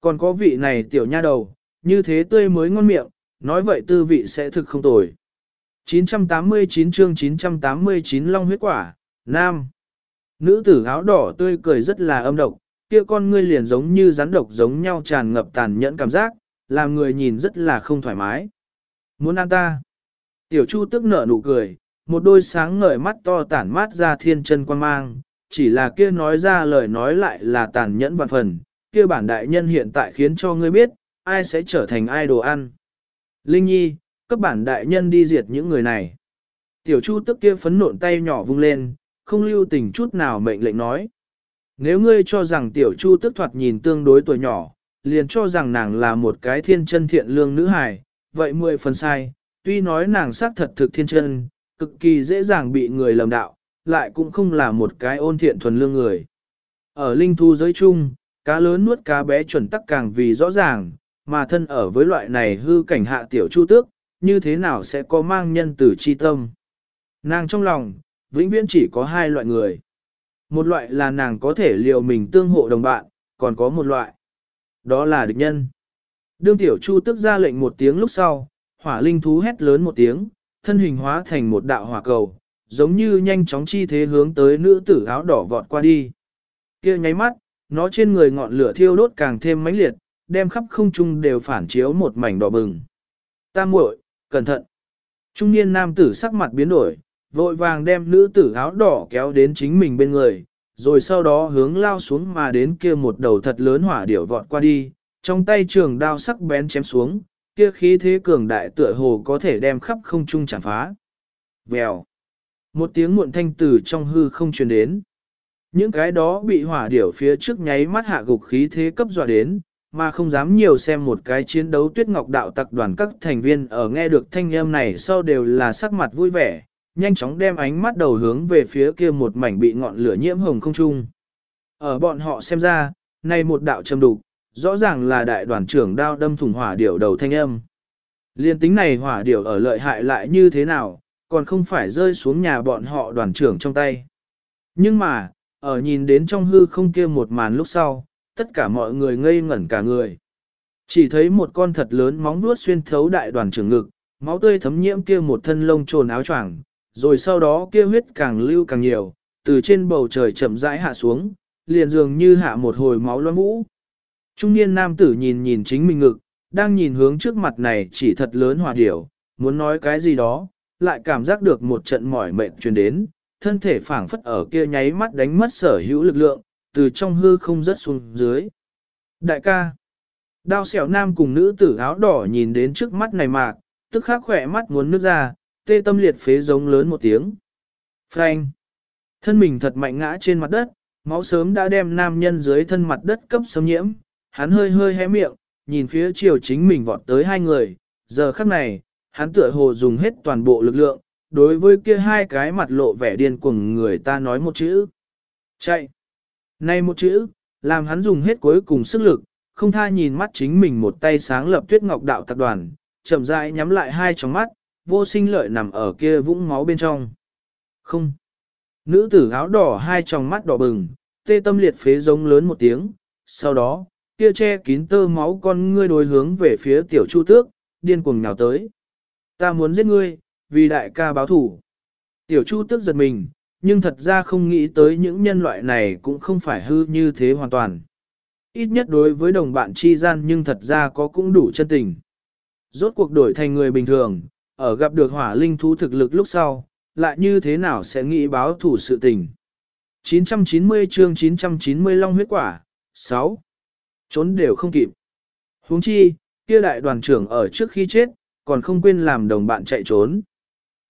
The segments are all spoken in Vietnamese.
Còn có vị này tiểu nha đầu, như thế tươi mới ngon miệng, nói vậy tư vị sẽ thực không tồi. 989 chương 989 Long huyết quả, Nam. Nữ tử áo đỏ tươi cười rất là âm độc, kia con ngươi liền giống như rắn độc giống nhau tràn ngập tàn nhẫn cảm giác, làm người nhìn rất là không thoải mái. Muốn ăn ta? Tiểu Chu tức nở nụ cười, một đôi sáng ngời mắt to tản mát ra thiên chân quan mang, chỉ là kia nói ra lời nói lại là tàn nhẫn vạn phần, kia bản đại nhân hiện tại khiến cho ngươi biết, ai sẽ trở thành ai đồ ăn. Linh Nhi, cấp bản đại nhân đi diệt những người này. Tiểu Chu tức kia phấn nộn tay nhỏ vung lên, không lưu tình chút nào mệnh lệnh nói. Nếu ngươi cho rằng Tiểu Chu tức thoạt nhìn tương đối tuổi nhỏ, liền cho rằng nàng là một cái thiên chân thiện lương nữ hài, vậy mười phần sai, tuy nói nàng xác thật thực thiên chân, cực kỳ dễ dàng bị người lầm đạo, lại cũng không là một cái ôn thiện thuần lương người. Ở linh thu giới chung, cá lớn nuốt cá bé chuẩn tắc càng vì rõ ràng, mà thân ở với loại này hư cảnh hạ tiểu chu tước, như thế nào sẽ có mang nhân tử chi tâm. Nàng trong lòng, vĩnh viễn chỉ có hai loại người. Một loại là nàng có thể liều mình tương hộ đồng bạn, còn có một loại. Đó là địch nhân. Đương tiểu chu tức ra lệnh một tiếng lúc sau, hỏa linh thú hét lớn một tiếng, thân hình hóa thành một đạo hỏa cầu, giống như nhanh chóng chi thế hướng tới nữ tử áo đỏ vọt qua đi. kia nháy mắt, nó trên người ngọn lửa thiêu đốt càng thêm mãnh liệt, đem khắp không trung đều phản chiếu một mảnh đỏ bừng. Ta muội, cẩn thận. Trung niên nam tử sắc mặt biến đổi, vội vàng đem nữ tử áo đỏ kéo đến chính mình bên người, rồi sau đó hướng lao xuống mà đến kia một đầu thật lớn hỏa điểu vọt qua đi, trong tay trường đao sắc bén chém xuống, kia khí thế cường đại tựa hồ có thể đem khắp không trung chạm phá. Vèo. Một tiếng muộn thanh tử trong hư không truyền đến. Những cái đó bị hỏa điểu phía trước nháy mắt hạ gục khí thế cấp dọa đến, mà không dám nhiều xem một cái chiến đấu tuyết ngọc đạo tặc đoàn các thành viên ở nghe được thanh âm này sau đều là sắc mặt vui vẻ, nhanh chóng đem ánh mắt đầu hướng về phía kia một mảnh bị ngọn lửa nhiễm hồng không trung. Ở bọn họ xem ra, này một đạo châm đục, rõ ràng là đại đoàn trưởng đao đâm thủng hỏa điểu đầu thanh âm. Liên tính này hỏa điểu ở lợi hại lại như thế nào, còn không phải rơi xuống nhà bọn họ đoàn trưởng trong tay. Nhưng mà, ở nhìn đến trong hư không kia một màn lúc sau, tất cả mọi người ngây ngẩn cả người. Chỉ thấy một con thật lớn móng vuốt xuyên thấu đại đoàn trưởng ngực, máu tươi thấm nhiễm kia một thân lông trồn áo choàng, rồi sau đó kia huyết càng lưu càng nhiều, từ trên bầu trời chậm rãi hạ xuống, liền dường như hạ một hồi máu loãng vũ. Trung niên nam tử nhìn nhìn chính mình ngực, đang nhìn hướng trước mặt này chỉ thật lớn hòa điểu, muốn nói cái gì đó, lại cảm giác được một trận mỏi mệt truyền đến, thân thể phảng phất ở kia nháy mắt đánh mất sở hữu lực lượng, từ trong hư không rớt xuống dưới. Đại ca, đao xẻo nam cùng nữ tử áo đỏ nhìn đến trước mắt này mạc, tức khắc khỏe mắt muốn nước ra, tê tâm liệt phế giống lớn một tiếng. Phanh, thân mình thật mạnh ngã trên mặt đất, máu sớm đã đem nam nhân dưới thân mặt đất cấp xâm nhiễm, hắn hơi hơi hé miệng, nhìn phía chiều chính mình vọt tới hai người, giờ khắc này, hắn tựa hồ dùng hết toàn bộ lực lượng, đối với kia hai cái mặt lộ vẻ điên cuồng người ta nói một chữ. Chạy! Này một chữ, làm hắn dùng hết cuối cùng sức lực, không tha nhìn mắt chính mình một tay sáng lập tuyết ngọc đạo tập đoàn, chậm rãi nhắm lại hai tròng mắt, vô sinh lợi nằm ở kia vũng máu bên trong. Không! Nữ tử áo đỏ hai tròng mắt đỏ bừng, tê tâm liệt phế giống lớn một tiếng, sau đó, kia che kín tơ máu con ngươi đối hướng về phía tiểu chu tước, điên cuồng nhào tới. Ta muốn giết ngươi, vì đại ca báo thủ. Tiểu chu tức giật mình, nhưng thật ra không nghĩ tới những nhân loại này cũng không phải hư như thế hoàn toàn. Ít nhất đối với đồng bạn chi gian nhưng thật ra có cũng đủ chân tình. Rốt cuộc đổi thành người bình thường, ở gặp được hỏa linh thú thực lực lúc sau, lại như thế nào sẽ nghĩ báo thủ sự tình. 990 chương 990 Long huyết quả, 6. Trốn đều không kịp. huống chi, kia đại đoàn trưởng ở trước khi chết, còn không quên làm đồng bạn chạy trốn.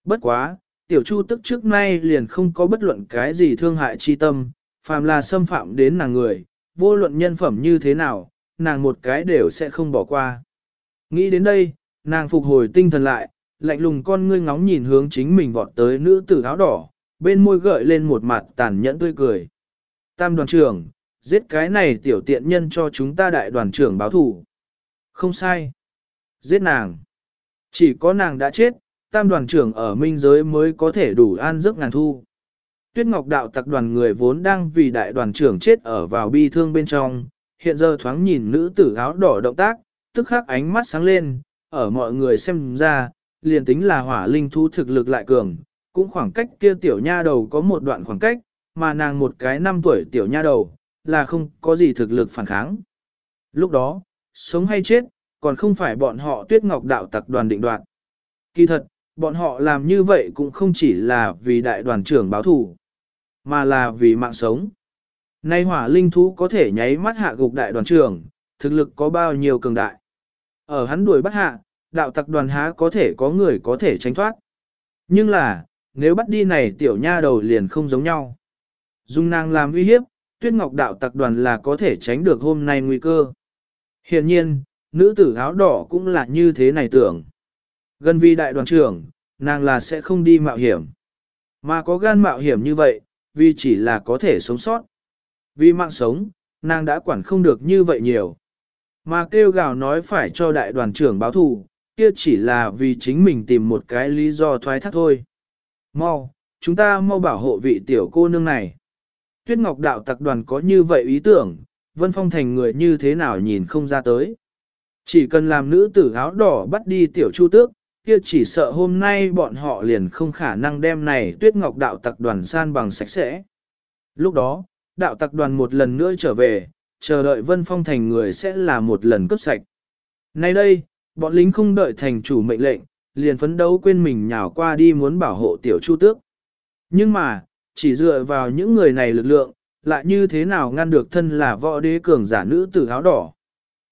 Bất quá, tiểu chu tức trước nay liền không có bất luận cái gì thương hại chi tâm, phàm là xâm phạm đến nàng người, vô luận nhân phẩm như thế nào, nàng một cái đều sẽ không bỏ qua. Nghĩ đến đây, nàng phục hồi tinh thần lại, lạnh lùng con ngươi ngóng nhìn hướng chính mình vọt tới nữ tử áo đỏ, bên môi gợi lên một mặt tàn nhẫn tươi cười. Tam đoàn trưởng, giết cái này tiểu tiện nhân cho chúng ta đại đoàn trưởng báo thủ. Không sai. Giết nàng. Chỉ có nàng đã chết, tam đoàn trưởng ở minh giới mới có thể đủ an giấc ngàn thu. Tuyết Ngọc đạo tặc đoàn người vốn đang vì đại đoàn trưởng chết ở vào bi thương bên trong, hiện giờ thoáng nhìn nữ tử áo đỏ động tác, tức khắc ánh mắt sáng lên, ở mọi người xem ra, liền tính là hỏa linh thú thực lực lại cường, cũng khoảng cách kia tiểu nha đầu có một đoạn khoảng cách, mà nàng một cái năm tuổi tiểu nha đầu, là không có gì thực lực phản kháng. Lúc đó, sống hay chết, còn không phải bọn họ tuyết ngọc đạo tặc đoàn định đoạt. Kỳ thật, bọn họ làm như vậy cũng không chỉ là vì đại đoàn trưởng báo thủ, mà là vì mạng sống. Nay hỏa linh thú có thể nháy mắt hạ gục đại đoàn trưởng, thực lực có bao nhiêu cường đại. Ở hắn đuổi bắt hạ, đạo tặc đoàn há có thể có người có thể tránh thoát. Nhưng là, nếu bắt đi này tiểu nha đầu liền không giống nhau. Dung nàng làm uy hiếp, tuyết ngọc đạo tặc đoàn là có thể tránh được hôm nay nguy cơ. Hiện nhiên, nữ tử áo đỏ cũng là như thế này tưởng. Gần vì đại đoàn trưởng, nàng là sẽ không đi mạo hiểm. Mà có gan mạo hiểm như vậy, vì chỉ là có thể sống sót. Vì mạng sống, nàng đã quản không được như vậy nhiều. Mà kêu gào nói phải cho đại đoàn trưởng báo thù, kia chỉ là vì chính mình tìm một cái lý do thoái thác thôi. Mau, chúng ta mau bảo hộ vị tiểu cô nương này. Tuyết Ngọc Đạo tặc đoàn có như vậy ý tưởng, Vân Phong thành người như thế nào nhìn không ra tới. Chỉ cần làm nữ tử áo đỏ bắt đi tiểu chu tước, kia chỉ sợ hôm nay bọn họ liền không khả năng đem này Tuyết Ngọc Đạo tặc đoàn san bằng sạch sẽ. Lúc đó, đạo tặc đoàn một lần nữa trở về, chờ đợi Vân Phong thành người sẽ là một lần cướp sạch. Nay đây, bọn lính không đợi thành chủ mệnh lệnh, liền phấn đấu quên mình nhào qua đi muốn bảo hộ tiểu chu tước. Nhưng mà, chỉ dựa vào những người này lực lượng, lại như thế nào ngăn được thân là võ đế cường giả nữ tử áo đỏ.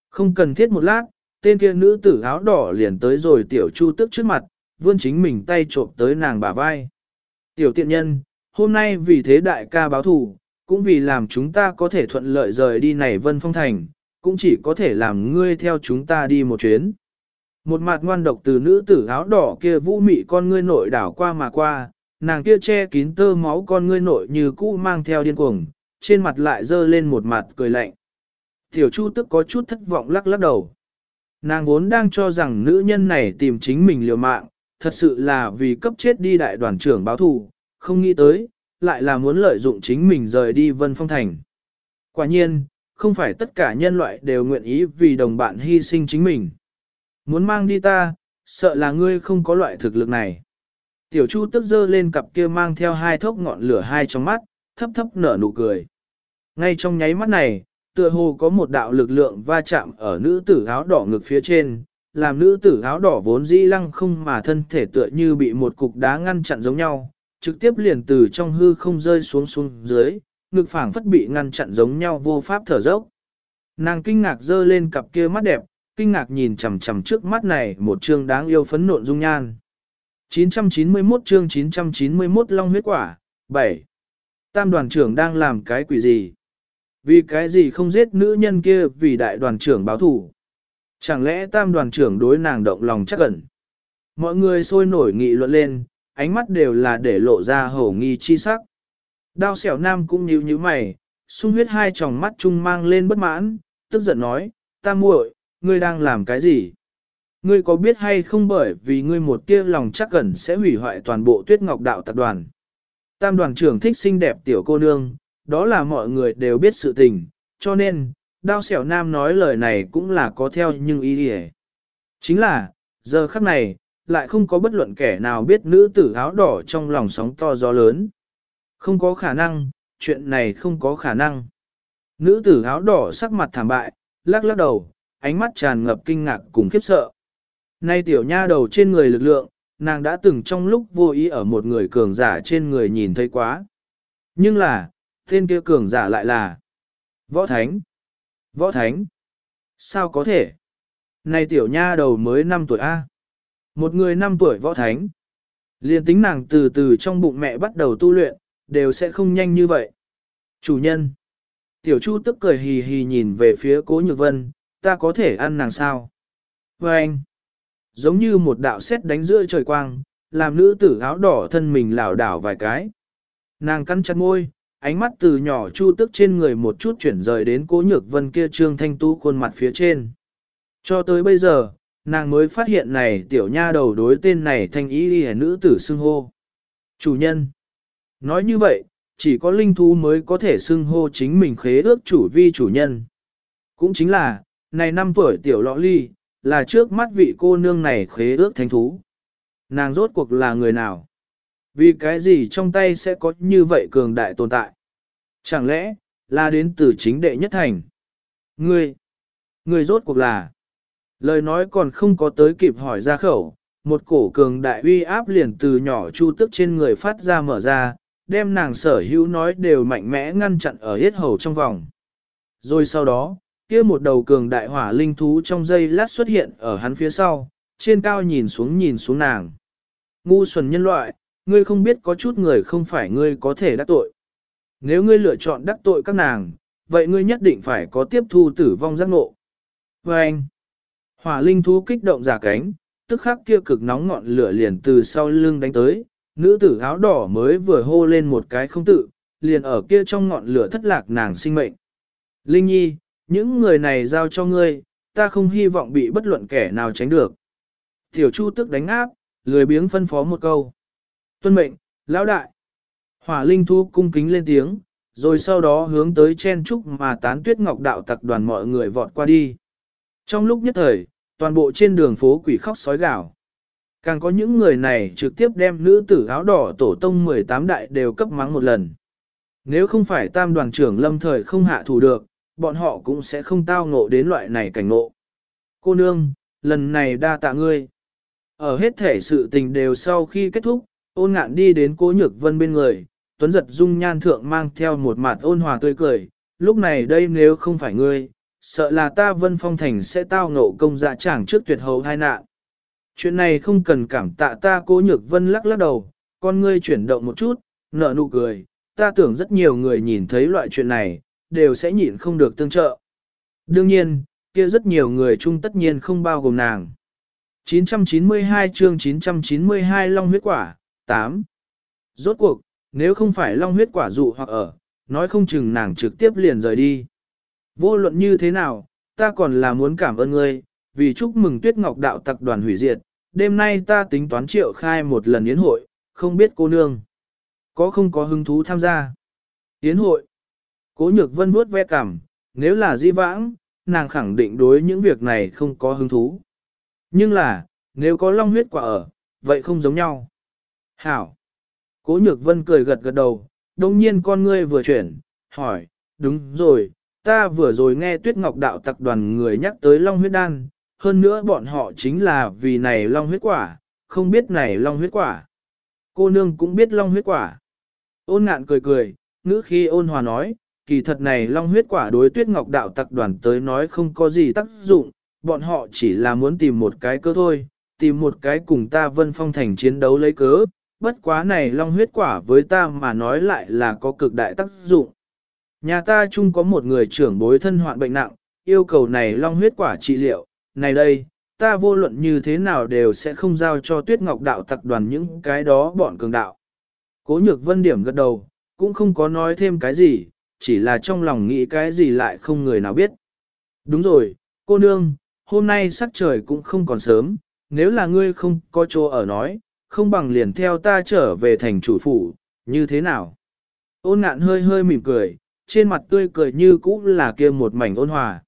Không cần thiết một lát, tên kia nữ tử áo đỏ liền tới rồi tiểu chu tước trước mặt, vươn chính mình tay trộm tới nàng bả vai. Tiểu tiện nhân, hôm nay vì thế đại ca báo thù, cũng vì làm chúng ta có thể thuận lợi rời đi này vân phong thành, cũng chỉ có thể làm ngươi theo chúng ta đi một chuyến. Một mặt ngoan độc từ nữ tử áo đỏ kia vũ mị con ngươi nội đảo qua mà qua, nàng kia che kín tơ máu con ngươi nội như cũ mang theo điên cuồng, trên mặt lại dơ lên một mặt cười lạnh. Tiểu Chu tức có chút thất vọng lắc lắc đầu. Nàng vốn đang cho rằng nữ nhân này tìm chính mình liều mạng, thật sự là vì cấp chết đi đại đoàn trưởng báo thù, không nghĩ tới, lại là muốn lợi dụng chính mình rời đi Vân Phong Thành. Quả nhiên, không phải tất cả nhân loại đều nguyện ý vì đồng bạn hy sinh chính mình. Muốn mang đi ta, sợ là ngươi không có loại thực lực này. Tiểu Chu tức dơ lên cặp kia mang theo hai thốc ngọn lửa hai trong mắt, thấp thấp nở nụ cười. Ngay trong nháy mắt này, tựa hồ có một đạo lực lượng va chạm ở nữ tử áo đỏ ngực phía trên, làm nữ tử áo đỏ vốn dĩ lăng không mà thân thể tựa như bị một cục đá ngăn chặn giống nhau, trực tiếp liền từ trong hư không rơi xuống xuống dưới, ngực phảng phất bị ngăn chặn giống nhau vô pháp thở dốc. Nàng kinh ngạc dơ lên cặp kia mắt đẹp, kinh ngạc nhìn chằm chằm trước mắt này một chương đáng yêu phấn nộn dung nhan. 991 chương 991 Long huyết quả, 7. Tam đoàn trưởng đang làm cái quỷ gì? Vì cái gì không giết nữ nhân kia vì đại đoàn trưởng báo thủ? Chẳng lẽ tam đoàn trưởng đối nàng động lòng chắc ẩn? Mọi người sôi nổi nghị luận lên, ánh mắt đều là để lộ ra hổ nghi chi sắc. Đao xẻo nam cũng nhíu nhíu mày, sung huyết hai tròng mắt chung mang lên bất mãn, tức giận nói, ta muội, ngươi đang làm cái gì? Ngươi có biết hay không bởi vì ngươi một tia lòng chắc cẩn sẽ hủy hoại toàn bộ tuyết ngọc đạo tập đoàn. Tam đoàn trưởng thích xinh đẹp tiểu cô nương, đó là mọi người đều biết sự tình, cho nên, đao xẻo nam nói lời này cũng là có theo nhưng ý nghĩa. Chính là, giờ khắc này, lại không có bất luận kẻ nào biết nữ tử áo đỏ trong lòng sóng to gió lớn. Không có khả năng, chuyện này không có khả năng. Nữ tử áo đỏ sắc mặt thảm bại, lắc lắc đầu, ánh mắt tràn ngập kinh ngạc cùng khiếp sợ. Nay tiểu nha đầu trên người lực lượng, nàng đã từng trong lúc vô ý ở một người cường giả trên người nhìn thấy quá. Nhưng là, tên kia cường giả lại là Võ Thánh. Võ Thánh. Sao có thể? Này tiểu nha đầu mới 5 tuổi A. Một người 5 tuổi võ thánh. Liên tính nàng từ từ trong bụng mẹ bắt đầu tu luyện, đều sẽ không nhanh như vậy. Chủ nhân. Tiểu Chu tức cười hì hì nhìn về phía cố nhược vân, ta có thể ăn nàng sao? Và anh. Giống như một đạo sét đánh giữa trời quang, làm nữ tử áo đỏ thân mình lảo đảo vài cái. Nàng cắn chặt môi, ánh mắt từ nhỏ chu tức trên người một chút chuyển rời đến cố nhược vân kia trương thanh tú khuôn mặt phía trên. Cho tới bây giờ, nàng mới phát hiện này tiểu nha đầu đối tên này thanh ý đi nữ tử xưng hô. Chủ nhân. Nói như vậy, chỉ có linh thú mới có thể xưng hô chính mình khế ước chủ vi chủ nhân. Cũng chính là, này năm tuổi tiểu lọ ly, là trước mắt vị cô nương này khế ước thánh thú. Nàng rốt cuộc là người nào? Vì cái gì trong tay sẽ có như vậy cường đại tồn tại? Chẳng lẽ, là đến từ chính đệ nhất thành? Ngươi, ngươi rốt cuộc là... Lời nói còn không có tới kịp hỏi ra khẩu, một cổ cường đại uy áp liền từ nhỏ chu tức trên người phát ra mở ra, đem nàng sở hữu nói đều mạnh mẽ ngăn chặn ở hết hầu trong vòng. Rồi sau đó, kia một đầu cường đại hỏa linh thú trong dây lát xuất hiện ở hắn phía sau, trên cao nhìn xuống nhìn xuống nàng. Ngu xuẩn nhân loại, ngươi không biết có chút người không phải ngươi có thể đắc tội. Nếu ngươi lựa chọn đắc tội các nàng, vậy ngươi nhất định phải có tiếp thu tử vong giác ngộ. Và anh, hỏa linh thú kích động giả cánh, tức khắc kia cực nóng ngọn lửa liền từ sau lưng đánh tới, nữ tử áo đỏ mới vừa hô lên một cái không tự, liền ở kia trong ngọn lửa thất lạc nàng sinh mệnh. Linh Nhi, những người này giao cho ngươi, ta không hy vọng bị bất luận kẻ nào tránh được. Tiểu Chu tức đánh áp, lười biếng phân phó một câu. Tuân mệnh, lão đại. Hỏa linh thu cung kính lên tiếng, rồi sau đó hướng tới chen trúc mà tán tuyết ngọc đạo tặc đoàn mọi người vọt qua đi. Trong lúc nhất thời, toàn bộ trên đường phố quỷ khóc sói gào. Càng có những người này trực tiếp đem nữ tử áo đỏ tổ tông 18 đại đều cấp mắng một lần. Nếu không phải tam đoàn trưởng lâm thời không hạ thủ được, bọn họ cũng sẽ không tao ngộ đến loại này cảnh ngộ. Cô nương, lần này đa tạ ngươi. Ở hết thể sự tình đều sau khi kết thúc, ôn ngạn đi đến cố nhược vân bên người, tuấn giật dung nhan thượng mang theo một mặt ôn hòa tươi cười, lúc này đây nếu không phải ngươi, sợ là ta vân phong thành sẽ tao ngộ công dạ chẳng trước tuyệt hậu hai nạn. Chuyện này không cần cảm tạ ta cố nhược vân lắc lắc đầu, con ngươi chuyển động một chút, nở nụ cười, ta tưởng rất nhiều người nhìn thấy loại chuyện này, đều sẽ nhịn không được tương trợ. Đương nhiên, kia rất nhiều người chung tất nhiên không bao gồm nàng. 992 chương 992 Long huyết quả, 8. Rốt cuộc, nếu không phải Long huyết quả dụ hoặc ở, nói không chừng nàng trực tiếp liền rời đi. Vô luận như thế nào, ta còn là muốn cảm ơn ngươi, vì chúc mừng tuyết ngọc đạo tặc đoàn hủy diệt, đêm nay ta tính toán triệu khai một lần yến hội, không biết cô nương. Có không có hứng thú tham gia? Yến hội. Cố nhược vân vuốt ve cảm, nếu là di vãng, nàng khẳng định đối những việc này không có hứng thú. Nhưng là, nếu có long huyết quả ở, vậy không giống nhau. Hảo. Cố nhược vân cười gật gật đầu, đồng nhiên con ngươi vừa chuyển, hỏi, đúng rồi, ta vừa rồi nghe tuyết ngọc đạo tặc đoàn người nhắc tới long huyết đan, hơn nữa bọn họ chính là vì này long huyết quả, không biết này long huyết quả. Cô nương cũng biết long huyết quả. Ôn ngạn cười cười, ngữ khi ôn hòa nói, kỳ thật này long huyết quả đối tuyết ngọc đạo tặc đoàn tới nói không có gì tác dụng, bọn họ chỉ là muốn tìm một cái cơ thôi, tìm một cái cùng ta vân phong thành chiến đấu lấy cớ, bất quá này long huyết quả với ta mà nói lại là có cực đại tác dụng. Nhà ta chung có một người trưởng bối thân hoạn bệnh nặng, yêu cầu này long huyết quả trị liệu, này đây, ta vô luận như thế nào đều sẽ không giao cho tuyết ngọc đạo tặc đoàn những cái đó bọn cường đạo. Cố nhược vân điểm gật đầu, cũng không có nói thêm cái gì, chỉ là trong lòng nghĩ cái gì lại không người nào biết. Đúng rồi, cô nương, hôm nay sắc trời cũng không còn sớm, nếu là ngươi không có chỗ ở nói, không bằng liền theo ta trở về thành chủ phủ, như thế nào? Ôn ngạn hơi hơi mỉm cười, trên mặt tươi cười như cũ là kia một mảnh ôn hòa.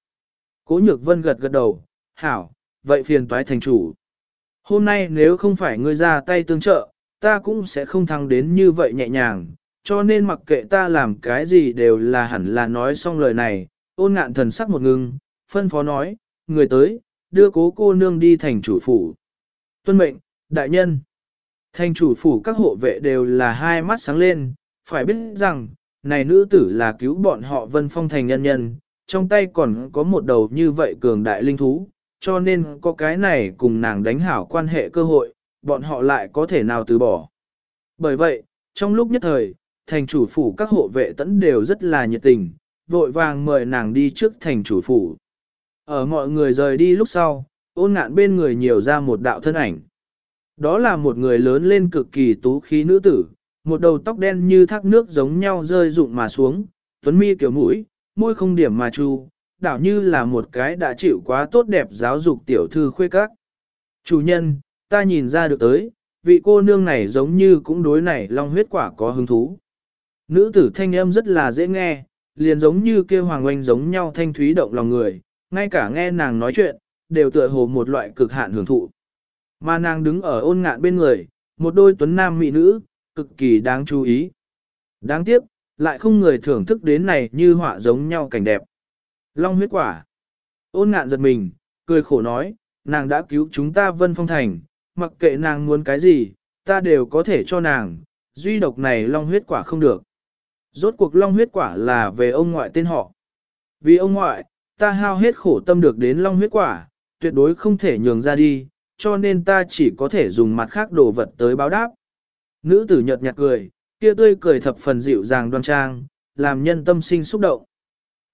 Cố nhược vân gật gật đầu, hảo, vậy phiền toái thành chủ. Hôm nay nếu không phải ngươi ra tay tương trợ, ta cũng sẽ không thăng đến như vậy nhẹ nhàng, cho nên mặc kệ ta làm cái gì đều là hẳn là nói xong lời này, ôn ngạn thần sắc một ngưng, phân phó nói, người tới, đưa cố cô nương đi thành chủ phủ. Tuân mệnh, đại nhân. Thành chủ phủ các hộ vệ đều là hai mắt sáng lên, phải biết rằng, này nữ tử là cứu bọn họ vân phong thành nhân nhân, trong tay còn có một đầu như vậy cường đại linh thú, cho nên có cái này cùng nàng đánh hảo quan hệ cơ hội, bọn họ lại có thể nào từ bỏ. Bởi vậy, trong lúc nhất thời, thành chủ phủ các hộ vệ tẫn đều rất là nhiệt tình, vội vàng mời nàng đi trước thành chủ phủ. Ở mọi người rời đi lúc sau, ôn ngạn bên người nhiều ra một đạo thân ảnh. Đó là một người lớn lên cực kỳ tú khí nữ tử, một đầu tóc đen như thác nước giống nhau rơi rụng mà xuống, tuấn mi kiểu mũi, môi không điểm mà chu, đảo như là một cái đã chịu quá tốt đẹp giáo dục tiểu thư khuê các. Chủ nhân, ta nhìn ra được tới, vị cô nương này giống như cũng đối này long huyết quả có hứng thú. Nữ tử thanh âm rất là dễ nghe, liền giống như kia hoàng oanh giống nhau thanh thúy động lòng người, ngay cả nghe nàng nói chuyện, đều tựa hồ một loại cực hạn hưởng thụ. Mà nàng đứng ở ôn ngạn bên người, một đôi tuấn nam mỹ nữ, cực kỳ đáng chú ý. Đáng tiếc, lại không người thưởng thức đến này như họa giống nhau cảnh đẹp. Long huyết quả. Ôn ngạn giật mình, cười khổ nói, nàng đã cứu chúng ta vân phong thành, mặc kệ nàng muốn cái gì, ta đều có thể cho nàng, duy độc này long huyết quả không được. Rốt cuộc long huyết quả là về ông ngoại tên họ. Vì ông ngoại, ta hao hết khổ tâm được đến long huyết quả, tuyệt đối không thể nhường ra đi, cho nên ta chỉ có thể dùng mặt khác đồ vật tới báo đáp. Nữ tử nhợt nhạt cười, kia tươi cười thập phần dịu dàng đoan trang, làm nhân tâm sinh xúc động.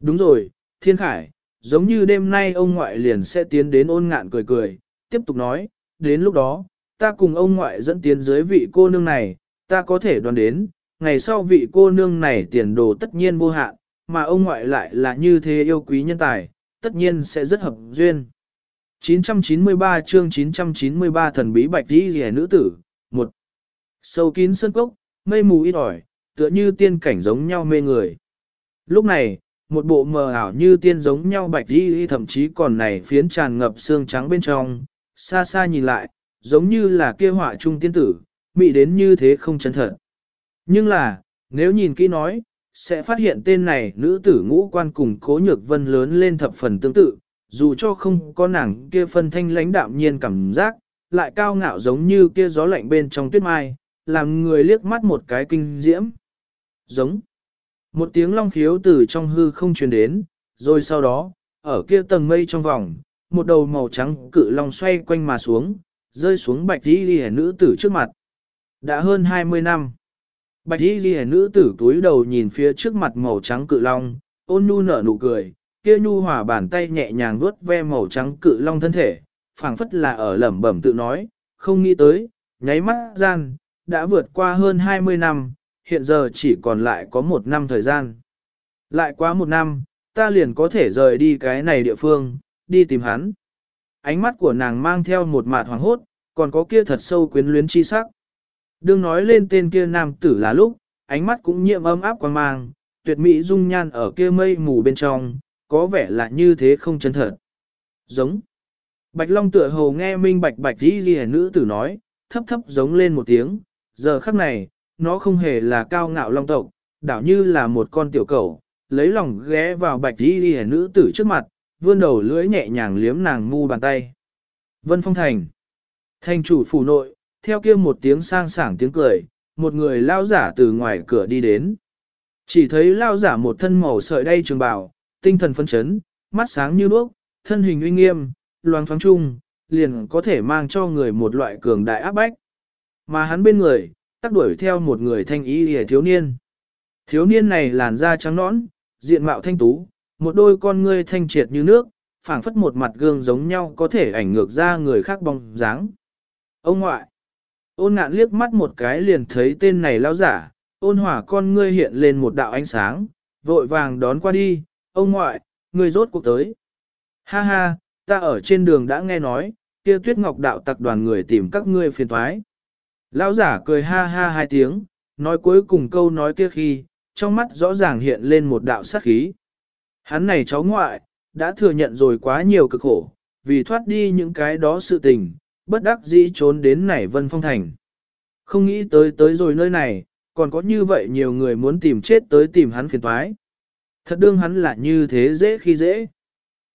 Đúng rồi, thiên khải, giống như đêm nay ông ngoại liền sẽ tiến đến ôn ngạn cười cười, tiếp tục nói, đến lúc đó, ta cùng ông ngoại dẫn tiến dưới vị cô nương này, ta có thể đoán đến, ngày sau vị cô nương này tiền đồ tất nhiên vô hạn, mà ông ngoại lại là như thế yêu quý nhân tài, tất nhiên sẽ rất hợp duyên. 993 chương 993 thần bí bạch đi rẻ nữ tử, một Sâu kín sân cốc, mây mù ít ỏi, tựa như tiên cảnh giống nhau mê người. Lúc này, một bộ mờ ảo như tiên giống nhau bạch đi thậm chí còn này phiến tràn ngập xương trắng bên trong, xa xa nhìn lại, giống như là kia họa trung tiên tử, mị đến như thế không chân thật. Nhưng là, nếu nhìn kỹ nói, sẽ phát hiện tên này nữ tử ngũ quan cùng cố nhược vân lớn lên thập phần tương tự, dù cho không có nàng kia phân thanh lãnh đạm nhiên cảm giác, lại cao ngạo giống như kia gió lạnh bên trong tuyết mai, làm người liếc mắt một cái kinh diễm. Giống. Một tiếng long khiếu từ trong hư không truyền đến, rồi sau đó, ở kia tầng mây trong vòng, một đầu màu trắng cự long xoay quanh mà xuống, rơi xuống bạch đi ghi nữ tử trước mặt. Đã hơn 20 năm. Bạch y ghi nữ tử túi đầu nhìn phía trước mặt màu trắng cự long, ôn nhu nở nụ cười, kia nhu hòa bàn tay nhẹ nhàng vuốt ve màu trắng cự long thân thể, phảng phất là ở lẩm bẩm tự nói, không nghĩ tới, nháy mắt gian, đã vượt qua hơn 20 năm, hiện giờ chỉ còn lại có một năm thời gian. Lại quá một năm, ta liền có thể rời đi cái này địa phương, đi tìm hắn. Ánh mắt của nàng mang theo một mạt hoàng hốt, còn có kia thật sâu quyến luyến chi sắc. Đương nói lên tên kia nam tử là lúc, ánh mắt cũng nhiệm ấm áp quan mang, tuyệt mỹ dung nhan ở kia mây mù bên trong, có vẻ là như thế không chân thật. Giống. Bạch Long tựa hồ nghe minh bạch bạch đi ghi nữ tử nói, thấp thấp giống lên một tiếng, giờ khắc này, nó không hề là cao ngạo long tộc, đảo như là một con tiểu cẩu, lấy lòng ghé vào bạch đi ghi nữ tử trước mặt, vươn đầu lưỡi nhẹ nhàng liếm nàng mu bàn tay. Vân Phong Thành. Thành chủ phủ nội, theo kia một tiếng sang sảng tiếng cười, một người lao giả từ ngoài cửa đi đến. Chỉ thấy lao giả một thân màu sợi đay trường bào, tinh thần phấn chấn, mắt sáng như đuốc, thân hình uy nghiêm, loáng thoáng chung liền có thể mang cho người một loại cường đại áp bách. Mà hắn bên người, tắc đuổi theo một người thanh ý hề thiếu niên. Thiếu niên này làn da trắng nõn, diện mạo thanh tú, một đôi con ngươi thanh triệt như nước, phảng phất một mặt gương giống nhau có thể ảnh ngược ra người khác bóng dáng. Ông ngoại, ôn ngạn liếc mắt một cái liền thấy tên này lao giả, ôn hỏa con ngươi hiện lên một đạo ánh sáng, vội vàng đón qua đi, ông ngoại, ngươi rốt cuộc tới. Ha ha, ta ở trên đường đã nghe nói, kia tuyết ngọc đạo tặc đoàn người tìm các ngươi phiền thoái. Lão giả cười ha ha hai tiếng, nói cuối cùng câu nói kia khi, trong mắt rõ ràng hiện lên một đạo sát khí. Hắn này cháu ngoại, đã thừa nhận rồi quá nhiều cực khổ, vì thoát đi những cái đó sự tình, bất đắc dĩ trốn đến nảy vân phong thành. Không nghĩ tới tới rồi nơi này, còn có như vậy nhiều người muốn tìm chết tới tìm hắn phiền toái. Thật đương hắn là như thế dễ khi dễ.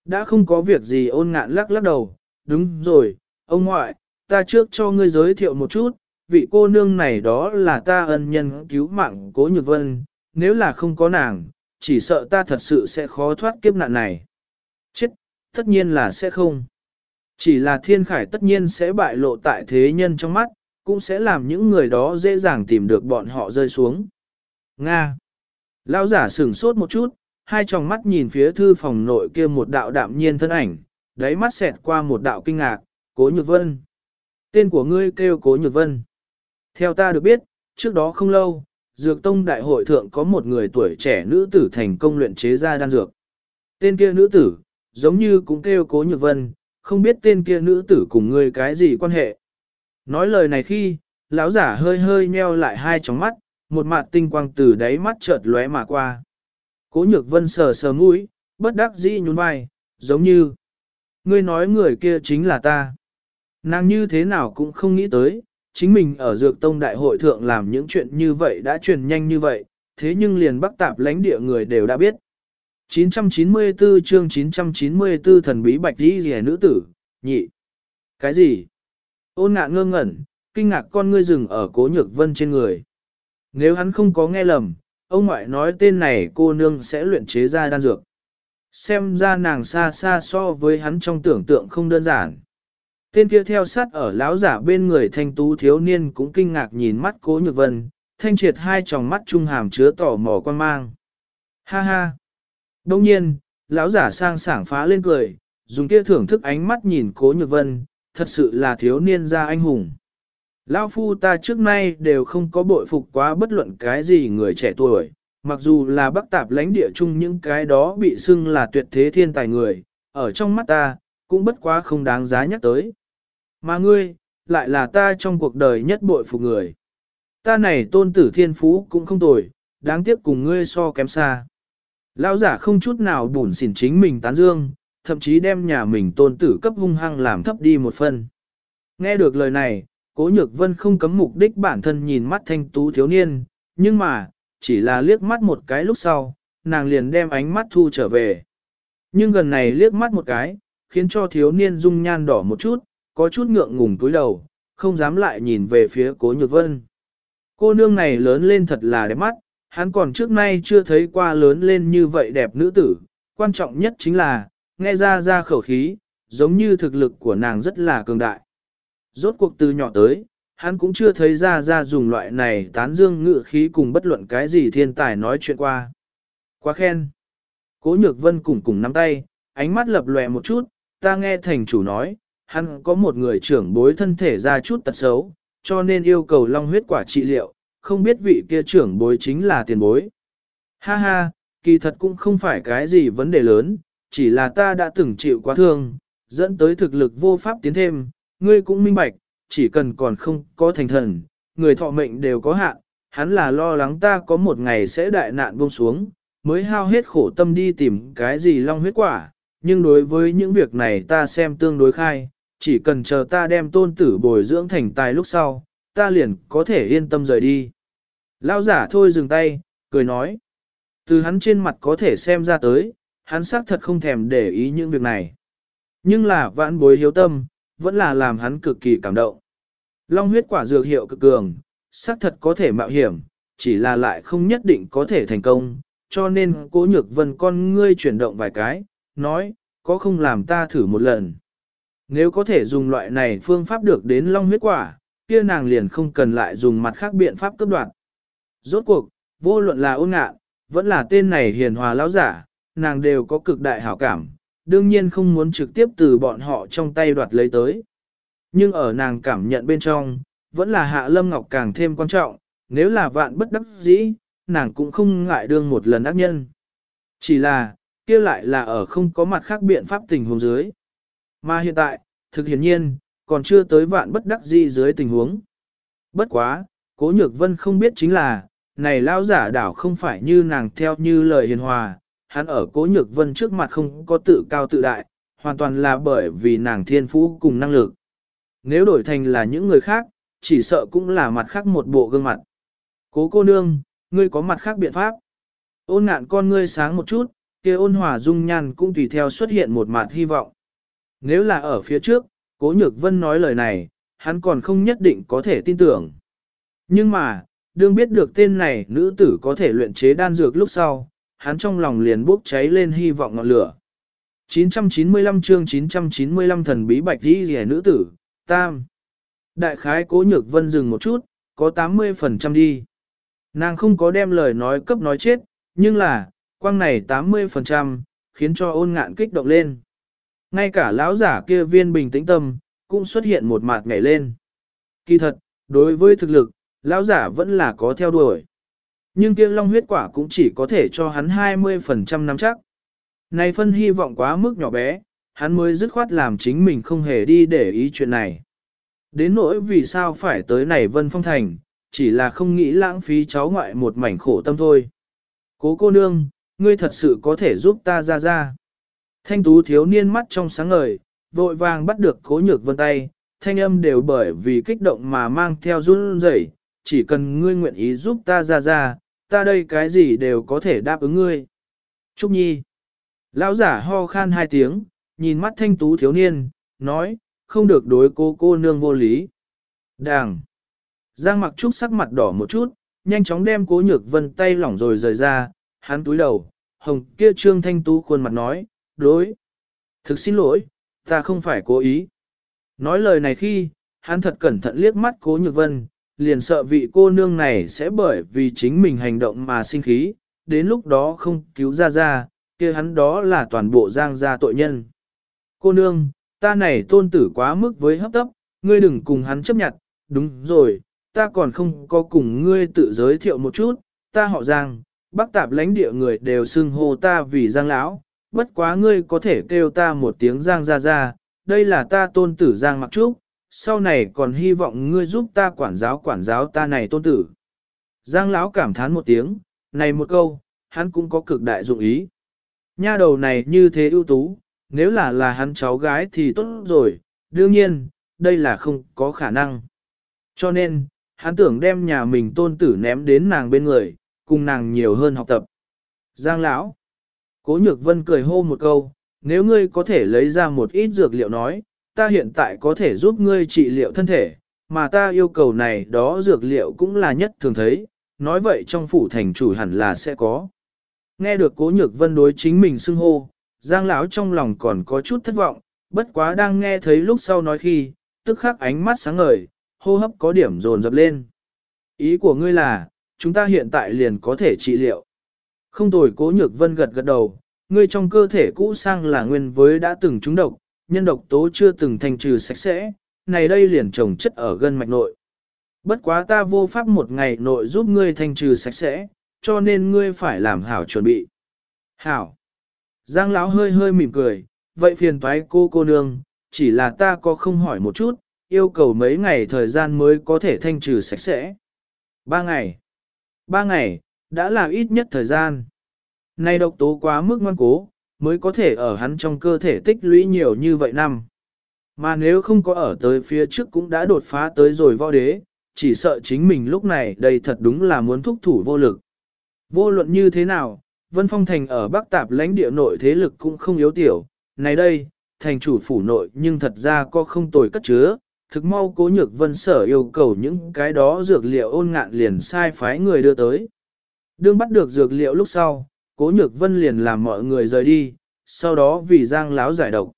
Đã không có việc gì ôn ngạn lắc lắc đầu, đúng rồi, ông ngoại, ta trước cho ngươi giới thiệu một chút, vị cô nương này đó là ta ân nhân cứu mạng cố nhược vân, nếu là không có nàng, chỉ sợ ta thật sự sẽ khó thoát kiếp nạn này. Chết, tất nhiên là sẽ không. Chỉ là thiên khải tất nhiên sẽ bại lộ tại thế nhân trong mắt, cũng sẽ làm những người đó dễ dàng tìm được bọn họ rơi xuống. Nga. Lão giả sửng sốt một chút, hai tròng mắt nhìn phía thư phòng nội kia một đạo đạm nhiên thân ảnh, đáy mắt xẹt qua một đạo kinh ngạc, cố nhược vân. Tên của ngươi kêu cố nhược vân. Theo ta được biết, trước đó không lâu, Dược Tông Đại hội thượng có một người tuổi trẻ nữ tử thành công luyện chế ra đan dược. Tên kia nữ tử, giống như cũng kêu cố nhược vân, không biết tên kia nữ tử cùng ngươi cái gì quan hệ. Nói lời này khi, lão giả hơi hơi nheo lại hai tròng mắt, một mặt tinh quang từ đáy mắt chợt lóe mà qua. Cố nhược vân sờ sờ mũi, bất đắc dĩ nhún vai, giống như, ngươi nói người kia chính là ta. Nàng như thế nào cũng không nghĩ tới, chính mình ở dược tông đại hội thượng làm những chuyện như vậy đã truyền nhanh như vậy, thế nhưng liền bắc tạp lãnh địa người đều đã biết. 994 chương 994 thần bí bạch đi rẻ nữ tử, nhị. Cái gì? Ôn ngạn ngơ ngẩn, kinh ngạc con ngươi rừng ở cố nhược vân trên người. Nếu hắn không có nghe lầm, ông ngoại nói tên này cô nương sẽ luyện chế ra đan dược. Xem ra nàng xa xa so với hắn trong tưởng tượng không đơn giản. Tên kia theo sát ở lão giả bên người thanh tú thiếu niên cũng kinh ngạc nhìn mắt cố nhược vân, thanh triệt hai tròng mắt trung hàm chứa tỏ mò quan mang. Ha ha! Đông nhiên, lão giả sang sảng phá lên cười, dùng kia thưởng thức ánh mắt nhìn cố nhược vân, thật sự là thiếu niên gia anh hùng. Lão phu ta trước nay đều không có bội phục quá bất luận cái gì người trẻ tuổi, mặc dù là bắc tạp lãnh địa chung những cái đó bị xưng là tuyệt thế thiên tài người, ở trong mắt ta, cũng bất quá không đáng giá nhắc tới. Mà ngươi, lại là ta trong cuộc đời nhất bội phục người. Ta này tôn tử thiên phú cũng không tồi, đáng tiếc cùng ngươi so kém xa. Lão giả không chút nào bùn xỉn chính mình tán dương, thậm chí đem nhà mình tôn tử cấp hung hăng làm thấp đi một phần. Nghe được lời này, cố nhược vân không cấm mục đích bản thân nhìn mắt thanh tú thiếu niên, nhưng mà, chỉ là liếc mắt một cái lúc sau, nàng liền đem ánh mắt thu trở về. Nhưng gần này liếc mắt một cái, khiến cho thiếu niên dung nhan đỏ một chút, có chút ngượng ngùng túi đầu, không dám lại nhìn về phía cố nhược vân. Cô nương này lớn lên thật là đẹp mắt, hắn còn trước nay chưa thấy qua lớn lên như vậy đẹp nữ tử, quan trọng nhất chính là, nghe ra ra khẩu khí, giống như thực lực của nàng rất là cường đại. Rốt cuộc từ nhỏ tới, hắn cũng chưa thấy ra ra dùng loại này tán dương ngự khí cùng bất luận cái gì thiên tài nói chuyện qua. Quá khen. Cố nhược vân cùng cùng nắm tay, ánh mắt lập lòe một chút, ta nghe thành chủ nói, hắn có một người trưởng bối thân thể ra chút tật xấu, cho nên yêu cầu long huyết quả trị liệu, không biết vị kia trưởng bối chính là tiền bối. Ha ha, kỳ thật cũng không phải cái gì vấn đề lớn, chỉ là ta đã từng chịu quá thương, dẫn tới thực lực vô pháp tiến thêm, ngươi cũng minh bạch, chỉ cần còn không có thành thần, người thọ mệnh đều có hạn, hắn là lo lắng ta có một ngày sẽ đại nạn buông xuống, mới hao hết khổ tâm đi tìm cái gì long huyết quả, nhưng đối với những việc này ta xem tương đối khai, chỉ cần chờ ta đem tôn tử bồi dưỡng thành tài lúc sau, ta liền có thể yên tâm rời đi. Lao giả thôi dừng tay, cười nói. Từ hắn trên mặt có thể xem ra tới, hắn xác thật không thèm để ý những việc này. Nhưng là vãn bối hiếu tâm, vẫn là làm hắn cực kỳ cảm động. Long huyết quả dược hiệu cực cường, xác thật có thể mạo hiểm, chỉ là lại không nhất định có thể thành công, cho nên cố nhược vân con ngươi chuyển động vài cái, nói, có không làm ta thử một lần. Nếu có thể dùng loại này phương pháp được đến long huyết quả, kia nàng liền không cần lại dùng mặt khác biện pháp cấp đoạt. Rốt cuộc, vô luận là ôn ngạn, vẫn là tên này hiền hòa lão giả, nàng đều có cực đại hảo cảm, đương nhiên không muốn trực tiếp từ bọn họ trong tay đoạt lấy tới. Nhưng ở nàng cảm nhận bên trong, vẫn là hạ lâm ngọc càng thêm quan trọng, nếu là vạn bất đắc dĩ, nàng cũng không ngại đương một lần ác nhân. Chỉ là, kia lại là ở không có mặt khác biện pháp tình huống dưới. Mà hiện tại, thực hiển nhiên, còn chưa tới vạn bất đắc dĩ dưới tình huống. Bất quá, cố nhược vân không biết chính là, này lao giả đảo không phải như nàng theo như lời hiền hòa, hắn ở cố nhược vân trước mặt không có tự cao tự đại, hoàn toàn là bởi vì nàng thiên phú cùng năng lực. Nếu đổi thành là những người khác, chỉ sợ cũng là mặt khác một bộ gương mặt. Cố cô nương, ngươi có mặt khác biện pháp. Ôn ngạn con ngươi sáng một chút, kia ôn hòa dung nhan cũng tùy theo xuất hiện một mặt hy vọng. Nếu là ở phía trước, cố nhược vân nói lời này, hắn còn không nhất định có thể tin tưởng. Nhưng mà, đương biết được tên này nữ tử có thể luyện chế đan dược lúc sau, hắn trong lòng liền bốc cháy lên hy vọng ngọn lửa. 995 chương 995 thần bí bạch đi rẻ nữ tử, tam. Đại khái cố nhược vân dừng một chút, có 80% đi. Nàng không có đem lời nói cấp nói chết, nhưng là, quang này 80%, khiến cho ôn ngạn kích động lên. Ngay cả lão giả kia viên bình tĩnh tâm, cũng xuất hiện một mạt nhảy lên. Kỳ thật, đối với thực lực, lão giả vẫn là có theo đuổi. Nhưng kia long huyết quả cũng chỉ có thể cho hắn 20% nắm chắc. Này phân hy vọng quá mức nhỏ bé, hắn mới dứt khoát làm chính mình không hề đi để ý chuyện này. Đến nỗi vì sao phải tới này Vân Phong Thành, chỉ là không nghĩ lãng phí cháu ngoại một mảnh khổ tâm thôi. Cố cô nương, ngươi thật sự có thể giúp ta ra ra. Thanh tú thiếu niên mắt trong sáng ngời, vội vàng bắt được cố nhược vân tay, thanh âm đều bởi vì kích động mà mang theo run rẩy, chỉ cần ngươi nguyện ý giúp ta ra ra, ta đây cái gì đều có thể đáp ứng ngươi. Trúc Nhi. Lão giả ho khan hai tiếng, nhìn mắt thanh tú thiếu niên, nói, không được đối cô cô nương vô lý. Đàng. Giang mặc trúc sắc mặt đỏ một chút, nhanh chóng đem cố nhược vân tay lỏng rồi rời ra, hắn túi đầu, hồng kia trương thanh tú khuôn mặt nói, đối. Thực xin lỗi, ta không phải cố ý. Nói lời này khi, hắn thật cẩn thận liếc mắt cố nhược vân, liền sợ vị cô nương này sẽ bởi vì chính mình hành động mà sinh khí, đến lúc đó không cứu ra ra, kia hắn đó là toàn bộ giang gia tội nhân. Cô nương, ta này tôn tử quá mức với hấp tấp, ngươi đừng cùng hắn chấp nhận, đúng rồi, ta còn không có cùng ngươi tự giới thiệu một chút, ta họ giang, bác tạp lãnh địa người đều xưng hô ta vì giang lão, bất quá ngươi có thể kêu ta một tiếng giang ra ra, đây là ta tôn tử giang mặc trúc, sau này còn hy vọng ngươi giúp ta quản giáo quản giáo ta này tôn tử. Giang lão cảm thán một tiếng, này một câu, hắn cũng có cực đại dụng ý. Nha đầu này như thế ưu tú, nếu là là hắn cháu gái thì tốt rồi, đương nhiên, đây là không có khả năng. Cho nên, hắn tưởng đem nhà mình tôn tử ném đến nàng bên người, cùng nàng nhiều hơn học tập. Giang lão, Cố Nhược Vân cười hô một câu, nếu ngươi có thể lấy ra một ít dược liệu nói, ta hiện tại có thể giúp ngươi trị liệu thân thể, mà ta yêu cầu này đó dược liệu cũng là nhất thường thấy, nói vậy trong phủ thành chủ hẳn là sẽ có. Nghe được Cố Nhược Vân đối chính mình xưng hô, Giang lão trong lòng còn có chút thất vọng, bất quá đang nghe thấy lúc sau nói khi, tức khắc ánh mắt sáng ngời, hô hấp có điểm dồn dập lên. Ý của ngươi là, chúng ta hiện tại liền có thể trị liệu. Không tồi cố nhược vân gật gật đầu, ngươi trong cơ thể cũ sang là nguyên với đã từng trúng độc, nhân độc tố chưa từng thành trừ sạch sẽ, này đây liền trồng chất ở gân mạch nội. Bất quá ta vô pháp một ngày nội giúp ngươi thành trừ sạch sẽ, cho nên ngươi phải làm hảo chuẩn bị. Hảo. Giang lão hơi hơi mỉm cười, vậy phiền toái cô cô nương, chỉ là ta có không hỏi một chút, yêu cầu mấy ngày thời gian mới có thể thanh trừ sạch sẽ. Ba ngày. Ba ngày, đã là ít nhất thời gian. Nay độc tố quá mức ngoan cố, mới có thể ở hắn trong cơ thể tích lũy nhiều như vậy năm. Mà nếu không có ở tới phía trước cũng đã đột phá tới rồi võ đế, chỉ sợ chính mình lúc này đây thật đúng là muốn thúc thủ vô lực. Vô luận như thế nào, Vân Phong Thành ở Bắc Tạp lãnh địa nội thế lực cũng không yếu tiểu, này đây, thành chủ phủ nội nhưng thật ra có không tồi cất chứa, thực mau cố nhược vân sở yêu cầu những cái đó dược liệu ôn ngạn liền sai phái người đưa tới. Đương bắt được dược liệu lúc sau, cố nhược vân liền làm mọi người rời đi, sau đó vì giang láo giải độc.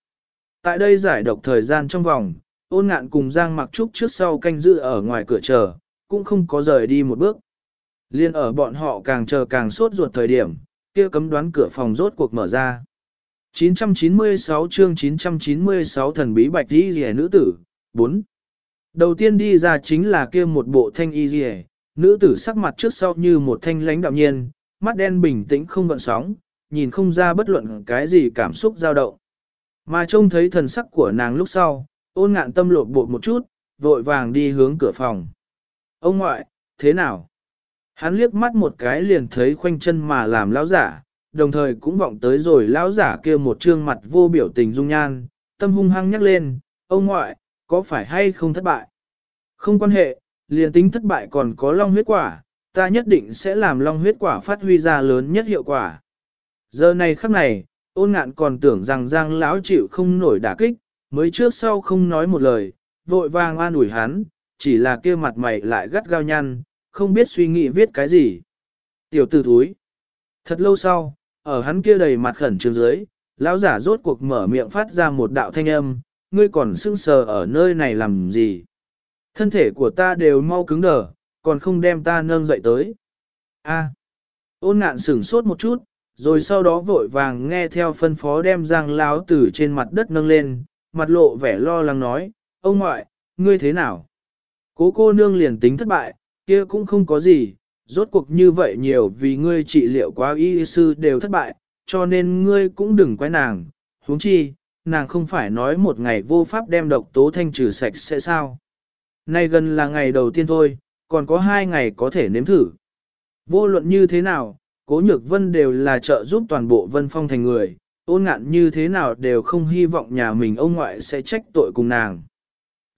Tại đây giải độc thời gian trong vòng, ôn ngạn cùng giang mặc trúc trước sau canh giữ ở ngoài cửa chờ, cũng không có rời đi một bước. Liên ở bọn họ càng chờ càng sốt ruột thời điểm, kia cấm đoán cửa phòng rốt cuộc mở ra. 996 chương 996 thần bí bạch y rìa nữ tử, 4. Đầu tiên đi ra chính là kia một bộ thanh y rìa, nữ tử sắc mặt trước sau như một thanh lãnh đạm nhiên, mắt đen bình tĩnh không gợn sóng, nhìn không ra bất luận cái gì cảm xúc dao động. Mà trông thấy thần sắc của nàng lúc sau, ôn ngạn tâm lột bột một chút, vội vàng đi hướng cửa phòng. Ông ngoại, thế nào? Hắn liếc mắt một cái liền thấy khoanh chân mà làm lão giả, đồng thời cũng vọng tới rồi lão giả kia một trương mặt vô biểu tình dung nhan, tâm hung hăng nhắc lên, ông ngoại, có phải hay không thất bại? Không quan hệ, liền tính thất bại còn có long huyết quả, ta nhất định sẽ làm long huyết quả phát huy ra lớn nhất hiệu quả. Giờ này khắc này, ôn ngạn còn tưởng rằng giang lão chịu không nổi đả kích, mới trước sau không nói một lời, vội vàng an ủi hắn, chỉ là kia mặt mày lại gắt gao nhăn, không biết suy nghĩ viết cái gì. Tiểu tử thúi. Thật lâu sau, ở hắn kia đầy mặt khẩn trương dưới, lão giả rốt cuộc mở miệng phát ra một đạo thanh âm, ngươi còn sưng sờ ở nơi này làm gì? Thân thể của ta đều mau cứng đờ, còn không đem ta nâng dậy tới. A. ôn ngạn sửng sốt một chút, rồi sau đó vội vàng nghe theo phân phó đem giang láo từ trên mặt đất nâng lên, mặt lộ vẻ lo lắng nói, ông ngoại, ngươi thế nào? Cố cô nương liền tính thất bại, kia cũng không có gì, rốt cuộc như vậy nhiều vì ngươi trị liệu quá y sư đều thất bại, cho nên ngươi cũng đừng quái nàng, huống chi, nàng không phải nói một ngày vô pháp đem độc tố thanh trừ sạch sẽ sao. Nay gần là ngày đầu tiên thôi, còn có hai ngày có thể nếm thử. Vô luận như thế nào, cố nhược vân đều là trợ giúp toàn bộ vân phong thành người, ôn ngạn như thế nào đều không hy vọng nhà mình ông ngoại sẽ trách tội cùng nàng.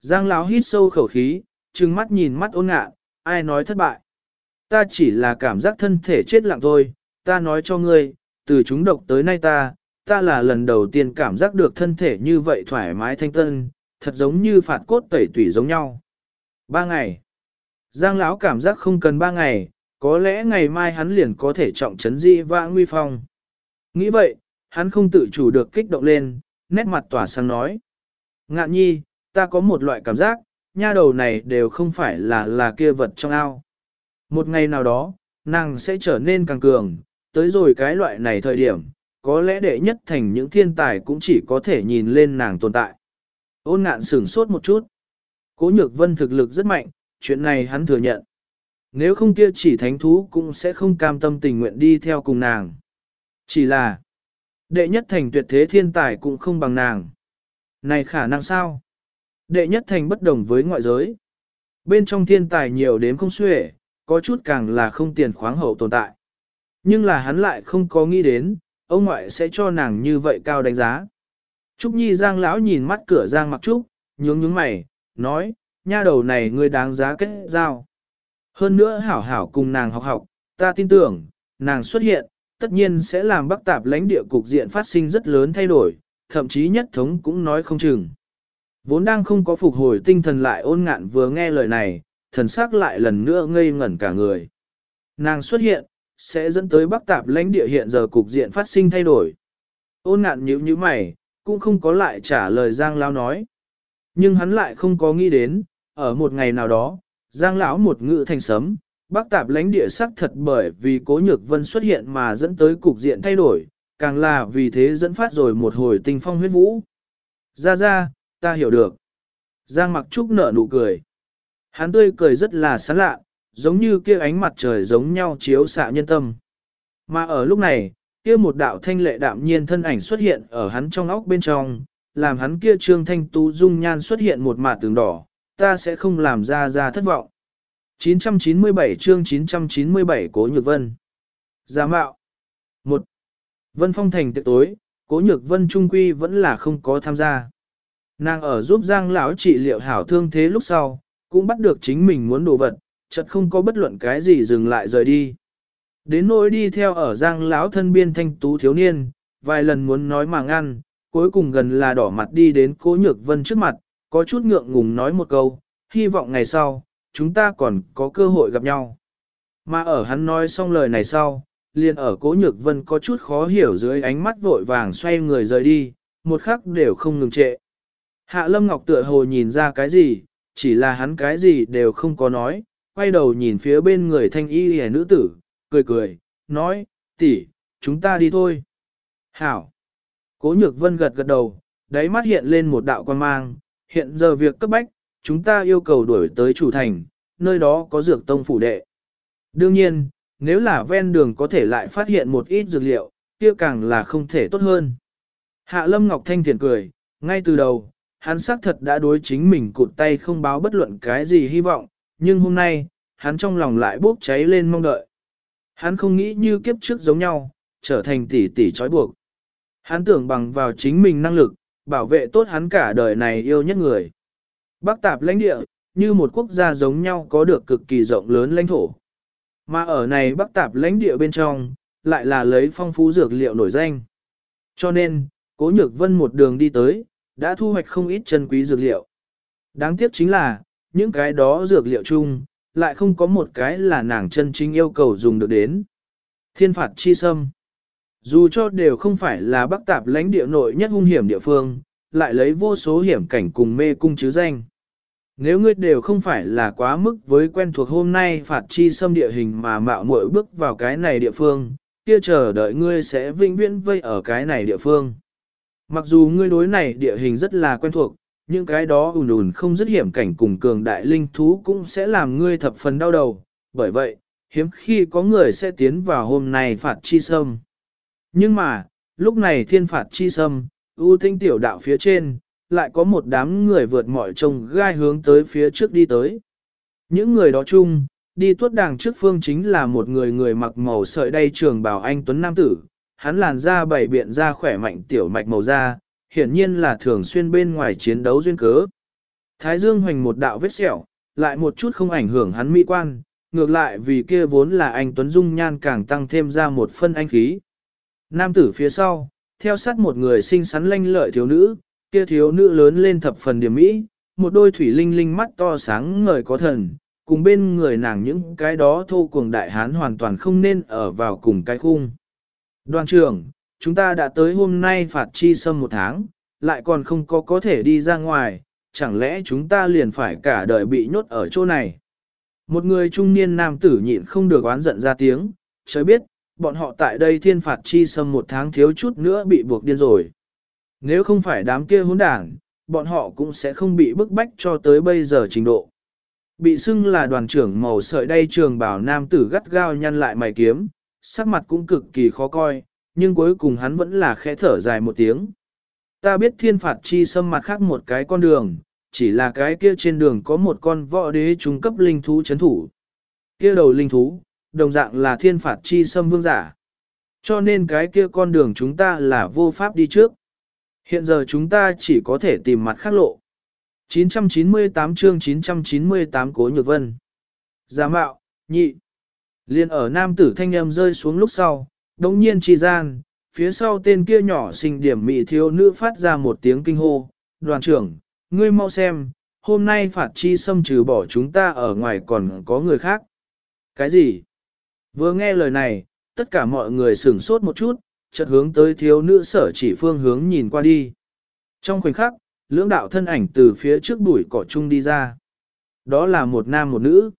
Giang Lão hít sâu khẩu khí, trừng mắt nhìn mắt ôn ngạn, ai nói thất bại. Ta chỉ là cảm giác thân thể chết lặng thôi, ta nói cho ngươi, từ chúng độc tới nay ta, ta là lần đầu tiên cảm giác được thân thể như vậy thoải mái thanh tân, thật giống như phạt cốt tẩy tủy giống nhau. Ba ngày. Giang lão cảm giác không cần ba ngày, có lẽ ngày mai hắn liền có thể trọng trấn di và nguy phong. Nghĩ vậy, hắn không tự chủ được kích động lên, nét mặt tỏa sáng nói. Ngạn nhi, ta có một loại cảm giác, nha đầu này đều không phải là là kia vật trong ao. Một ngày nào đó, nàng sẽ trở nên càng cường, tới rồi cái loại này thời điểm, có lẽ đệ nhất thành những thiên tài cũng chỉ có thể nhìn lên nàng tồn tại. Ôn ngạn sửng sốt một chút. Cố nhược vân thực lực rất mạnh, chuyện này hắn thừa nhận. Nếu không kia chỉ thánh thú cũng sẽ không cam tâm tình nguyện đi theo cùng nàng. Chỉ là, đệ nhất thành tuyệt thế thiên tài cũng không bằng nàng. Này khả năng sao? Đệ nhất thành bất đồng với ngoại giới. Bên trong thiên tài nhiều đến không xuể, có chút càng là không tiền khoáng hậu tồn tại. Nhưng là hắn lại không có nghĩ đến, ông ngoại sẽ cho nàng như vậy cao đánh giá. Trúc Nhi Giang lão nhìn mắt cửa Giang mặc Trúc, nhướng nhướng mày, nói, nha đầu này ngươi đáng giá kết giao. Hơn nữa hảo hảo cùng nàng học học, ta tin tưởng, nàng xuất hiện, tất nhiên sẽ làm bắc tạp lãnh địa cục diện phát sinh rất lớn thay đổi, thậm chí nhất thống cũng nói không chừng. Vốn đang không có phục hồi tinh thần lại ôn ngạn vừa nghe lời này, thần sắc lại lần nữa ngây ngẩn cả người. Nàng xuất hiện, sẽ dẫn tới bắc tạp lãnh địa hiện giờ cục diện phát sinh thay đổi. Ôn ngạn nhíu như mày, cũng không có lại trả lời Giang lao nói. Nhưng hắn lại không có nghĩ đến, ở một ngày nào đó, Giang Lão một ngự thành sấm, bắc tạp lãnh địa sắc thật bởi vì cố nhược vân xuất hiện mà dẫn tới cục diện thay đổi, càng là vì thế dẫn phát rồi một hồi tinh phong huyết vũ. Ra ra, ta hiểu được. Giang mặc trúc nở nụ cười. Hắn tươi cười rất là sán lạ, giống như kia ánh mặt trời giống nhau chiếu xạ nhân tâm. Mà ở lúc này, kia một đạo thanh lệ đạm nhiên thân ảnh xuất hiện ở hắn trong óc bên trong, làm hắn kia trương thanh tú dung nhan xuất hiện một mạt tường đỏ, ta sẽ không làm ra ra thất vọng. 997 chương 997 Cố Nhược Vân Giả mạo 1. Vân Phong thành tiệc tối, Cố Nhược Vân Trung Quy vẫn là không có tham gia. Nàng ở giúp Giang lão trị liệu hảo thương thế lúc sau, cũng bắt được chính mình muốn đồ vật, chợt không có bất luận cái gì dừng lại rời đi. Đến nỗi đi theo ở Giang lão thân biên thanh tú thiếu niên, vài lần muốn nói mà ngăn, cuối cùng gần là đỏ mặt đi đến Cố Nhược Vân trước mặt, có chút ngượng ngùng nói một câu, hy vọng ngày sau, chúng ta còn có cơ hội gặp nhau. Mà ở hắn nói xong lời này sau, liền ở Cố Nhược Vân có chút khó hiểu dưới ánh mắt vội vàng xoay người rời đi, một khắc đều không ngừng trệ. Hạ Lâm Ngọc tựa hồ nhìn ra cái gì, chỉ là hắn cái gì đều không có nói, quay đầu nhìn phía bên người thanh y hề nữ tử, cười cười, nói, tỷ, chúng ta đi thôi. Hảo. Cố nhược vân gật gật đầu, đáy mắt hiện lên một đạo quan mang, hiện giờ việc cấp bách, chúng ta yêu cầu đuổi tới chủ thành, nơi đó có dược tông phủ đệ. Đương nhiên, nếu là ven đường có thể lại phát hiện một ít dược liệu, kia càng là không thể tốt hơn. Hạ Lâm Ngọc Thanh thiền cười, ngay từ đầu, hắn xác thật đã đối chính mình cụt tay không báo bất luận cái gì hy vọng, nhưng hôm nay, hắn trong lòng lại bốc cháy lên mong đợi. Hắn không nghĩ như kiếp trước giống nhau, trở thành tỷ tỷ trói buộc. Hắn tưởng bằng vào chính mình năng lực, bảo vệ tốt hắn cả đời này yêu nhất người. Bắc tạp lãnh địa, như một quốc gia giống nhau có được cực kỳ rộng lớn lãnh thổ. Mà ở này bắc tạp lãnh địa bên trong, lại là lấy phong phú dược liệu nổi danh. Cho nên, cố nhược vân một đường đi tới, đã thu hoạch không ít chân quý dược liệu. Đáng tiếc chính là, những cái đó dược liệu chung, lại không có một cái là nàng chân chính yêu cầu dùng được đến. Thiên phạt chi sâm. Dù cho đều không phải là bắc tạp lãnh địa nội nhất hung hiểm địa phương, lại lấy vô số hiểm cảnh cùng mê cung chứ danh. Nếu ngươi đều không phải là quá mức với quen thuộc hôm nay phạt chi xâm địa hình mà mạo muội bước vào cái này địa phương, kia chờ đợi ngươi sẽ vinh viễn vây ở cái này địa phương. Mặc dù ngươi đối này địa hình rất là quen thuộc, nhưng cái đó ùn ùn không dứt hiểm cảnh cùng cường đại linh thú cũng sẽ làm ngươi thập phần đau đầu, bởi vậy, hiếm khi có người sẽ tiến vào hôm nay phạt chi sâm. Nhưng mà, lúc này thiên phạt chi sâm, ưu tinh tiểu đạo phía trên, lại có một đám người vượt mọi trông gai hướng tới phía trước đi tới. Những người đó chung, Đi tuốt đàng trước phương chính là một người người mặc màu sợi đay trường bào anh Tuấn Nam Tử, hắn làn da bảy biện da khỏe mạnh tiểu mạch màu da, hiển nhiên là thường xuyên bên ngoài chiến đấu duyên cớ. Thái Dương hoành một đạo vết sẹo, lại một chút không ảnh hưởng hắn mỹ quan, ngược lại vì kia vốn là anh Tuấn Dung nhan càng tăng thêm ra một phân anh khí. Nam tử phía sau, theo sát một người xinh xắn lanh lợi thiếu nữ, kia thiếu nữ lớn lên thập phần điểm mỹ, một đôi thủy linh linh mắt to sáng ngời có thần, cùng bên người nàng những cái đó thô cuồng đại hán hoàn toàn không nên ở vào cùng cái khung. Đoàn trưởng, chúng ta đã tới hôm nay phạt chi sâm một tháng, lại còn không có có thể đi ra ngoài, chẳng lẽ chúng ta liền phải cả đời bị nhốt ở chỗ này. Một người trung niên nam tử nhịn không được oán giận ra tiếng, trời biết, bọn họ tại đây thiên phạt chi sâm một tháng thiếu chút nữa bị buộc điên rồi. Nếu không phải đám kia hỗn đảng, bọn họ cũng sẽ không bị bức bách cho tới bây giờ trình độ. Bị xưng là đoàn trưởng màu sợi đây trường bảo nam tử gắt gao nhăn lại mày kiếm, sắc mặt cũng cực kỳ khó coi, nhưng cuối cùng hắn vẫn là khẽ thở dài một tiếng. Ta biết thiên phạt chi xâm mặt khác một cái con đường, chỉ là cái kia trên đường có một con võ đế trung cấp linh thú chấn thủ. Kia đầu linh thú, đồng dạng là thiên phạt chi xâm vương giả. Cho nên cái kia con đường chúng ta là vô pháp đi trước. Hiện giờ chúng ta chỉ có thể tìm mặt khác lộ. 998 chương 998 Cố Nhược Vân Giả mạo, nhị Liên ở nam tử thanh âm rơi xuống lúc sau, đống nhiên chi gian, phía sau tên kia nhỏ xinh điểm mị thiếu nữ phát ra một tiếng kinh hô, đoàn trưởng, ngươi mau xem, hôm nay phạt chi xâm trừ bỏ chúng ta ở ngoài còn có người khác. Cái gì? Vừa nghe lời này, tất cả mọi người sửng sốt một chút, chợt hướng tới thiếu nữ sở chỉ phương hướng nhìn qua đi. Trong khoảnh khắc, lưỡng đạo thân ảnh từ phía trước bụi cỏ chung đi ra. Đó là một nam một nữ.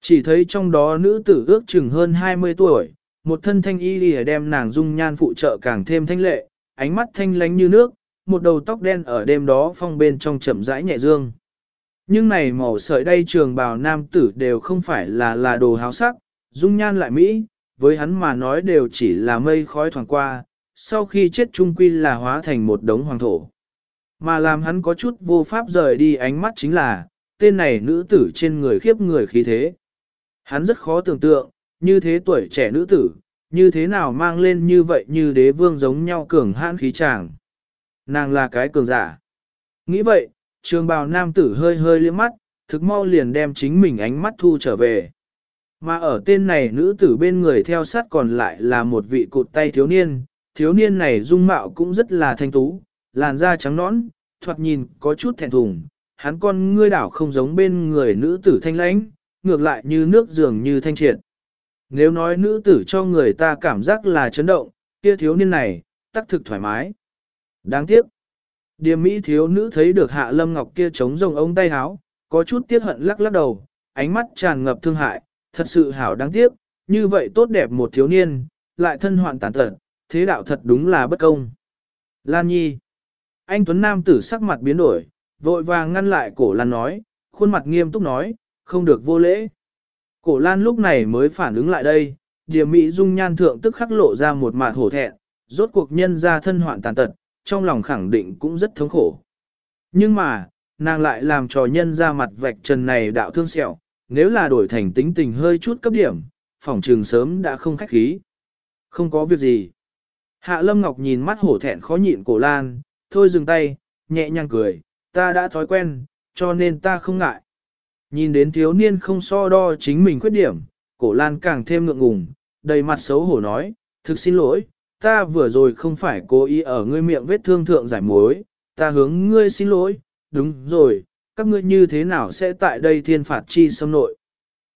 Chỉ thấy trong đó nữ tử ước chừng hơn 20 tuổi, một thân thanh y lìa đem nàng dung nhan phụ trợ càng thêm thanh lệ, ánh mắt thanh lánh như nước, một đầu tóc đen ở đêm đó phong bên trong chậm rãi nhẹ dương. Nhưng này màu sợi đây trường bào nam tử đều không phải là là đồ háo sắc, dung nhan lại Mỹ, với hắn mà nói đều chỉ là mây khói thoảng qua, sau khi chết trung quy là hóa thành một đống hoàng thổ. Mà làm hắn có chút vô pháp rời đi ánh mắt chính là, tên này nữ tử trên người khiếp người khí thế. Hắn rất khó tưởng tượng, như thế tuổi trẻ nữ tử, như thế nào mang lên như vậy như đế vương giống nhau cường hãn khí chàng. Nàng là cái cường giả. Nghĩ vậy, trường bào nam tử hơi hơi liếc mắt, thực mau liền đem chính mình ánh mắt thu trở về. Mà ở tên này nữ tử bên người theo sát còn lại là một vị cụt tay thiếu niên, thiếu niên này dung mạo cũng rất là thanh tú, làn da trắng nõn, thoạt nhìn có chút thẹn thùng, hắn con ngươi đảo không giống bên người nữ tử thanh lãnh, ngược lại như nước dường như thanh triệt. Nếu nói nữ tử cho người ta cảm giác là chấn động, kia thiếu niên này, tắc thực thoải mái. Đáng tiếc. Điềm mỹ thiếu nữ thấy được hạ lâm ngọc kia trống rồng ống tay háo, có chút tiếc hận lắc lắc đầu, ánh mắt tràn ngập thương hại, thật sự hảo đáng tiếc, như vậy tốt đẹp một thiếu niên, lại thân hoạn tàn tật, thế đạo thật đúng là bất công. Lan Nhi. Anh Tuấn Nam tử sắc mặt biến đổi, vội vàng ngăn lại cổ Lan nói, khuôn mặt nghiêm túc nói, không được vô lễ. Cổ Lan lúc này mới phản ứng lại đây, điểm mỹ dung nhan thượng tức khắc lộ ra một mạt hổ thẹn, rốt cuộc nhân ra thân hoạn tàn tật, trong lòng khẳng định cũng rất thống khổ. Nhưng mà, nàng lại làm trò nhân ra mặt vạch trần này đạo thương sẹo, nếu là đổi thành tính tình hơi chút cấp điểm, phòng trường sớm đã không khách khí. Không có việc gì. Hạ Lâm Ngọc nhìn mắt hổ thẹn khó nhịn cổ lan, thôi dừng tay, nhẹ nhàng cười, ta đã thói quen, cho nên ta không ngại. Nhìn đến thiếu niên không so đo chính mình khuyết điểm, cổ lan càng thêm ngượng ngùng, đầy mặt xấu hổ nói, thực xin lỗi, ta vừa rồi không phải cố ý ở ngươi miệng vết thương thượng giải mối, ta hướng ngươi xin lỗi, đúng rồi, các ngươi như thế nào sẽ tại đây thiên phạt chi xâm nội.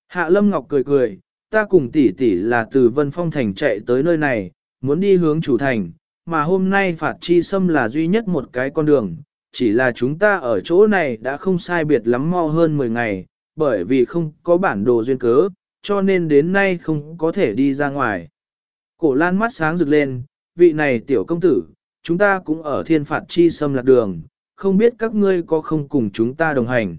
Hạ Lâm Ngọc cười cười, ta cùng tỷ tỷ là từ Vân Phong Thành chạy tới nơi này, muốn đi hướng chủ thành, mà hôm nay phạt chi xâm là duy nhất một cái con đường, chỉ là chúng ta ở chỗ này đã không sai biệt lắm mau hơn 10 ngày, bởi vì không có bản đồ duyên cớ, cho nên đến nay không có thể đi ra ngoài. Cổ lan mắt sáng rực lên, vị này tiểu công tử, chúng ta cũng ở thiên phạt chi xâm lạc đường, không biết các ngươi có không cùng chúng ta đồng hành.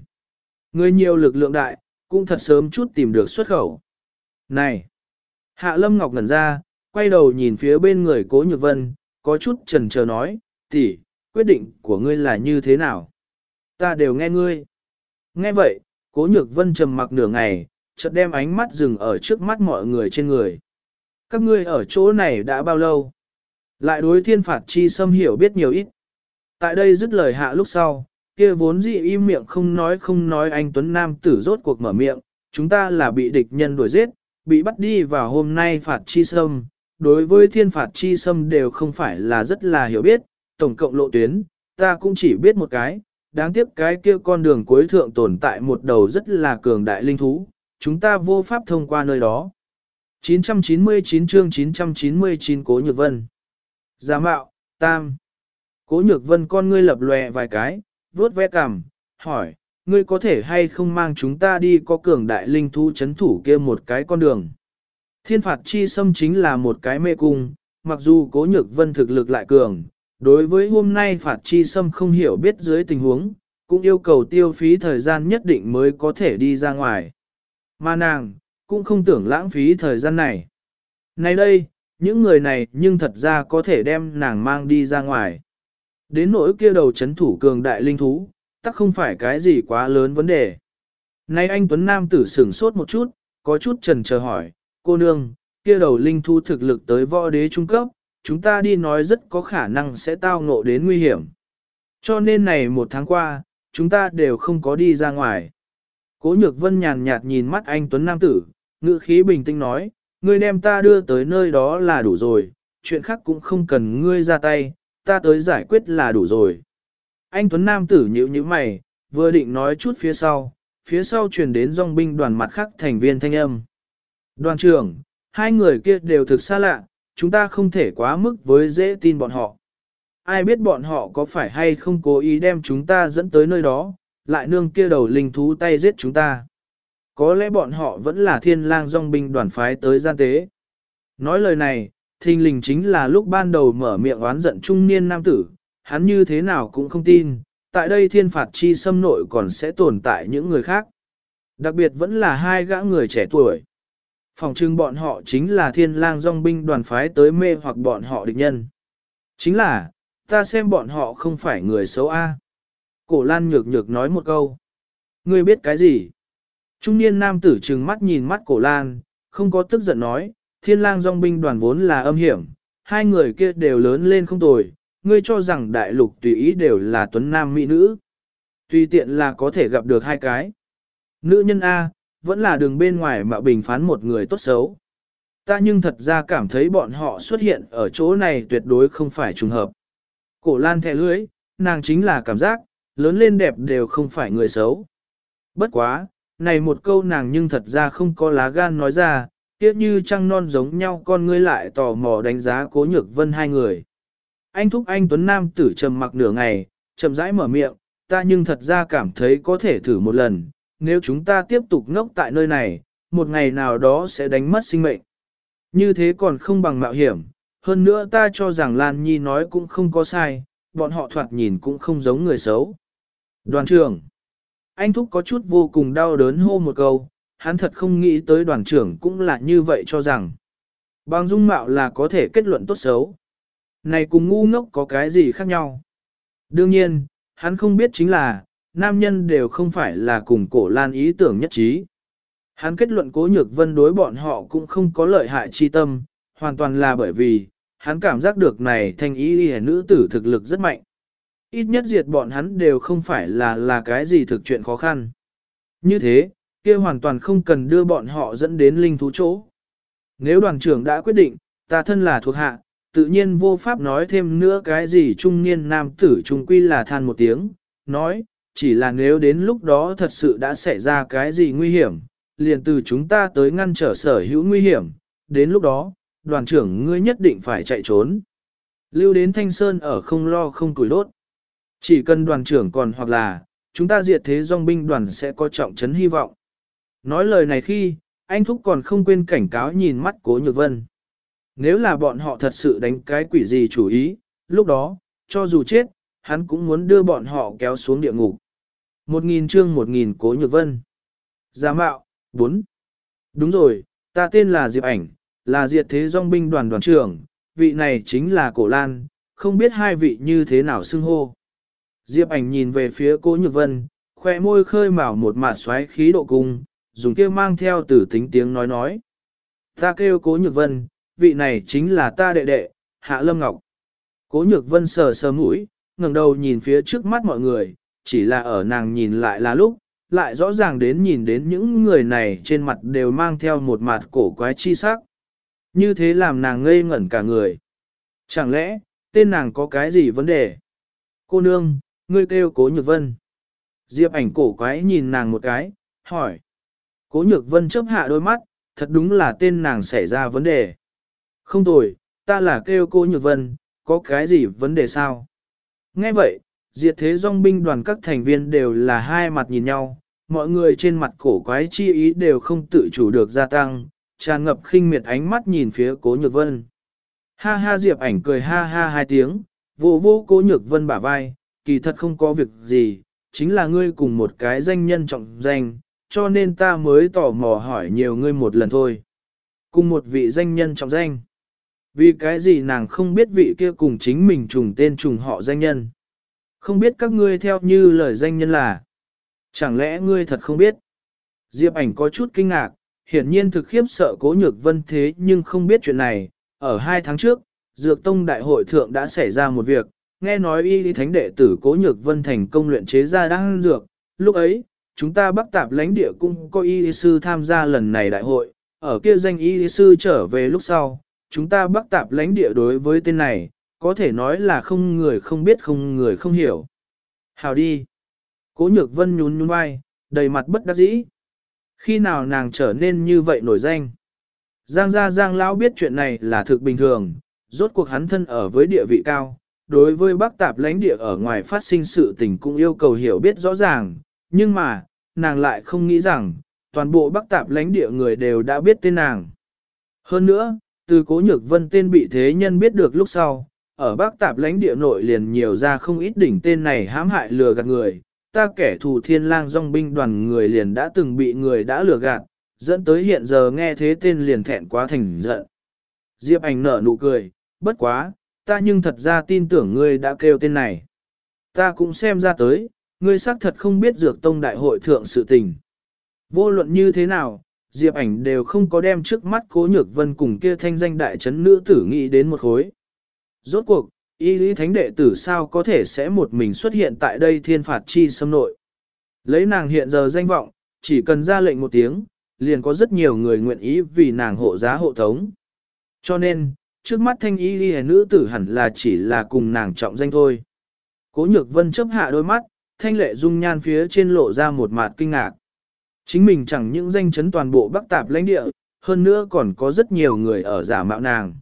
Người nhiều lực lượng đại, cũng thật sớm chút tìm được xuất khẩu. Này! Hạ Lâm Ngọc ngẩn ra, quay đầu nhìn phía bên người Cố Nhược Vân, có chút trần chờ nói, tỷ, quyết định của ngươi là như thế nào? Ta đều nghe ngươi. Nghe vậy, Cố Nhược Vân trầm mặc nửa ngày, chợt đem ánh mắt dừng ở trước mắt mọi người trên người. Các ngươi ở chỗ này đã bao lâu? Lại đối thiên phạt chi xâm hiểu biết nhiều ít. Tại đây dứt lời hạ lúc sau, kia vốn dị im miệng không nói không nói anh Tuấn Nam tử rốt cuộc mở miệng, chúng ta là bị địch nhân đuổi giết, bị bắt đi vào hôm nay phạt chi sâm. Đối với thiên phạt chi sâm đều không phải là rất là hiểu biết, tổng cộng lộ tuyến, ta cũng chỉ biết một cái, đáng tiếc cái kia con đường cuối thượng tồn tại một đầu rất là cường đại linh thú, chúng ta vô pháp thông qua nơi đó. 999 chương 999 Cố Nhược Vân Giả mạo, tam. Cố Nhược Vân con ngươi lập lòe vài cái, vuốt ve cằm, hỏi, ngươi có thể hay không mang chúng ta đi có cường đại linh thú chấn thủ kia một cái con đường. Thiên phạt chi xâm chính là một cái mê cung, mặc dù cố nhược vân thực lực lại cường, đối với hôm nay phạt chi xâm không hiểu biết dưới tình huống, cũng yêu cầu tiêu phí thời gian nhất định mới có thể đi ra ngoài. Mà nàng, cũng không tưởng lãng phí thời gian này. Này đây, những người này nhưng thật ra có thể đem nàng mang đi ra ngoài. Đến nỗi kia đầu chấn thủ cường đại linh thú, tắc không phải cái gì quá lớn vấn đề. Nay anh Tuấn Nam tử sửng sốt một chút, có chút trần chờ hỏi, cô nương, kia đầu linh thú thực lực tới võ đế trung cấp, chúng ta đi nói rất có khả năng sẽ tao ngộ đến nguy hiểm. Cho nên này một tháng qua, chúng ta đều không có đi ra ngoài. Cố nhược vân nhàn nhạt nhìn mắt anh Tuấn Nam tử, ngữ khí bình tĩnh nói, ngươi đem ta đưa tới nơi đó là đủ rồi, chuyện khác cũng không cần ngươi ra tay, ta tới giải quyết là đủ rồi. Anh Tuấn Nam tử nhíu nhíu mày, vừa định nói chút phía sau, phía sau truyền đến dòng binh đoàn mặt khác thành viên thanh âm. Đoàn trưởng, hai người kia đều thực xa lạ, chúng ta không thể quá mức với dễ tin bọn họ. Ai biết bọn họ có phải hay không cố ý đem chúng ta dẫn tới nơi đó, lại nương kia đầu linh thú tay giết chúng ta. Có lẽ bọn họ vẫn là thiên lang dòng binh đoàn phái tới gian tế. Nói lời này, thình lình chính là lúc ban đầu mở miệng oán giận trung niên nam tử, hắn như thế nào cũng không tin, tại đây thiên phạt chi xâm nội còn sẽ tồn tại những người khác. Đặc biệt vẫn là hai gã người trẻ tuổi. Phòng trưng bọn họ chính là thiên lang dòng binh đoàn phái tới mê hoặc bọn họ địch nhân. Chính là, ta xem bọn họ không phải người xấu A. Cổ lan nhược nhược nói một câu. Ngươi biết cái gì? Trung niên nam tử trừng mắt nhìn mắt cổ lan, không có tức giận nói, thiên lang dòng binh đoàn vốn là âm hiểm, hai người kia đều lớn lên không tồi, ngươi cho rằng đại lục tùy ý đều là tuấn nam mỹ nữ. Tùy tiện là có thể gặp được hai cái. Nữ nhân A, vẫn là đường bên ngoài mà bình phán một người tốt xấu. Ta nhưng thật ra cảm thấy bọn họ xuất hiện ở chỗ này tuyệt đối không phải trùng hợp. Cổ lan thẻ lưới, nàng chính là cảm giác, lớn lên đẹp đều không phải người xấu. Bất quá, này một câu nàng nhưng thật ra không có lá gan nói ra, kia như trăng non giống nhau con ngươi lại tò mò đánh giá cố nhược vân hai người. Anh thúc anh Tuấn Nam tử trầm mặc nửa ngày, chậm rãi mở miệng, ta nhưng thật ra cảm thấy có thể thử một lần, nếu chúng ta tiếp tục ngốc tại nơi này, một ngày nào đó sẽ đánh mất sinh mệnh. Như thế còn không bằng mạo hiểm, hơn nữa ta cho rằng Lan Nhi nói cũng không có sai, bọn họ thoạt nhìn cũng không giống người xấu. Đoàn trưởng, anh Thúc có chút vô cùng đau đớn hô một câu, hắn thật không nghĩ tới đoàn trưởng cũng là như vậy cho rằng. Bằng dung mạo là có thể kết luận tốt xấu. Này cùng ngu ngốc có cái gì khác nhau? Đương nhiên, hắn không biết chính là, nam nhân đều không phải là cùng cổ lan ý tưởng nhất trí. Hắn kết luận cố nhược vân đối bọn họ cũng không có lợi hại chi tâm, hoàn toàn là bởi vì, hắn cảm giác được này thanh ý hề nữ tử thực lực rất mạnh. Ít nhất diệt bọn hắn đều không phải là là cái gì thực chuyện khó khăn. Như thế, kia hoàn toàn không cần đưa bọn họ dẫn đến linh thú chỗ. Nếu đoàn trưởng đã quyết định, ta thân là thuộc hạ, tự nhiên vô pháp nói thêm nữa cái gì trung niên nam tử trung quy là than một tiếng, nói, chỉ là nếu đến lúc đó thật sự đã xảy ra cái gì nguy hiểm, liền từ chúng ta tới ngăn trở sở hữu nguy hiểm, đến lúc đó, đoàn trưởng ngươi nhất định phải chạy trốn. Lưu đến Thanh Sơn ở không lo không tuổi đốt. Chỉ cần đoàn trưởng còn hoặc là, chúng ta diệt thế dòng binh đoàn sẽ có trọng trấn hy vọng. Nói lời này khi, anh Thúc còn không quên cảnh cáo nhìn mắt Cố Nhược Vân. Nếu là bọn họ thật sự đánh cái quỷ gì chủ ý, lúc đó, cho dù chết, hắn cũng muốn đưa bọn họ kéo xuống địa ngục. Một nghìn chương một nghìn Cố Nhược Vân. Giả mạo, 4. Đúng rồi, ta tên là Diệp Ảnh, là diệt thế dòng binh đoàn đoàn trưởng, vị này chính là Cổ Lan, không biết hai vị như thế nào xưng hô. Diệp Ảnh nhìn về phía Cố Nhược Vân, khoe môi khơi mào một mạt xoáy khí độ cung, dùng kia mang theo từ tính tiếng nói nói. Ta kêu cố nhược vân, vị này chính là ta đệ đệ, Hạ Lâm Ngọc. Cố nhược vân sờ sờ mũi, ngẩng đầu nhìn phía trước mắt mọi người, chỉ là ở nàng nhìn lại là lúc, lại rõ ràng đến nhìn đến những người này trên mặt đều mang theo một mặt cổ quái chi sắc. Như thế làm nàng ngây ngẩn cả người. Chẳng lẽ, tên nàng có cái gì vấn đề? Cô nương, ngươi kêu cố nhược vân. Diệp ảnh cổ quái nhìn nàng một cái, hỏi. Cố nhược vân chớp hạ đôi mắt, thật đúng là tên nàng xảy ra vấn đề. Không tồi, ta là kêu cô nhược vân, có cái gì vấn đề sao? Nghe vậy, diệt thế dòng binh đoàn các thành viên đều là hai mặt nhìn nhau, mọi người trên mặt cổ quái chi ý đều không tự chủ được gia tăng, tràn ngập khinh miệt ánh mắt nhìn phía cố nhược vân. Ha ha diệp ảnh cười ha ha hai tiếng, vô vô cố nhược vân bả vai, kỳ thật không có việc gì, chính là ngươi cùng một cái danh nhân trọng danh, cho nên ta mới tò mò hỏi nhiều ngươi một lần thôi. Cùng một vị danh nhân trọng danh. Vì cái gì nàng không biết vị kia cùng chính mình trùng tên trùng họ danh nhân. Không biết các ngươi theo như lời danh nhân là. Chẳng lẽ ngươi thật không biết? Diệp ảnh có chút kinh ngạc, hiển nhiên thực khiếp sợ cố nhược vân thế nhưng không biết chuyện này. Ở hai tháng trước, Dược Tông Đại hội thượng đã xảy ra một việc, nghe nói y lý thánh đệ tử cố nhược vân thành công luyện chế ra đan dược. Lúc ấy, chúng ta bắc tạp lãnh địa cũng có y sư tham gia lần này đại hội, ở kia danh y sư trở về lúc sau, chúng ta bắc tạp lãnh địa đối với tên này, có thể nói là không người không biết không người không hiểu. Hào đi. Cố nhược vân nhún nhún vai, đầy mặt bất đắc dĩ. Khi nào nàng trở nên như vậy nổi danh? Giang gia Giang lão biết chuyện này là thực bình thường, rốt cuộc hắn thân ở với địa vị cao. Đối với bắc tạp lãnh địa ở ngoài phát sinh sự tình cũng yêu cầu hiểu biết rõ ràng, nhưng mà, nàng lại không nghĩ rằng, toàn bộ bắc tạp lãnh địa người đều đã biết tên nàng. Hơn nữa, từ cố nhược vân tên bị thế nhân biết được lúc sau, ở bắc tạp lãnh địa nội liền nhiều ra không ít đỉnh tên này hãm hại lừa gạt người, ta kẻ thù thiên lang dòng binh đoàn người liền đã từng bị người đã lừa gạt, dẫn tới hiện giờ nghe thế tên liền thẹn quá thành giận. Diệp ảnh nở nụ cười, bất quá, ta nhưng thật ra tin tưởng ngươi đã kêu tên này. Ta cũng xem ra tới, ngươi xác thật không biết dược tông đại hội thượng sự tình. Vô luận như thế nào, Diệp ảnh đều không có đem trước mắt cố nhược vân cùng kia thanh danh đại chấn nữ tử nghĩ đến một khối. Rốt cuộc, y lý thánh đệ tử sao có thể sẽ một mình xuất hiện tại đây thiên phạt chi xâm nội. Lấy nàng hiện giờ danh vọng, chỉ cần ra lệnh một tiếng, liền có rất nhiều người nguyện ý vì nàng hộ giá hộ tống. Cho nên, trước mắt thanh y lý nữ tử hẳn là chỉ là cùng nàng trọng danh thôi. Cố nhược vân chấp hạ đôi mắt, thanh lệ dung nhan phía trên lộ ra một mặt kinh ngạc. Chính mình chẳng những danh chấn toàn bộ bắc tạp lãnh địa, hơn nữa còn có rất nhiều người ở giả mạo nàng.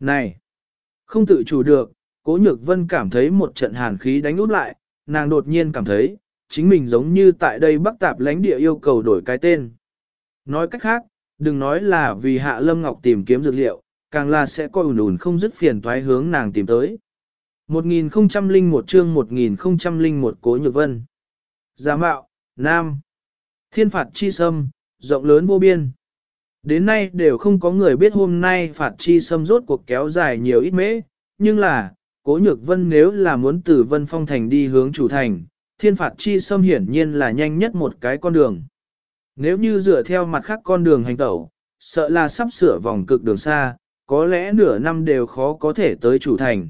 Này! Không tự chủ được, cố nhược vân cảm thấy một trận hàn khí đánh út lại, nàng đột nhiên cảm thấy, chính mình giống như tại đây bắc tạp lãnh địa yêu cầu đổi cái tên. Nói cách khác, đừng nói là vì hạ lâm ngọc tìm kiếm dược liệu, càng là sẽ coi ủn ủn không dứt phiền toái hướng nàng tìm tới. 1001 chương 1001 Cố Nhược Vân Giả mạo, Nam Thiên phạt chi sâm, rộng lớn vô biên. Đến nay đều không có người biết hôm nay phạt chi sâm rốt cuộc kéo dài nhiều ít mễ, nhưng là, cố nhược vân nếu là muốn từ vân phong thành đi hướng chủ thành, thiên phạt chi sâm hiển nhiên là nhanh nhất một cái con đường. Nếu như dựa theo mặt khác con đường hành tẩu, sợ là sắp sửa vòng cực đường xa, có lẽ nửa năm đều khó có thể tới chủ thành.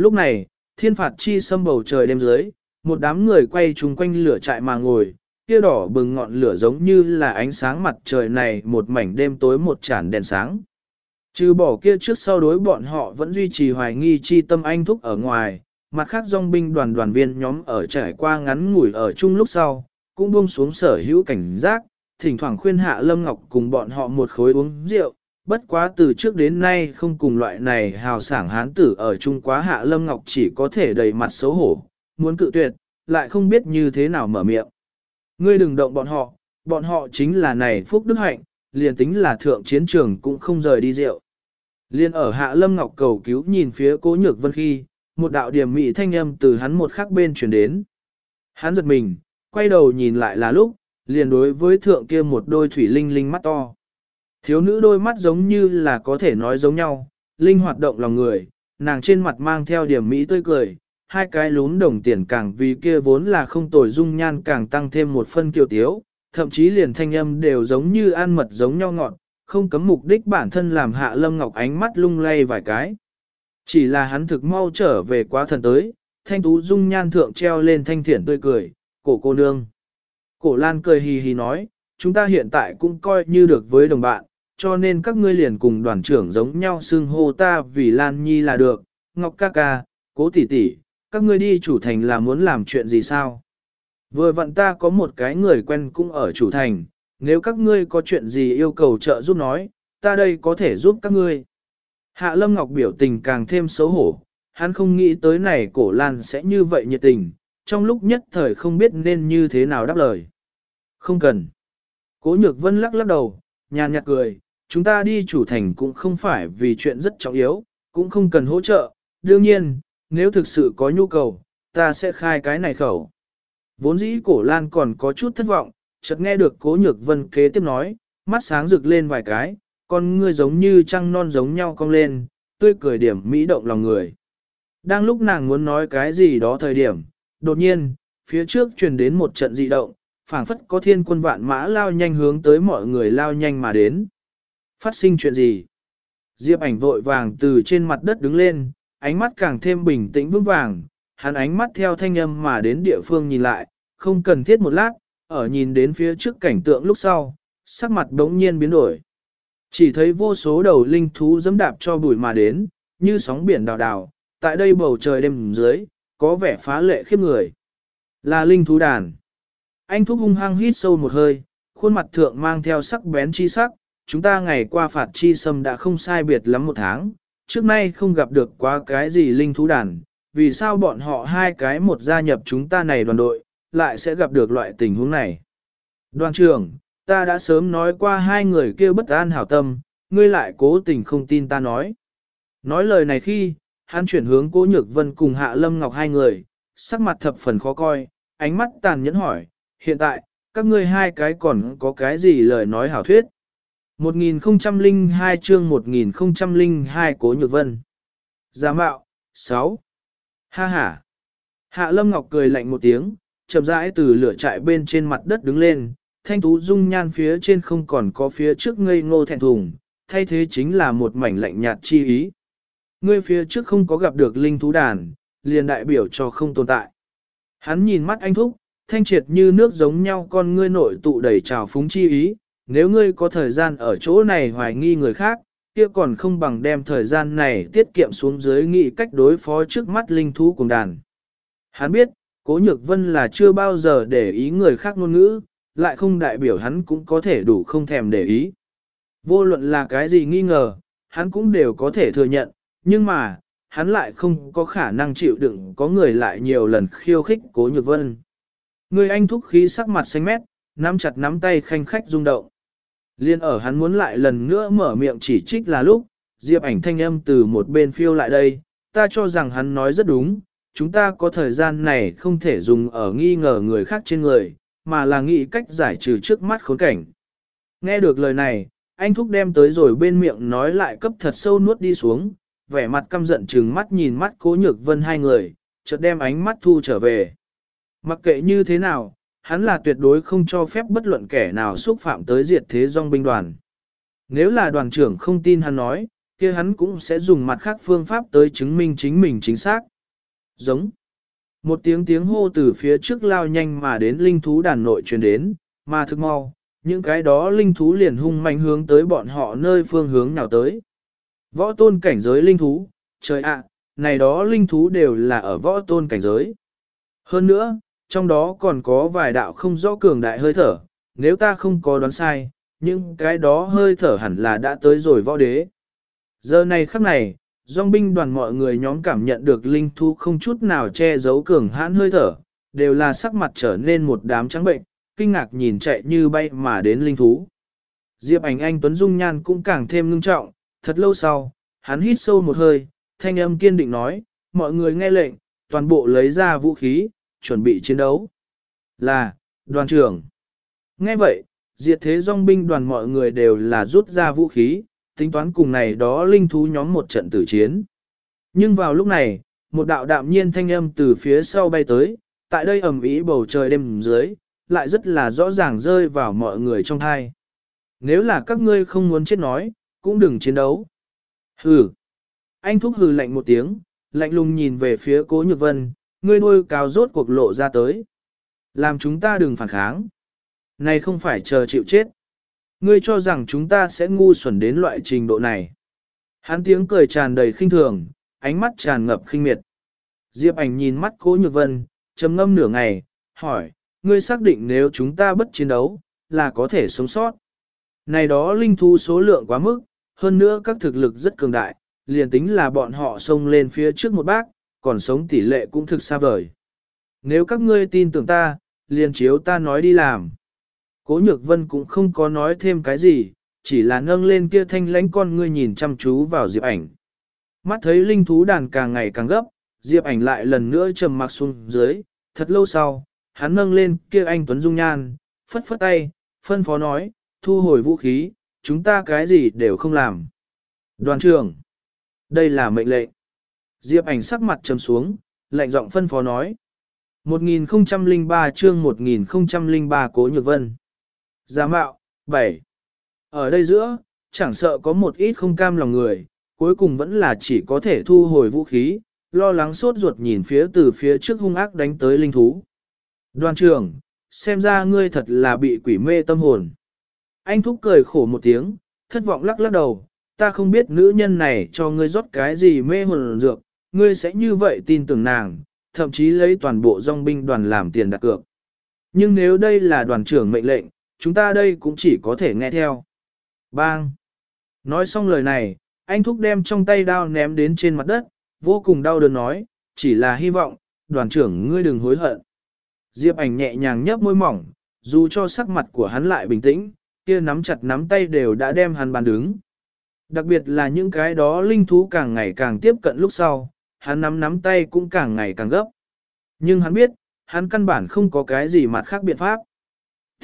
Lúc này, thiên phạt chi xâm bầu trời đêm dưới, một đám người quay chung quanh lửa trại mà ngồi, kia đỏ bừng ngọn lửa giống như là ánh sáng mặt trời này một mảnh đêm tối một chản đèn sáng. Trừ bỏ kia trước sau đối bọn họ vẫn duy trì hoài nghi chi tâm anh thúc ở ngoài, mặt khác dòng binh đoàn đoàn viên nhóm ở trải qua ngắn ngủi ở chung lúc sau, cũng buông xuống sở hữu cảnh giác, thỉnh thoảng khuyên hạ Lâm Ngọc cùng bọn họ một khối uống rượu, bất quá từ trước đến nay không cùng loại này hào sảng hán tử ở trung quá hạ Lâm Ngọc chỉ có thể đầy mặt xấu hổ, muốn cự tuyệt, lại không biết như thế nào mở miệng. Ngươi đừng động bọn họ, bọn họ chính là này phúc đức hạnh, liền tính là thượng chiến trường cũng không rời đi rượu. Liên ở hạ lâm ngọc cầu cứu nhìn phía cố nhược vân khi, một đạo điểm mị thanh âm từ hắn một khắc bên chuyển đến. Hắn giật mình, quay đầu nhìn lại là lúc, liền đối với thượng kia một đôi thủy linh linh mắt to. Thiếu nữ đôi mắt giống như là có thể nói giống nhau, linh hoạt động lòng người, nàng trên mặt mang theo điểm mỹ tươi cười, hai cái lún đồng tiền càng vì kia vốn là không tồi dung nhan càng tăng thêm một phân kiều tiếu, thậm chí liền thanh âm đều giống như ăn mật giống nhau ngọn, không cấm mục đích bản thân làm hạ lâm ngọc ánh mắt lung lay vài cái. Chỉ là hắn thực mau trở về quá thần tới, thanh tú dung nhan thượng treo lên thanh thiển tươi cười, cổ cô nương. Cổ lan cười hì hì nói, chúng ta hiện tại cũng coi như được với đồng bạn, cho nên các ngươi liền cùng đoàn trưởng giống nhau xưng hô ta vì Lan Nhi là được, Ngọc ca ca, cố tỷ tỷ, các ngươi đi chủ thành là muốn làm chuyện gì sao? Vừa vặn ta có một cái người quen cũng ở chủ thành, nếu các ngươi có chuyện gì yêu cầu trợ giúp nói, ta đây có thể giúp các ngươi. Hạ Lâm Ngọc biểu tình càng thêm xấu hổ, hắn không nghĩ tới này cổ lan sẽ như vậy nhiệt tình, trong lúc nhất thời không biết nên như thế nào đáp lời. Không cần. Cố nhược vân lắc lắc đầu, nhàn nhạt cười, chúng ta đi chủ thành cũng không phải vì chuyện rất trọng yếu, cũng không cần hỗ trợ, đương nhiên, nếu thực sự có nhu cầu, ta sẽ khai cái này khẩu. Vốn dĩ cổ lan còn có chút thất vọng, chợt nghe được cố nhược vân kế tiếp nói, mắt sáng rực lên vài cái, con ngươi giống như trăng non giống nhau cong lên, tươi cười điểm mỹ động lòng người. Đang lúc nàng muốn nói cái gì đó thời điểm, đột nhiên, phía trước truyền đến một trận dị động, phảng phất có thiên quân vạn mã lao nhanh hướng tới mọi người lao nhanh mà đến. Phát sinh chuyện gì? Diệp ảnh vội vàng từ trên mặt đất đứng lên, ánh mắt càng thêm bình tĩnh vững vàng, hắn ánh mắt theo thanh âm mà đến địa phương nhìn lại, không cần thiết một lát, ở nhìn đến phía trước cảnh tượng lúc sau, sắc mặt đống nhiên biến đổi. Chỉ thấy vô số đầu linh thú dẫm đạp cho bụi mà đến, như sóng biển đào đào, tại đây bầu trời đêm dưới, có vẻ phá lệ khiếp người. Là linh thú đàn. Anh thúc hung hăng hít sâu một hơi, khuôn mặt thượng mang theo sắc bén chi sắc, chúng ta ngày qua phạt chi sâm đã không sai biệt lắm một tháng, trước nay không gặp được quá cái gì linh thú đàn, vì sao bọn họ hai cái một gia nhập chúng ta này đoàn đội, lại sẽ gặp được loại tình huống này. Đoàn trưởng, ta đã sớm nói qua hai người kia bất an hảo tâm, ngươi lại cố tình không tin ta nói. Nói lời này khi, hắn chuyển hướng cố nhược vân cùng hạ lâm ngọc hai người, sắc mặt thập phần khó coi, ánh mắt tàn nhẫn hỏi, hiện tại, các ngươi hai cái còn có cái gì lời nói hảo thuyết? 1002 chương 1002 Cố Nhược Vân Giả mạo, 6 Ha ha Hạ Lâm Ngọc cười lạnh một tiếng, chậm rãi từ lửa trại bên trên mặt đất đứng lên, thanh tú dung nhan phía trên không còn có phía trước ngây ngô thẹn thùng, thay thế chính là một mảnh lạnh nhạt chi ý. Ngươi phía trước không có gặp được linh thú đàn, liền đại biểu cho không tồn tại. Hắn nhìn mắt anh thúc, thanh triệt như nước giống nhau con ngươi nội tụ đầy trào phúng chi ý, nếu ngươi có thời gian ở chỗ này hoài nghi người khác, kia còn không bằng đem thời gian này tiết kiệm xuống dưới nghĩ cách đối phó trước mắt linh thú cùng đàn. Hắn biết, Cố Nhược Vân là chưa bao giờ để ý người khác ngôn ngữ, lại không đại biểu hắn cũng có thể đủ không thèm để ý. Vô luận là cái gì nghi ngờ, hắn cũng đều có thể thừa nhận, nhưng mà, hắn lại không có khả năng chịu đựng có người lại nhiều lần khiêu khích Cố Nhược Vân. Người anh thúc khí sắc mặt xanh mét, nắm chặt nắm tay khanh khách rung động. Liên ở hắn muốn lại lần nữa mở miệng chỉ trích là lúc, Diệp ảnh thanh âm từ một bên phiêu lại đây, ta cho rằng hắn nói rất đúng, chúng ta có thời gian này không thể dùng ở nghi ngờ người khác trên người, mà là nghĩ cách giải trừ trước mắt khốn cảnh. Nghe được lời này, anh thúc đem tới rồi bên miệng nói lại cấp thật sâu nuốt đi xuống, vẻ mặt căm giận trừng mắt nhìn mắt cố nhược vân hai người, chợt đem ánh mắt thu trở về. Mặc kệ như thế nào, hắn là tuyệt đối không cho phép bất luận kẻ nào xúc phạm tới diệt thế dòng binh đoàn. Nếu là đoàn trưởng không tin hắn nói, kia hắn cũng sẽ dùng mặt khác phương pháp tới chứng minh chính mình chính xác. Giống. Một tiếng tiếng hô từ phía trước lao nhanh mà đến linh thú đàn nội truyền đến, mà thực mau, những cái đó linh thú liền hung mạnh hướng tới bọn họ nơi phương hướng nào tới. Võ tôn cảnh giới linh thú, trời ạ, này đó linh thú đều là ở võ tôn cảnh giới. Hơn nữa, trong đó còn có vài đạo không rõ cường đại hơi thở, nếu ta không có đoán sai, nhưng cái đó hơi thở hẳn là đã tới rồi võ đế. Giờ này khắc này, dòng binh đoàn mọi người nhóm cảm nhận được linh thú không chút nào che giấu cường hãn hơi thở, đều là sắc mặt trở nên một đám trắng bệnh, kinh ngạc nhìn chạy như bay mà đến linh thú. Diệp ảnh anh Tuấn Dung Nhan cũng càng thêm ngưng trọng, thật lâu sau, hắn hít sâu một hơi, thanh âm kiên định nói, mọi người nghe lệnh, toàn bộ lấy ra vũ khí, chuẩn bị chiến đấu. Là, đoàn trưởng. Nghe vậy, diệt thế dòng binh đoàn mọi người đều là rút ra vũ khí, tính toán cùng này đó linh thú nhóm một trận tử chiến. Nhưng vào lúc này, một đạo đạm nhiên thanh âm từ phía sau bay tới, tại đây ẩm ý bầu trời đêm dưới, lại rất là rõ ràng rơi vào mọi người trong thai. Nếu là các ngươi không muốn chết nói, cũng đừng chiến đấu. Hừ. Anh thúc hừ lạnh một tiếng, lạnh lùng nhìn về phía cố nhược vân, ngươi nuôi cao rốt cuộc lộ ra tới. Làm chúng ta đừng phản kháng. Này không phải chờ chịu chết. Ngươi cho rằng chúng ta sẽ ngu xuẩn đến loại trình độ này. Hắn tiếng cười tràn đầy khinh thường, ánh mắt tràn ngập khinh miệt. Diệp ảnh nhìn mắt cố nhược vân, trầm ngâm nửa ngày, hỏi, ngươi xác định nếu chúng ta bất chiến đấu, là có thể sống sót. Này đó linh thú số lượng quá mức, hơn nữa các thực lực rất cường đại, liền tính là bọn họ xông lên phía trước một bác, còn sống tỷ lệ cũng thực xa vời. Nếu các ngươi tin tưởng ta, liền chiếu ta nói đi làm. Cố nhược vân cũng không có nói thêm cái gì, chỉ là nâng lên kia thanh lãnh con ngươi nhìn chăm chú vào diệp ảnh. Mắt thấy linh thú đàn càng ngày càng gấp, diệp ảnh lại lần nữa trầm mặc xuống dưới, thật lâu sau, hắn nâng lên kia anh Tuấn Dung Nhan, phất phất tay, phân phó nói, thu hồi vũ khí, chúng ta cái gì đều không làm. Đoàn trưởng, đây là mệnh lệnh. Diệp ảnh sắc mặt trầm xuống, lạnh giọng phân phó nói. 1003 chương 1003 Cố Nhược Vân. Giá mạo, 7. Ở đây giữa, chẳng sợ có một ít không cam lòng người, cuối cùng vẫn là chỉ có thể thu hồi vũ khí, lo lắng sốt ruột nhìn phía từ phía trước hung ác đánh tới linh thú. Đoàn trưởng, xem ra ngươi thật là bị quỷ mê tâm hồn. Anh thúc cười khổ một tiếng, thất vọng lắc lắc đầu, ta không biết nữ nhân này cho ngươi rót cái gì mê hồn dược, ngươi sẽ như vậy tin tưởng nàng, thậm chí lấy toàn bộ dòng binh đoàn làm tiền đặt cược. Nhưng nếu đây là đoàn trưởng mệnh lệnh, chúng ta đây cũng chỉ có thể nghe theo. Bang! Nói xong lời này, anh thúc đem trong tay đao ném đến trên mặt đất, vô cùng đau đớn nói, chỉ là hy vọng, đoàn trưởng ngươi đừng hối hận. Diệp ảnh nhẹ nhàng nhấp môi mỏng, dù cho sắc mặt của hắn lại bình tĩnh, kia nắm chặt nắm tay đều đã đem hắn bàn đứng. Đặc biệt là những cái đó linh thú càng ngày càng tiếp cận lúc sau, hắn nắm nắm tay cũng càng ngày càng gấp. Nhưng hắn biết, hắn căn bản không có cái gì mặt khác biện pháp.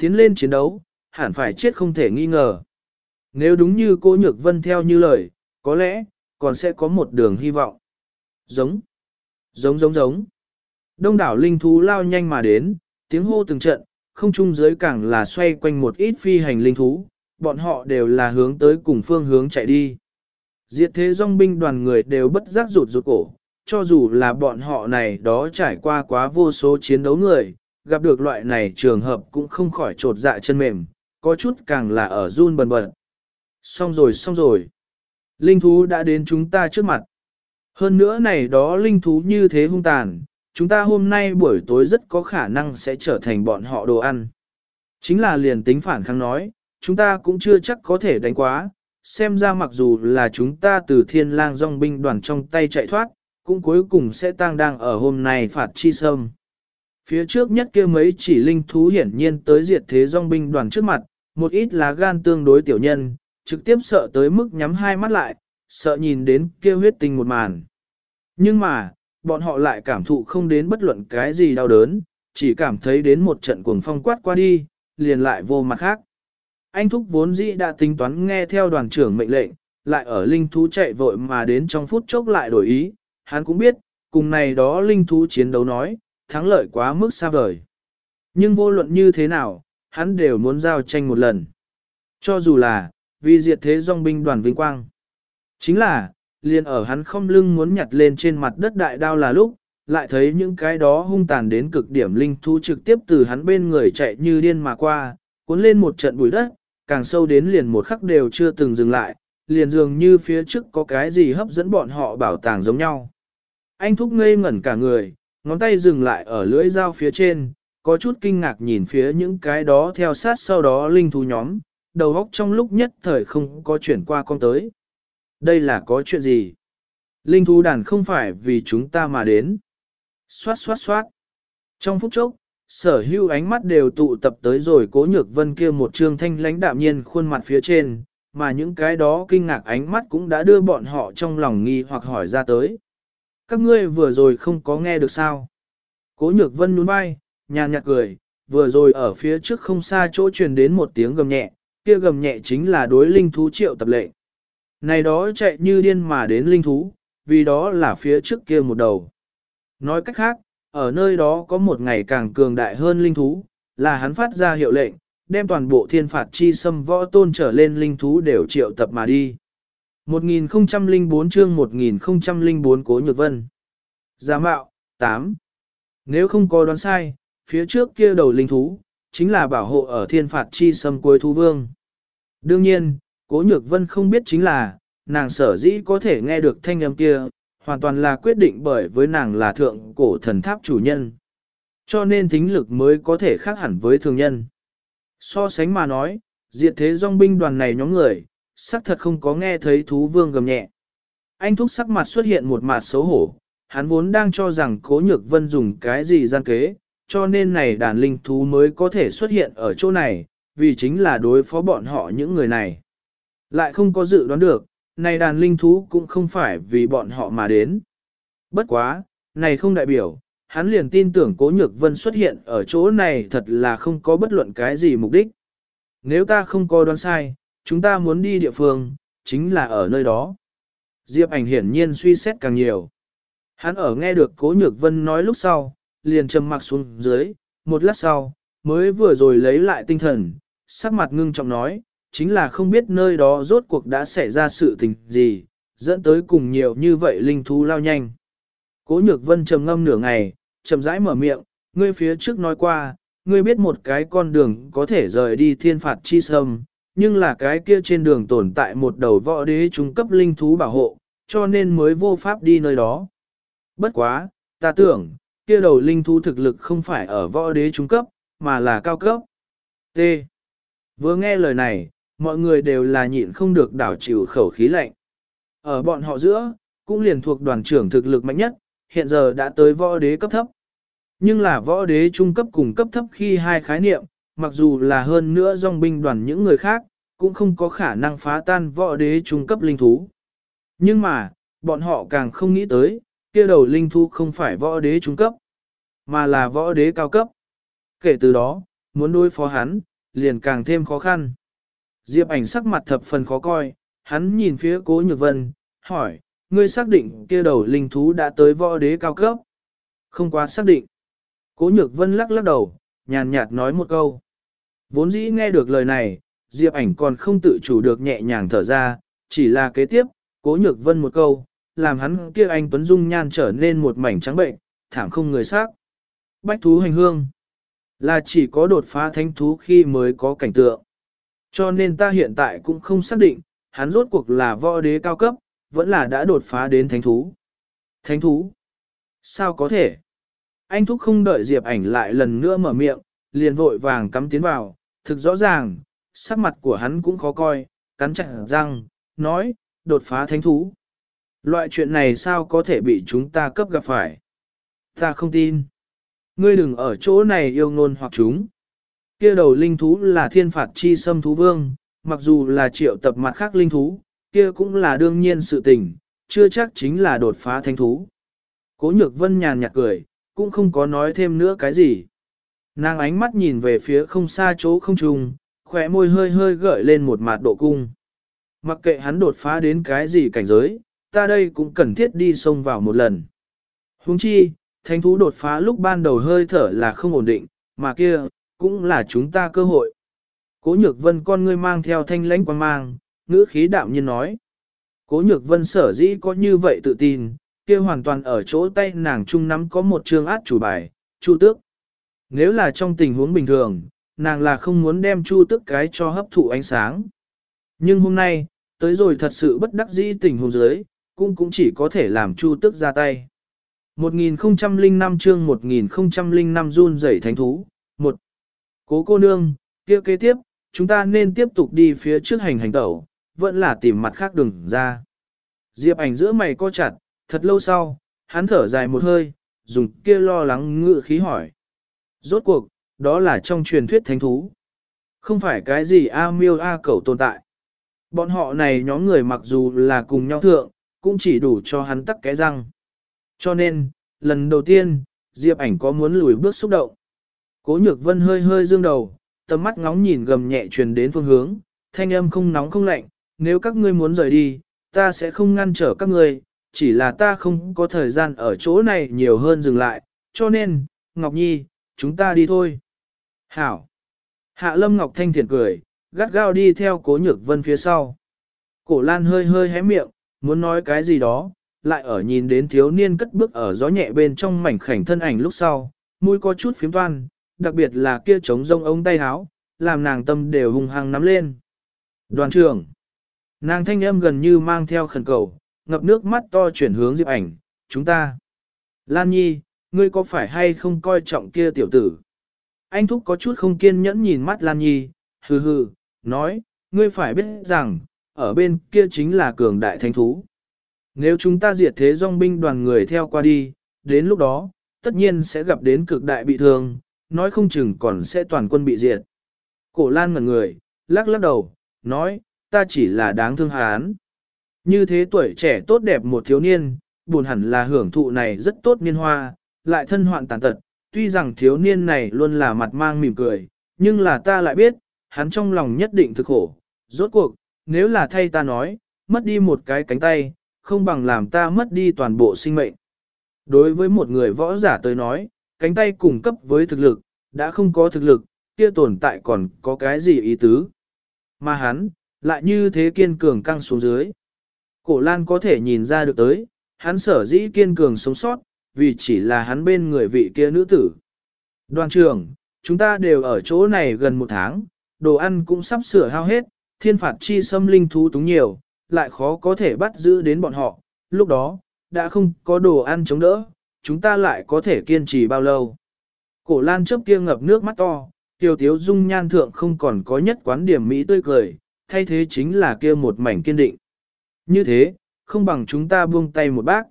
Tiến lên chiến đấu, hẳn phải chết không thể nghi ngờ. Nếu đúng như cô Nhược Vân theo như lời, có lẽ, còn sẽ có một đường hy vọng. Giống, giống giống giống. Đông đảo linh thú lao nhanh mà đến, tiếng hô từng trận, không trung dưới càng là xoay quanh một ít phi hành linh thú, bọn họ đều là hướng tới cùng phương hướng chạy đi. Diệt thế dòng binh đoàn người đều bất giác rụt rụt cổ, cho dù là bọn họ này đó trải qua quá vô số chiến đấu người, gặp được loại này trường hợp cũng không khỏi trột dạ chân mềm, có chút càng là ở run bần bật. Xong rồi xong rồi. Linh thú đã đến chúng ta trước mặt. Hơn nữa này đó linh thú như thế hung tàn, chúng ta hôm nay buổi tối rất có khả năng sẽ trở thành bọn họ đồ ăn. Chính là liền tính phản kháng nói, chúng ta cũng chưa chắc có thể đánh quá, xem ra mặc dù là chúng ta từ thiên lang dòng binh đoàn trong tay chạy thoát, cũng cuối cùng sẽ tang đang ở hôm nay phạt chi sâm. Phía trước nhất kia mấy chỉ linh thú hiển nhiên tới diệt thế dòng binh đoàn trước mặt, một ít lá gan tương đối tiểu nhân, trực tiếp sợ tới mức nhắm hai mắt lại, sợ nhìn đến kia huyết tình một màn. Nhưng mà, bọn họ lại cảm thụ không đến bất luận cái gì đau đớn, chỉ cảm thấy đến một trận cuồng phong quát qua đi, liền lại vô mặt khác. Anh Thúc vốn dĩ đã tính toán nghe theo đoàn trưởng mệnh lệnh, lại ở linh thú chạy vội mà đến trong phút chốc lại đổi ý, hắn cũng biết, cùng này đó linh thú chiến đấu nói, thắng lợi quá mức xa vời. Nhưng vô luận như thế nào, hắn đều muốn giao tranh một lần. Cho dù là, vì diệt thế dòng binh đoàn vinh quang. Chính là, liền ở hắn không lưng muốn nhặt lên trên mặt đất đại đao là lúc, lại thấy những cái đó hung tàn đến cực điểm linh thú trực tiếp từ hắn bên người chạy như điên mà qua, cuốn lên một trận bụi đất, càng sâu đến liền một khắc đều chưa từng dừng lại, liền dường như phía trước có cái gì hấp dẫn bọn họ bảo tàng giống nhau. Anh thúc ngây ngẩn cả người, ngón tay dừng lại ở lưỡi dao phía trên, có chút kinh ngạc nhìn phía những cái đó theo sát sau đó linh thú nhóm, đầu óc trong lúc nhất thời không có chuyển qua con tới. Đây là có chuyện gì? Linh thú đàn không phải vì chúng ta mà đến. Xoát xoát xoát. Trong phút chốc, sở hữu ánh mắt đều tụ tập tới rồi cố nhược vân kia một trương thanh lãnh đạm nhiên khuôn mặt phía trên, mà những cái đó kinh ngạc ánh mắt cũng đã đưa bọn họ trong lòng nghi hoặc hỏi ra tới. Các ngươi vừa rồi không có nghe được sao? Cố nhược vân nhún vai, nhàn nhạt cười, vừa rồi ở phía trước không xa chỗ truyền đến một tiếng gầm nhẹ, kia gầm nhẹ chính là đối linh thú triệu tập lệ. Này đó chạy như điên mà đến linh thú, vì đó là phía trước kia một đầu. Nói cách khác, ở nơi đó có một ngày càng cường đại hơn linh thú, là hắn phát ra hiệu lệnh, đem toàn bộ thiên phạt chi xâm võ tôn trở lên linh thú đều triệu tập mà đi. 1004 chương 1004 Cố Nhược Vân Giả mạo, 8. Nếu không có đoán sai, phía trước kia đầu linh thú, chính là bảo hộ ở thiên phạt chi sâm cuối thú vương. Đương nhiên, Cố Nhược Vân không biết chính là, nàng sở dĩ có thể nghe được thanh âm kia, hoàn toàn là quyết định bởi với nàng là thượng cổ thần tháp chủ nhân. Cho nên tính lực mới có thể khác hẳn với thường nhân. So sánh mà nói, diệt thế dòng binh đoàn này nhóm người, sắc thật không có nghe thấy thú vương gầm nhẹ. Anh thúc sắc mặt xuất hiện một mặt xấu hổ, hắn vốn đang cho rằng cố nhược vân dùng cái gì gian kế, cho nên này đàn linh thú mới có thể xuất hiện ở chỗ này, vì chính là đối phó bọn họ những người này. Lại không có dự đoán được, này đàn linh thú cũng không phải vì bọn họ mà đến. Bất quá, này không đại biểu, hắn liền tin tưởng cố nhược vân xuất hiện ở chỗ này thật là không có bất luận cái gì mục đích. Nếu ta không có đoán sai, chúng ta muốn đi địa phương, chính là ở nơi đó. Diệp ảnh hiển nhiên suy xét càng nhiều. Hắn ở nghe được cố nhược vân nói lúc sau, liền trầm mặc xuống dưới, một lát sau, mới vừa rồi lấy lại tinh thần, sắc mặt ngưng trọng nói, chính là không biết nơi đó rốt cuộc đã xảy ra sự tình gì, dẫn tới cùng nhiều như vậy linh thú lao nhanh. Cố nhược vân trầm ngâm nửa ngày, chậm rãi mở miệng, ngươi phía trước nói qua, ngươi biết một cái con đường có thể rời đi thiên phạt chi sâm, nhưng là cái kia trên đường tồn tại một đầu võ đế trung cấp linh thú bảo hộ, cho nên mới vô pháp đi nơi đó. Bất quá, ta tưởng, kia đầu linh thú thực lực không phải ở võ đế trung cấp, mà là cao cấp. T. Vừa nghe lời này, mọi người đều là nhịn không được đảo chịu khẩu khí lạnh. Ở bọn họ giữa, cũng liền thuộc đoàn trưởng thực lực mạnh nhất, hiện giờ đã tới võ đế cấp thấp. Nhưng là võ đế trung cấp cùng cấp thấp khi hai khái niệm, mặc dù là hơn nữa dòng binh đoàn những người khác, cũng không có khả năng phá tan võ đế trung cấp linh thú. Nhưng mà, bọn họ càng không nghĩ tới, kia đầu linh thú không phải võ đế trung cấp, mà là võ đế cao cấp. Kể từ đó, muốn đối phó hắn, liền càng thêm khó khăn. Diệp ảnh sắc mặt thập phần khó coi, hắn nhìn phía cố nhược vân, hỏi, ngươi xác định kia đầu linh thú đã tới võ đế cao cấp? Không quá xác định. Cố nhược vân lắc lắc đầu, nhàn nhạt nói một câu. Vốn dĩ nghe được lời này, Diệp ảnh còn không tự chủ được nhẹ nhàng thở ra, chỉ là kế tiếp, cố nhược vân một câu, làm hắn kia anh Tuấn Dung nhan trở nên một mảnh trắng bệnh, thảm không người xác. Bách thú hành hương, là chỉ có đột phá thánh thú khi mới có cảnh tượng. Cho nên ta hiện tại cũng không xác định, hắn rốt cuộc là võ đế cao cấp, vẫn là đã đột phá đến thánh thú. Thánh thú? Sao có thể? Anh thúc không đợi Diệp ảnh lại lần nữa mở miệng, liền vội vàng cắm tiến vào, thực rõ ràng, sắc mặt của hắn cũng khó coi, cắn chặt răng, nói, đột phá thánh thú. Loại chuyện này sao có thể bị chúng ta cấp gặp phải? Ta không tin. Ngươi đừng ở chỗ này yêu ngôn hoặc chúng. Kia đầu linh thú là thiên phạt chi xâm thú vương, mặc dù là triệu tập mặt khác linh thú, kia cũng là đương nhiên sự tình, chưa chắc chính là đột phá thánh thú. Cố nhược vân nhàn nhạt cười, cũng không có nói thêm nữa cái gì. Nàng ánh mắt nhìn về phía không xa chỗ không trùng, khỏe môi hơi hơi gợi lên một mạt độ cung. Mặc kệ hắn đột phá đến cái gì cảnh giới, ta đây cũng cần thiết đi xông vào một lần. Huống chi, thánh thú đột phá lúc ban đầu hơi thở là không ổn định, mà kia, cũng là chúng ta cơ hội. Cố nhược vân con ngươi mang theo thanh lãnh quan mang, ngữ khí đạm nhiên nói. Cố nhược vân sở dĩ có như vậy tự tin, kia hoàn toàn ở chỗ tay nàng trung nắm có một trường át chủ bài, chu tước. Nếu là trong tình huống bình thường, nàng là không muốn đem chu tước cái cho hấp thụ ánh sáng. Nhưng hôm nay, tới rồi thật sự bất đắc dĩ tình huống dưới, cũng cũng chỉ có thể làm chu tước ra tay. 1005 chương 1005 run rẩy thánh thú, một Cố cô nương, kia kế tiếp, chúng ta nên tiếp tục đi phía trước hành hành tẩu, vẫn là tìm mặt khác đường ra. Diệp ảnh giữa mày co chặt, thật lâu sau, hắn thở dài một hơi, dùng kia lo lắng ngự khí hỏi. Rốt cuộc, đó là trong truyền thuyết thánh thú. Không phải cái gì A miêu A cẩu tồn tại. Bọn họ này nhóm người mặc dù là cùng nhau thượng, cũng chỉ đủ cho hắn tắc cái răng. Cho nên, lần đầu tiên, Diệp ảnh có muốn lùi bước xúc động. Cố nhược vân hơi hơi dương đầu, tầm mắt ngóng nhìn gầm nhẹ truyền đến phương hướng, thanh âm không nóng không lạnh, nếu các ngươi muốn rời đi, ta sẽ không ngăn trở các ngươi, chỉ là ta không có thời gian ở chỗ này nhiều hơn dừng lại, cho nên, Ngọc Nhi, chúng ta đi thôi. Hảo. Hạ Lâm Ngọc Thanh thiền cười, gắt gao đi theo cố nhược vân phía sau. Cổ lan hơi hơi hé miệng, muốn nói cái gì đó, lại ở nhìn đến thiếu niên cất bước ở gió nhẹ bên trong mảnh khảnh thân ảnh lúc sau, mũi có chút phím toan, đặc biệt là kia trống rông ống tay háo, làm nàng tâm đều hung hăng nắm lên. Đoàn trưởng, nàng thanh âm gần như mang theo khẩn cầu, ngập nước mắt to chuyển hướng Diệp ảnh, chúng ta. Lan Nhi, ngươi có phải hay không coi trọng kia tiểu tử? Anh Thúc có chút không kiên nhẫn nhìn mắt Lan Nhi, hừ hừ, nói, ngươi phải biết rằng, ở bên kia chính là cường đại thánh thú. Nếu chúng ta diệt thế dòng binh đoàn người theo qua đi, đến lúc đó, tất nhiên sẽ gặp đến cực đại bị thương, nói không chừng còn sẽ toàn quân bị diệt. Cổ Lan ngẩn người, lắc lắc đầu, nói, ta chỉ là đáng thương hán. Như thế tuổi trẻ tốt đẹp một thiếu niên, buồn hẳn là hưởng thụ này rất tốt niên hoa, lại thân hoạn tàn tật, tuy rằng thiếu niên này luôn là mặt mang mỉm cười, nhưng là ta lại biết, hắn trong lòng nhất định thực khổ. Rốt cuộc, nếu là thay ta nói, mất đi một cái cánh tay, không bằng làm ta mất đi toàn bộ sinh mệnh. Đối với một người võ giả tới nói, cánh tay cung cấp với thực lực, đã không có thực lực, kia tồn tại còn có cái gì ý tứ. Mà hắn, lại như thế kiên cường căng xuống dưới. Cổ Lan có thể nhìn ra được tới, hắn sở dĩ kiên cường sống sót, vì chỉ là hắn bên người vị kia nữ tử. Đoàn trưởng, chúng ta đều ở chỗ này gần một tháng, đồ ăn cũng sắp sửa hao hết, thiên phạt chi xâm linh thú túng nhiều, lại khó có thể bắt giữ đến bọn họ, lúc đó, đã không có đồ ăn chống đỡ, chúng ta lại có thể kiên trì bao lâu. Cổ lan chớp kia ngập nước mắt to, tiêu tiếu dung nhan thượng không còn có nhất quán điểm Mỹ tươi cười, thay thế chính là kia một mảnh kiên định. Như thế, không bằng chúng ta buông tay một bác.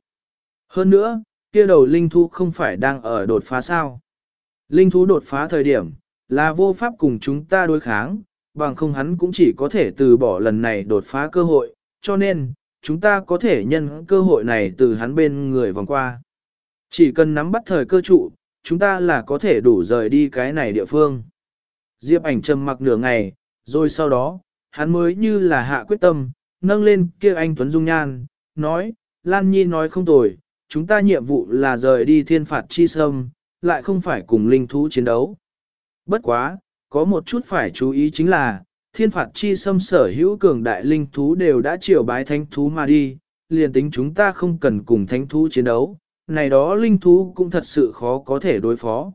Hơn nữa, kia đầu linh thú không phải đang ở đột phá sao. Linh thú đột phá thời điểm, là vô pháp cùng chúng ta đối kháng, bằng không hắn cũng chỉ có thể từ bỏ lần này đột phá cơ hội, cho nên, chúng ta có thể nhân cơ hội này từ hắn bên người vòng qua. Chỉ cần nắm bắt thời cơ trụ, chúng ta là có thể đủ rời đi cái này địa phương. Diệp ảnh trầm mặc nửa ngày, rồi sau đó, hắn mới như là hạ quyết tâm, nâng lên kia anh Tuấn Dung Nhan, nói, Lan Nhi nói không tồi, chúng ta nhiệm vụ là rời đi thiên phạt chi sâm, lại không phải cùng linh thú chiến đấu. Bất quá, có một chút phải chú ý chính là, thiên phạt chi sâm sở hữu cường đại linh thú đều đã triều bái thánh thú mà đi, liền tính chúng ta không cần cùng thánh thú chiến đấu, này đó linh thú cũng thật sự khó có thể đối phó.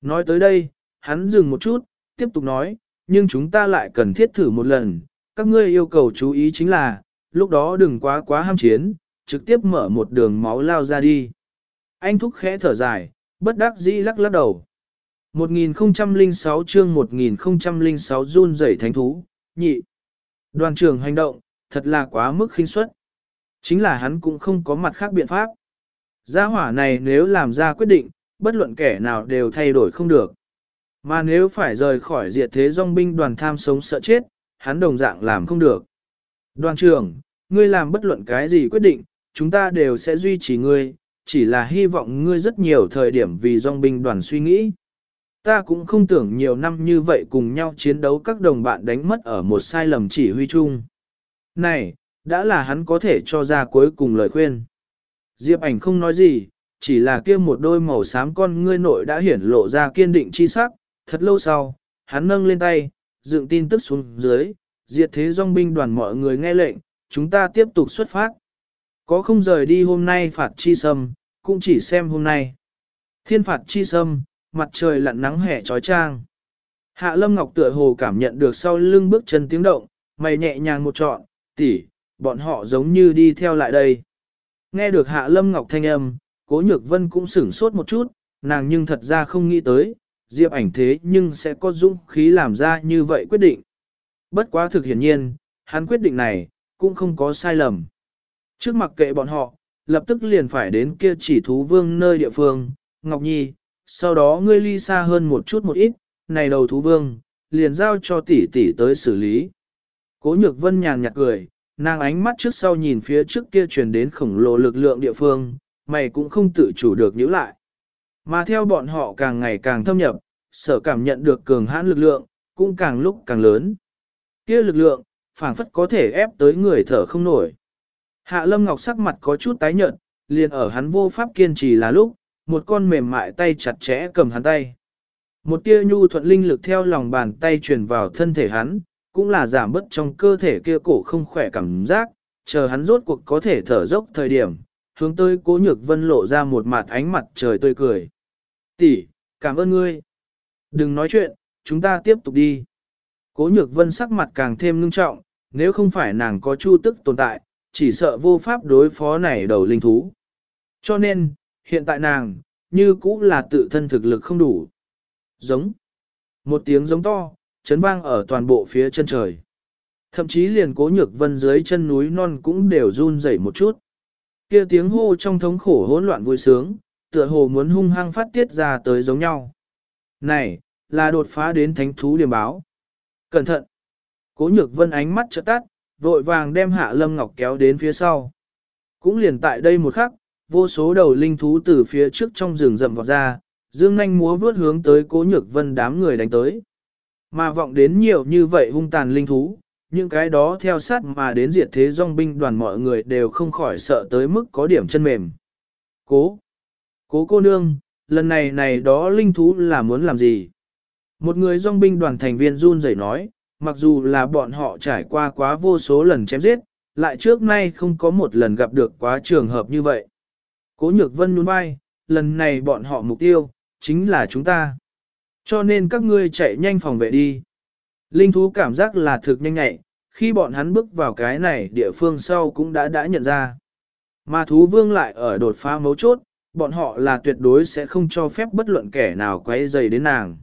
Nói tới đây, hắn dừng một chút, tiếp tục nói, nhưng chúng ta lại cần thiết thử một lần, các ngươi yêu cầu chú ý chính là, lúc đó đừng quá quá ham chiến, trực tiếp mở một đường máu lao ra đi. Anh thúc khẽ thở dài, bất đắc dĩ lắc lắc đầu. 1006 chương 1006 run rẩy thánh thú, nhị. Đoàn trưởng hành động, thật là quá mức khinh suất. Chính là hắn cũng không có mặt khác biện pháp. Gia hỏa này nếu làm ra quyết định, bất luận kẻ nào đều thay đổi không được. Mà nếu phải rời khỏi diệt thế dòng binh đoàn tham sống sợ chết, hắn đồng dạng làm không được. Đoàn trưởng, ngươi làm bất luận cái gì quyết định, chúng ta đều sẽ duy trì ngươi, chỉ là hy vọng ngươi rất nhiều thời điểm vì dòng binh đoàn suy nghĩ. Ta cũng không tưởng nhiều năm như vậy cùng nhau chiến đấu các đồng bạn đánh mất ở một sai lầm chỉ huy chung. Này, đã là hắn có thể cho ra cuối cùng lời khuyên. Diệp ảnh không nói gì, chỉ là kia một đôi màu xám con ngươi nội đã hiển lộ ra kiên định chi sắc, thật lâu sau, hắn nâng lên tay, dựng tin tức xuống dưới, diệt thế dòng binh đoàn mọi người nghe lệnh, chúng ta tiếp tục xuất phát. Có không rời đi hôm nay phạt chi sâm, cũng chỉ xem hôm nay. Thiên phạt chi sâm, mặt trời lặn nắng hè trói trang. Hạ Lâm Ngọc tựa hồ cảm nhận được sau lưng bước chân tiếng động, mày nhẹ nhàng một trọn, tỉ, bọn họ giống như đi theo lại đây. Nghe được Hạ Lâm Ngọc thanh âm, Cố Nhược Vân cũng sửng sốt một chút, nàng nhưng thật ra không nghĩ tới, Diệp ảnh thế nhưng sẽ có dũng khí làm ra như vậy quyết định. Bất quá thực hiển nhiên, hắn quyết định này, cũng không có sai lầm. Trước mặc kệ bọn họ, lập tức liền phải đến kia chỉ thú vương nơi địa phương, Ngọc Nhi, sau đó ngươi ly xa hơn một chút một ít, này đầu thú vương, liền giao cho tỷ tỷ tới xử lý. Cố nhược vân nhàn nhạt cười, nàng ánh mắt trước sau nhìn phía trước kia truyền đến khổng lồ lực lượng địa phương, mày cũng không tự chủ được nhíu lại. Mà theo bọn họ càng ngày càng thâm nhập, sở cảm nhận được cường hãn lực lượng, cũng càng lúc càng lớn. Kia lực lượng, phảng phất có thể ép tới người thở không nổi. Hạ Lâm Ngọc sắc mặt có chút tái nhợt, liền ở hắn vô pháp kiên trì là lúc, một con mềm mại tay chặt chẽ cầm hắn tay. Một tia nhu thuận linh lực theo lòng bàn tay truyền vào thân thể hắn, cũng là giảm bớt trong cơ thể kia cổ không khỏe cảm giác, chờ hắn rốt cuộc có thể thở dốc thời điểm, hướng tới cố nhược vân lộ ra một mặt ánh mặt trời tươi cười. Tỷ, cảm ơn ngươi. Đừng nói chuyện, chúng ta tiếp tục đi. Cố nhược vân sắc mặt càng thêm ngưng trọng, nếu không phải nàng có chu tức tồn tại, chỉ sợ vô pháp đối phó này đầu linh thú. Cho nên, hiện tại nàng, như cũ là tự thân thực lực không đủ. Giống. Một tiếng giống to, chấn vang ở toàn bộ phía chân trời. Thậm chí liền cố nhược vân dưới chân núi non cũng đều run rẩy một chút. kia tiếng hô trong thống khổ hỗn loạn vui sướng, tựa hồ muốn hung hăng phát tiết ra tới giống nhau. Này, là đột phá đến thánh thú điểm báo. Cẩn thận! Cố nhược vân ánh mắt trợ tắt, vội vàng đem hạ lâm ngọc kéo đến phía sau. Cũng liền tại đây một khắc, vô số đầu linh thú từ phía trước trong rừng rậm vọt ra, dương nanh múa vướt hướng tới cố nhược vân đám người đánh tới. Mà vọng đến nhiều như vậy hung tàn linh thú, những cái đó theo sát mà đến diệt thế dòng binh đoàn mọi người đều không khỏi sợ tới mức có điểm chân mềm. Cố! Cố cô nương, lần này này đó linh thú là muốn làm gì? Một người dòng binh đoàn thành viên run rẩy nói, mặc dù là bọn họ trải qua quá vô số lần chém giết, lại trước nay không có một lần gặp được quá trường hợp như vậy. Cố nhược vân nhún vai, lần này bọn họ mục tiêu, chính là chúng ta. Cho nên các ngươi chạy nhanh phòng vệ đi. Linh thú cảm giác là thực nhanh nhạy, khi bọn hắn bước vào cái này địa phương sau cũng đã đã nhận ra. Mà thú vương lại ở đột phá mấu chốt, bọn họ là tuyệt đối sẽ không cho phép bất luận kẻ nào quay dày đến nàng.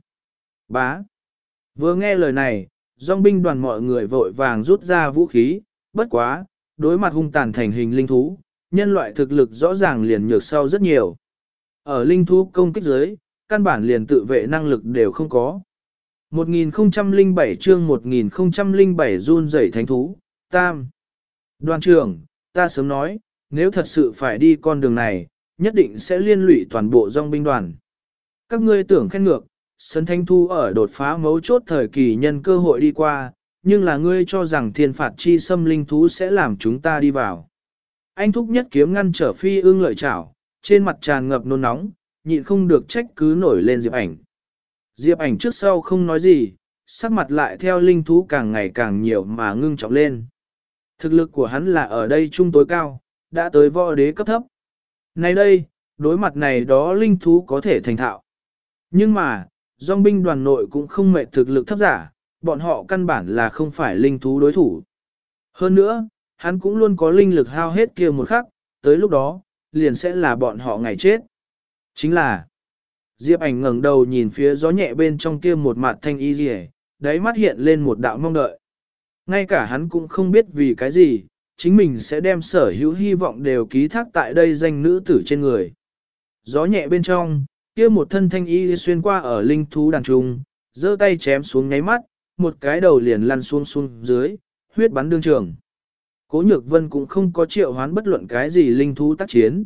Bá. Vừa nghe lời này, dòng binh đoàn mọi người vội vàng rút ra vũ khí, bất quá, đối mặt hung tàn thành hình linh thú, nhân loại thực lực rõ ràng liền nhược sau rất nhiều. Ở linh thú công kích dưới, căn bản liền tự vệ năng lực đều không có. 1007 chương 1007 run rẩy thánh thú, tam. Đoàn trưởng, ta sớm nói, nếu thật sự phải đi con đường này, nhất định sẽ liên lụy toàn bộ dòng binh đoàn. Các ngươi tưởng khen ngược, Sơn Thanh Thu ở đột phá mấu chốt thời kỳ nhân cơ hội đi qua, nhưng là ngươi cho rằng thiên phạt chi xâm linh thú sẽ làm chúng ta đi vào. Anh thúc nhất kiếm ngăn trở phi ương lợi chảo, trên mặt tràn ngập nôn nóng, nhịn không được trách cứ nổi lên Diệp ảnh. Diệp ảnh trước sau không nói gì, sắc mặt lại theo linh thú càng ngày càng nhiều mà ngưng trọng lên. Thực lực của hắn là ở đây trung tối cao, đã tới võ đế cấp thấp. Nay đây, đối mặt này đó linh thú có thể thành thạo. Nhưng mà, dòng binh đoàn nội cũng không mệt thực lực thấp giả, bọn họ căn bản là không phải linh thú đối thủ. Hơn nữa, hắn cũng luôn có linh lực hao hết kia một khắc, tới lúc đó, liền sẽ là bọn họ ngày chết. Chính là, Diệp ảnh ngẩng đầu nhìn phía gió nhẹ bên trong kia một mặt thanh y rỉ, đáy mắt hiện lên một đạo mong đợi. Ngay cả hắn cũng không biết vì cái gì, chính mình sẽ đem sở hữu hy vọng đều ký thác tại đây danh nữ tử trên người. Gió nhẹ bên trong, kia một thân thanh y xuyên qua ở linh thú đàn trung, giơ tay chém xuống nháy mắt, một cái đầu liền lăn xuống xuống dưới, huyết bắn đương trường. Cố nhược vân cũng không có triệu hoán bất luận cái gì linh thú tác chiến.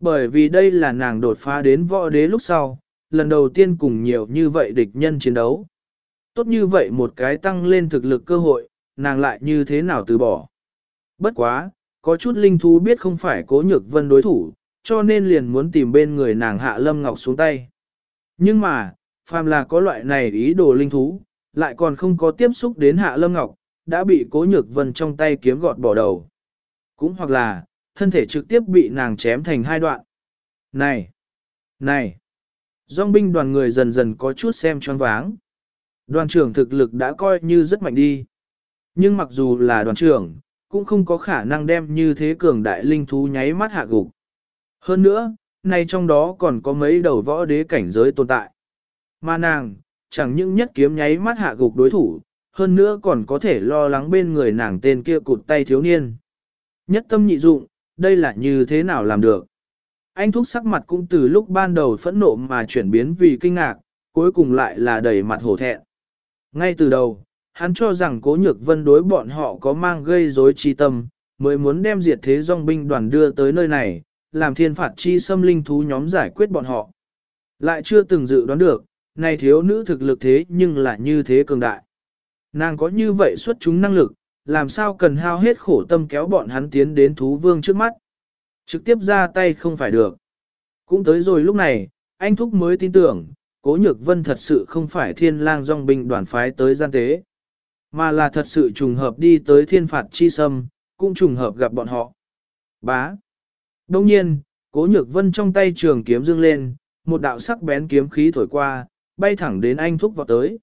Bởi vì đây là nàng đột phá đến võ đế lúc sau, lần đầu tiên cùng nhiều như vậy địch nhân chiến đấu. Tốt như vậy một cái tăng lên thực lực cơ hội, nàng lại như thế nào từ bỏ. Bất quá, có chút linh thú biết không phải cố nhược vân đối thủ, cho nên liền muốn tìm bên người nàng hạ lâm ngọc xuống tay. Nhưng mà, phàm là có loại này ý đồ linh thú, lại còn không có tiếp xúc đến hạ lâm ngọc, đã bị cố nhược vân trong tay kiếm gọt bỏ đầu. Cũng hoặc là, thân thể trực tiếp bị nàng chém thành hai đoạn. Này! Này! Dòng binh đoàn người dần dần có chút xem choáng váng. Đoàn trưởng thực lực đã coi như rất mạnh đi. Nhưng mặc dù là đoàn trưởng, cũng không có khả năng đem như thế cường đại linh thú nháy mắt hạ gục. Hơn nữa, nay trong đó còn có mấy đầu võ đế cảnh giới tồn tại. Mà nàng, chẳng những nhất kiếm nháy mắt hạ gục đối thủ, hơn nữa còn có thể lo lắng bên người nàng tên kia cụt tay thiếu niên. Nhất tâm nhị dụng, đây là như thế nào làm được? Anh thúc sắc mặt cũng từ lúc ban đầu phẫn nộ mà chuyển biến vì kinh ngạc, cuối cùng lại là đầy mặt hổ thẹn. Ngay từ đầu, hắn cho rằng cố nhược vân đối bọn họ có mang gây rối chi tâm, mới muốn đem diệt thế dòng binh đoàn đưa tới nơi này, làm thiên phạt chi xâm linh thú nhóm giải quyết bọn họ. Lại chưa từng dự đoán được, này thiếu nữ thực lực thế nhưng là như thế cường đại. Nàng có như vậy xuất chúng năng lực, làm sao cần hao hết khổ tâm kéo bọn hắn tiến đến thú vương trước mắt. Trực tiếp ra tay không phải được. Cũng tới rồi lúc này, anh Thúc mới tin tưởng, cố nhược vân thật sự không phải thiên lang dòng binh đoàn phái tới gian tế, mà là thật sự trùng hợp đi tới thiên phạt chi sâm, cũng trùng hợp gặp bọn họ. Bá. Đông nhiên, cố nhược vân trong tay trường kiếm dương lên, một đạo sắc bén kiếm khí thổi qua, bay thẳng đến anh thúc vào tới.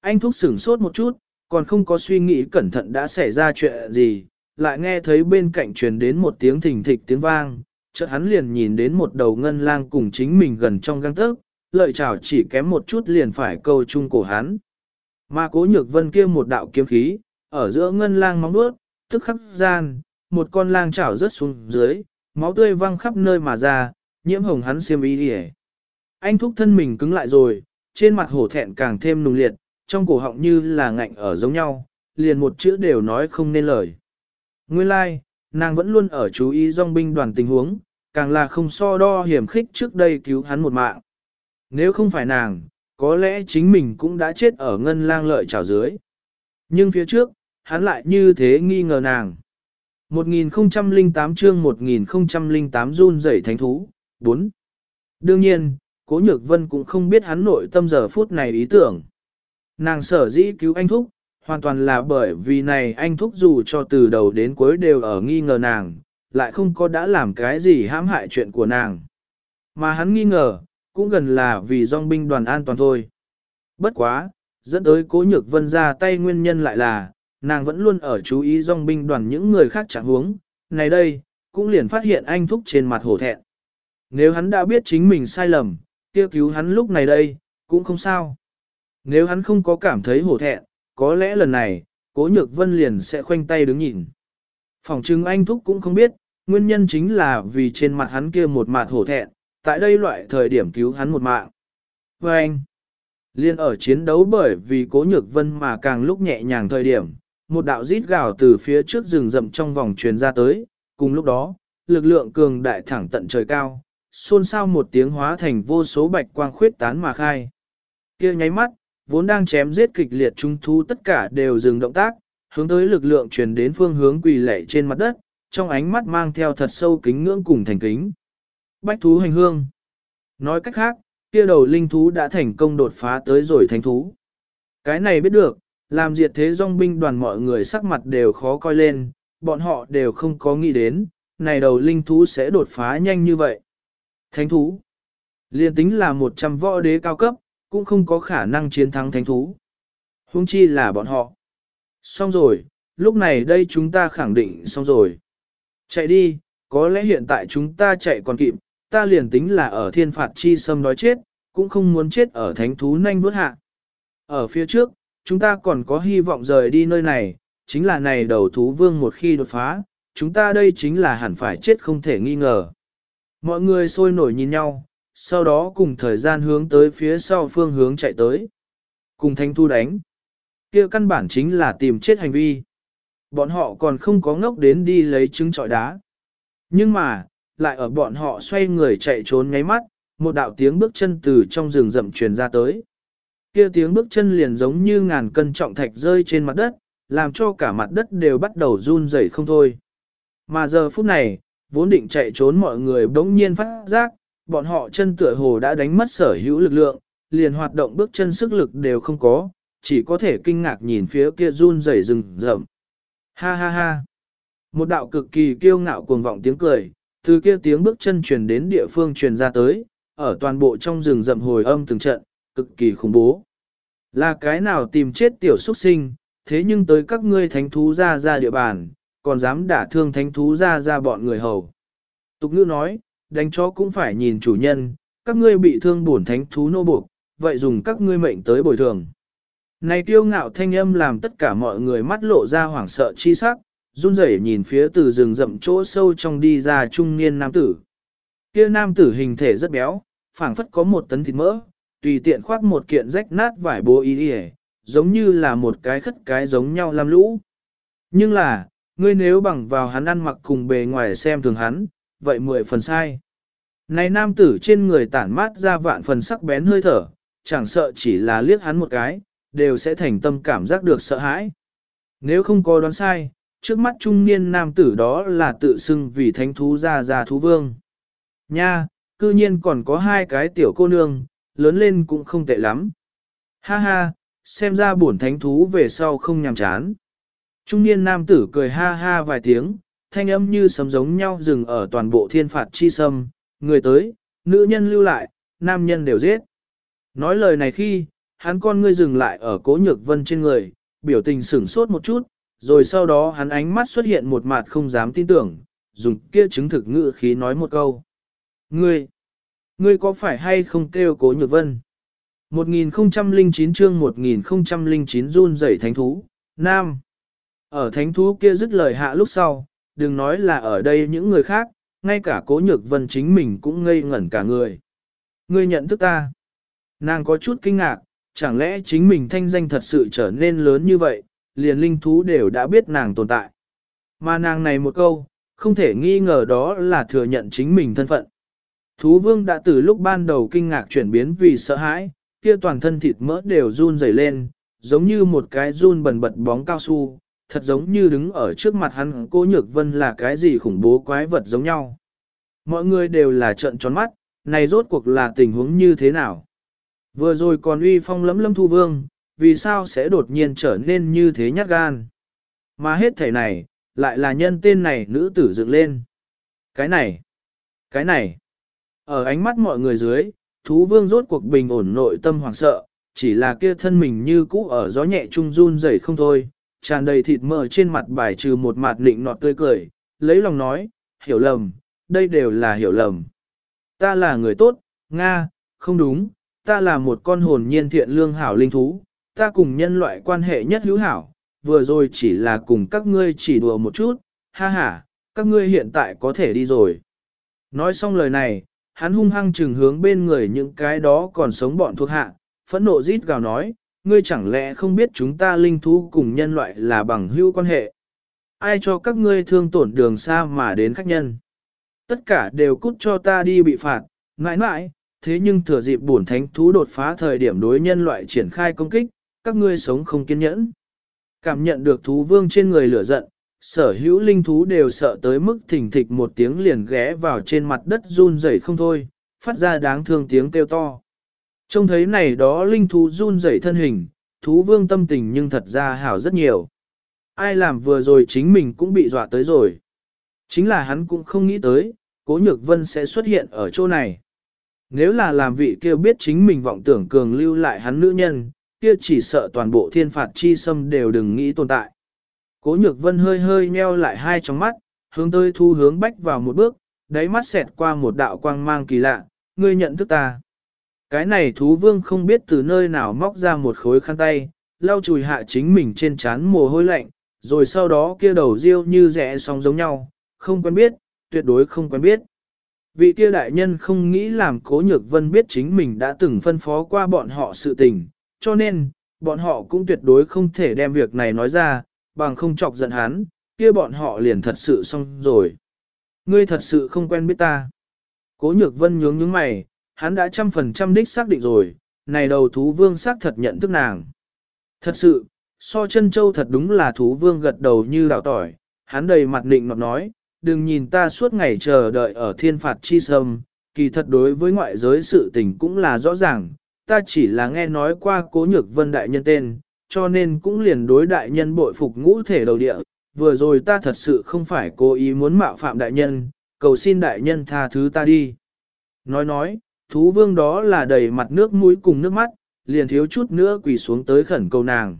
Anh thúc sửng sốt một chút, còn không có suy nghĩ cẩn thận đã xảy ra chuyện gì, lại nghe thấy bên cạnh truyền đến một tiếng thình thịch tiếng vang, chợt hắn liền nhìn đến một đầu ngân lang cùng chính mình gần trong găng tớc, lợi chảo chỉ kém một chút liền phải câu chung cổ hắn. Mà cố nhược vân kia một đạo kiếm khí, ở giữa ngân lang móng bước, tức khắc gian, một con lang chảo rớt xuống dưới, máu tươi văng khắp nơi mà ra, nhiễm hồng hắn xiêm y đi Anh thúc thân mình cứng lại rồi, trên mặt hổ thẹn càng thêm nùng liệt, trong cổ họng như là ngạnh ở giống nhau, liền một chữ đều nói không nên lời. Nguyên lai, like, nàng vẫn luôn ở chú ý dòng binh đoàn tình huống, càng là không so đo hiểm khích trước đây cứu hắn một mạng. Nếu không phải nàng, có lẽ chính mình cũng đã chết ở ngân lang lợi trào dưới. Nhưng phía trước, hắn lại như thế nghi ngờ nàng. 1008 chương 1008 run rẩy thánh thú, 4. Đương nhiên, Cố Nhược Vân cũng không biết hắn nội tâm giờ phút này ý tưởng. Nàng sở dĩ cứu anh Thúc, hoàn toàn là bởi vì này anh Thúc dù cho từ đầu đến cuối đều ở nghi ngờ nàng, lại không có đã làm cái gì hãm hại chuyện của nàng. Mà hắn nghi ngờ, cũng gần là vì dòng binh đoàn an toàn thôi. Bất quá, dẫn tới cố nhược vân ra tay nguyên nhân lại là, nàng vẫn luôn ở chú ý dòng binh đoàn những người khác chẳng huống. Này đây, cũng liền phát hiện anh thúc trên mặt hổ thẹn. Nếu hắn đã biết chính mình sai lầm, kia cứu hắn lúc này đây, cũng không sao. Nếu hắn không có cảm thấy hổ thẹn, có lẽ lần này, cố nhược vân liền sẽ khoanh tay đứng nhìn. Phòng trưng anh thúc cũng không biết, nguyên nhân chính là vì trên mặt hắn kia một mặt hổ thẹn, tại đây loại thời điểm cứu hắn một mạng. Và anh, liên ở chiến đấu bởi vì cố nhược vân mà càng lúc nhẹ nhàng thời điểm, một đạo rít gào từ phía trước rừng rậm trong vòng truyền ra tới, cùng lúc đó, lực lượng cường đại thẳng tận trời cao, xôn xao một tiếng hóa thành vô số bạch quang khuyết tán mà khai. kia nháy mắt, vốn đang chém giết kịch liệt trung thu tất cả đều dừng động tác, hướng tới lực lượng truyền đến phương hướng quỳ lệ trên mặt đất, trong ánh mắt mang theo thật sâu kính ngưỡng cùng thành kính. Bách thú hành hương. Nói cách khác, kia đầu linh thú đã thành công đột phá tới rồi thánh thú. Cái này biết được, làm diệt thế dòng binh đoàn mọi người sắc mặt đều khó coi lên, bọn họ đều không có nghĩ đến, này đầu linh thú sẽ đột phá nhanh như vậy. Thánh thú. liền tính là 100 võ đế cao cấp, cũng không có khả năng chiến thắng thánh thú. Hung chi là bọn họ. Xong rồi, lúc này đây chúng ta khẳng định xong rồi. Chạy đi, có lẽ hiện tại chúng ta chạy còn kịp, ta liền tính là ở thiên phạt chi sâm đói chết, cũng không muốn chết ở thánh thú nanh bước hạ. Ở phía trước, chúng ta còn có hy vọng rời đi nơi này, chính là này đầu thú vương một khi đột phá, chúng ta đây chính là hẳn phải chết không thể nghi ngờ. Mọi người sôi nổi nhìn nhau, sau đó cùng thời gian hướng tới phía sau phương hướng chạy tới. Cùng thanh thu đánh. kia căn bản chính là tìm chết hành vi. Bọn họ còn không có ngốc đến đi lấy trứng trọi đá. Nhưng mà, lại ở bọn họ xoay người chạy trốn ngáy mắt, một đạo tiếng bước chân từ trong rừng rậm truyền ra tới. Kia tiếng bước chân liền giống như ngàn cân trọng thạch rơi trên mặt đất, làm cho cả mặt đất đều bắt đầu run rẩy không thôi. Mà giờ phút này, vốn định chạy trốn mọi người bỗng nhiên phát giác, bọn họ chân tựa hồ đã đánh mất sở hữu lực lượng, liền hoạt động bước chân sức lực đều không có, chỉ có thể kinh ngạc nhìn phía kia run rẩy rừng rậm. Ha ha ha. Một đạo cực kỳ kiêu ngạo cuồng vọng tiếng cười, từ kia tiếng bước chân truyền đến địa phương truyền ra tới, ở toàn bộ trong rừng rậm hồi âm từng trận, cực kỳ khủng bố. Là cái nào tìm chết tiểu xuất sinh, thế nhưng tới các ngươi thánh thú ra ra địa bàn, còn dám đả thương thánh thú ra ra bọn người hầu. Tục ngữ nói, đánh chó cũng phải nhìn chủ nhân, các ngươi bị thương bổn thánh thú nô buộc, vậy dùng các ngươi mệnh tới bồi thường. Này Tiêu ngạo thanh âm làm tất cả mọi người mắt lộ ra hoảng sợ chi sắc, run rẩy nhìn phía từ rừng rậm chỗ sâu trong đi ra trung niên nam tử. Kia nam tử hình thể rất béo, phảng phất có một tấn thịt mỡ, tùy tiện khoác một kiện rách nát vải bố y đi giống như là một cái khất cái giống nhau làm lũ. Nhưng là, ngươi nếu bằng vào hắn ăn mặc cùng bề ngoài xem thường hắn, vậy mười phần sai. Này nam tử trên người tản mát ra vạn phần sắc bén hơi thở, chẳng sợ chỉ là liếc hắn một cái, đều sẽ thành tâm cảm giác được sợ hãi. Nếu không có đoán sai, trước mắt trung niên nam tử đó là tự xưng vì thánh thú gia gia thú vương. Nha, cư nhiên còn có hai cái tiểu cô nương, lớn lên cũng không tệ lắm. Ha ha, xem ra bổn thánh thú về sau không nhàm chán. Trung niên nam tử cười ha ha vài tiếng, thanh âm như sấm giống nhau dừng ở toàn bộ thiên phạt chi sâm, người tới, nữ nhân lưu lại, nam nhân đều giết. Nói lời này khi, hắn con ngươi dừng lại ở cố nhược vân trên người, biểu tình sửng sốt một chút, rồi sau đó hắn ánh mắt xuất hiện một mặt không dám tin tưởng, dùng kia chứng thực ngữ khí nói một câu. Ngươi, ngươi có phải hay không kêu cố nhược vân? 1009 chương 1009 run rẩy thánh thú, Nam. Ở thánh thú kia dứt lời hạ lúc sau, đừng nói là ở đây những người khác, ngay cả cố nhược vân chính mình cũng ngây ngẩn cả người. Ngươi nhận thức ta. Nàng có chút kinh ngạc, chẳng lẽ chính mình thanh danh thật sự trở nên lớn như vậy, liền linh thú đều đã biết nàng tồn tại. Mà nàng này một câu, không thể nghi ngờ đó là thừa nhận chính mình thân phận. Thú vương đã từ lúc ban đầu kinh ngạc chuyển biến vì sợ hãi, kia toàn thân thịt mỡ đều run rẩy lên, giống như một cái run bẩn bật bóng cao su, thật giống như đứng ở trước mặt hắn cô nhược vân là cái gì khủng bố quái vật giống nhau. Mọi người đều là trợn tròn mắt, này rốt cuộc là tình huống như thế nào? Vừa rồi còn uy phong lấm lâm thu vương, vì sao sẽ đột nhiên trở nên như thế nhát gan? Mà hết thể này, lại là nhân tên này nữ tử dựng lên. Cái này, cái này, ở ánh mắt mọi người dưới, thú vương rốt cuộc bình ổn nội tâm hoảng sợ, chỉ là kia thân mình như cũ ở gió nhẹ trung run rẩy không thôi, tràn đầy thịt mỡ trên mặt bài trừ một mặt định nọt tươi cười, lấy lòng nói, hiểu lầm, đây đều là hiểu lầm. Ta là người tốt, Nga, không đúng, ta là một con hồn nhiên thiện lương hảo linh thú, ta cùng nhân loại quan hệ nhất hữu hảo, vừa rồi chỉ là cùng các ngươi chỉ đùa một chút, ha ha, các ngươi hiện tại có thể đi rồi. Nói xong lời này, hắn hung hăng trừng hướng bên người những cái đó còn sống bọn thuộc hạ, phẫn nộ rít gào nói, ngươi chẳng lẽ không biết chúng ta linh thú cùng nhân loại là bằng hữu quan hệ. Ai cho các ngươi thương tổn đường xa mà đến khách nhân. Tất cả đều cút cho ta đi bị phạt, mãi mãi, thế nhưng thừa dịp bổn thánh thú đột phá thời điểm đối nhân loại triển khai công kích, các ngươi sống không kiên nhẫn. Cảm nhận được thú vương trên người lửa giận, sở hữu linh thú đều sợ tới mức thình thịch một tiếng liền ghé vào trên mặt đất run rẩy không thôi, phát ra đáng thương tiếng kêu to. Trông thấy này đó linh thú run rẩy thân hình, thú vương tâm tình nhưng thật ra hảo rất nhiều. Ai làm vừa rồi chính mình cũng bị dọa tới rồi. Chính là hắn cũng không nghĩ tới, cố nhược vân sẽ xuất hiện ở chỗ này. Nếu là làm vị kia biết chính mình vọng tưởng cường lưu lại hắn nữ nhân, kia chỉ sợ toàn bộ thiên phạt chi xâm đều đừng nghĩ tồn tại. Cố nhược vân hơi hơi nheo lại hai trong mắt, hướng tới thu hướng bách vào một bước, đáy mắt xẹt qua một đạo quang mang kỳ lạ, ngươi nhận thức ta. Cái này thú vương không biết từ nơi nào móc ra một khối khăn tay, lau chùi hạ chính mình trên trán mồ hôi lạnh, rồi sau đó kia đầu riêu như rẽ sóng giống nhau, không quen biết, tuyệt đối không quen biết. Vị kia đại nhân không nghĩ làm cố nhược vân biết chính mình đã từng phân phó qua bọn họ sự tình, cho nên, bọn họ cũng tuyệt đối không thể đem việc này nói ra, bằng không chọc giận hắn, kia bọn họ liền thật sự xong rồi. Ngươi thật sự không quen biết ta. Cố nhược vân nhướng nhướng mày, hắn đã trăm phần trăm đích xác định rồi, này đầu thú vương xác thật nhận thức nàng. Thật sự, so chân châu thật đúng là thú vương gật đầu như đào tỏi, hắn đầy mặt định nọt nói, đừng nhìn ta suốt ngày chờ đợi ở thiên phạt chi sâm, kỳ thật đối với ngoại giới sự tình cũng là rõ ràng, ta chỉ là nghe nói qua cố nhược vân đại nhân tên, cho nên cũng liền đối đại nhân bội phục ngũ thể đầu địa, vừa rồi ta thật sự không phải cố ý muốn mạo phạm đại nhân, cầu xin đại nhân tha thứ ta đi. Nói nói, thú vương đó là đầy mặt nước mũi cùng nước mắt, liền thiếu chút nữa quỳ xuống tới khẩn cầu nàng.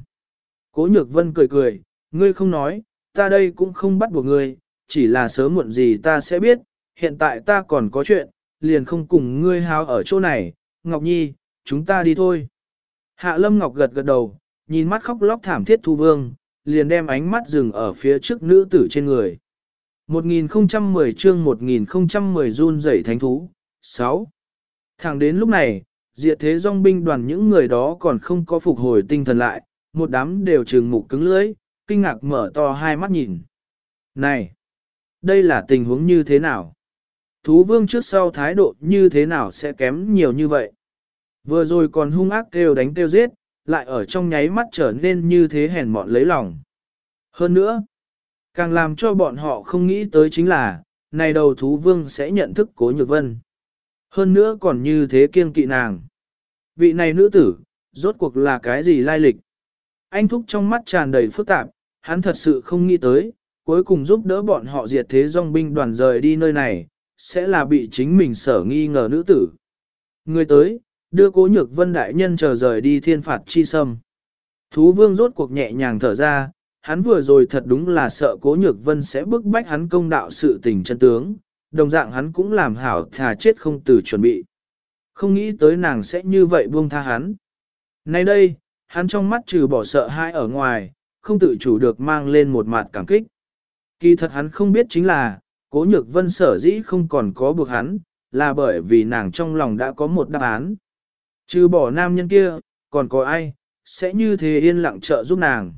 Cố nhược vân cười cười, ngươi không nói, ta đây cũng không bắt buộc ngươi, chỉ là sớm muộn gì ta sẽ biết, hiện tại ta còn có chuyện, liền không cùng ngươi hao ở chỗ này, Ngọc Nhi, chúng ta đi thôi. Hạ Lâm Ngọc gật gật đầu, nhìn mắt khóc lóc thảm thiết thu vương, liền đem ánh mắt dừng ở phía trước nữ tử trên người. 1010 chương 1010 run rẩy thánh thú, 6. Thẳng đến lúc này, diệt thế dòng binh đoàn những người đó còn không có phục hồi tinh thần lại, một đám đều trừng mục cứng lưỡi, kinh ngạc mở to hai mắt nhìn. Này! Đây là tình huống như thế nào? Thú vương trước sau thái độ như thế nào sẽ kém nhiều như vậy? Vừa rồi còn hung ác kêu đánh kêu giết, lại ở trong nháy mắt trở nên như thế hèn mọn lấy lòng. Hơn nữa, càng làm cho bọn họ không nghĩ tới chính là, này đầu thú vương sẽ nhận thức cố nhược vân. Hơn nữa còn như thế kiêng kỵ nàng. Vị này nữ tử, rốt cuộc là cái gì lai lịch? Anh Thúc trong mắt tràn đầy phức tạp, hắn thật sự không nghĩ tới, cuối cùng giúp đỡ bọn họ diệt thế dòng binh đoàn rời đi nơi này, sẽ là bị chính mình sở nghi ngờ nữ tử. Người tới, đưa cố nhược vân đại nhân chờ rời đi thiên phạt chi sâm. Thú vương rốt cuộc nhẹ nhàng thở ra, hắn vừa rồi thật đúng là sợ cố nhược vân sẽ bức bách hắn công đạo sự tình chân tướng, đồng dạng hắn cũng làm hảo thà chết không từ chuẩn bị. Không nghĩ tới nàng sẽ như vậy buông tha hắn. Nay đây, hắn trong mắt trừ bỏ sợ hãi ở ngoài, không tự chủ được mang lên một mặt cảm kích. Kỳ thật hắn không biết chính là, cố nhược vân sở dĩ không còn có buộc hắn, là bởi vì nàng trong lòng đã có một đáp án. Trừ bỏ nam nhân kia, còn có ai, sẽ như thế yên lặng trợ giúp nàng.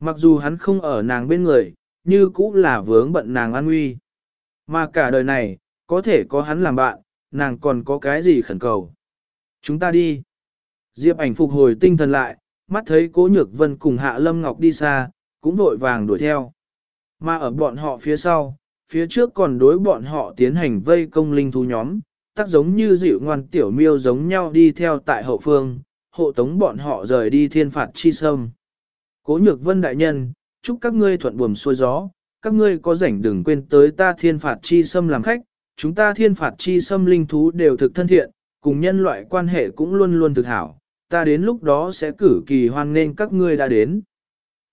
Mặc dù hắn không ở nàng bên người, như cũng là vướng bận nàng an nguy. Mà cả đời này, có thể có hắn làm bạn, nàng còn có cái gì khẩn cầu. Chúng ta đi. Diệp ảnh phục hồi tinh thần lại, mắt thấy cố nhược vân cùng hạ lâm ngọc đi xa, cũng vội vàng đuổi theo. Mà ở bọn họ phía sau, phía trước còn đối bọn họ tiến hành vây công linh thú nhóm, tác giống như dịu ngoan tiểu miêu giống nhau đi theo tại hậu phương, hộ tống bọn họ rời đi thiên phạt chi sâm. Cố nhược vân đại nhân, chúc các ngươi thuận buồm xuôi gió, các ngươi có rảnh đừng quên tới ta thiên phạt chi sâm làm khách, chúng ta thiên phạt chi sâm linh thú đều thực thân thiện, cùng nhân loại quan hệ cũng luôn luôn thực hảo, ta đến lúc đó sẽ cử kỳ hoan nên các ngươi đã đến.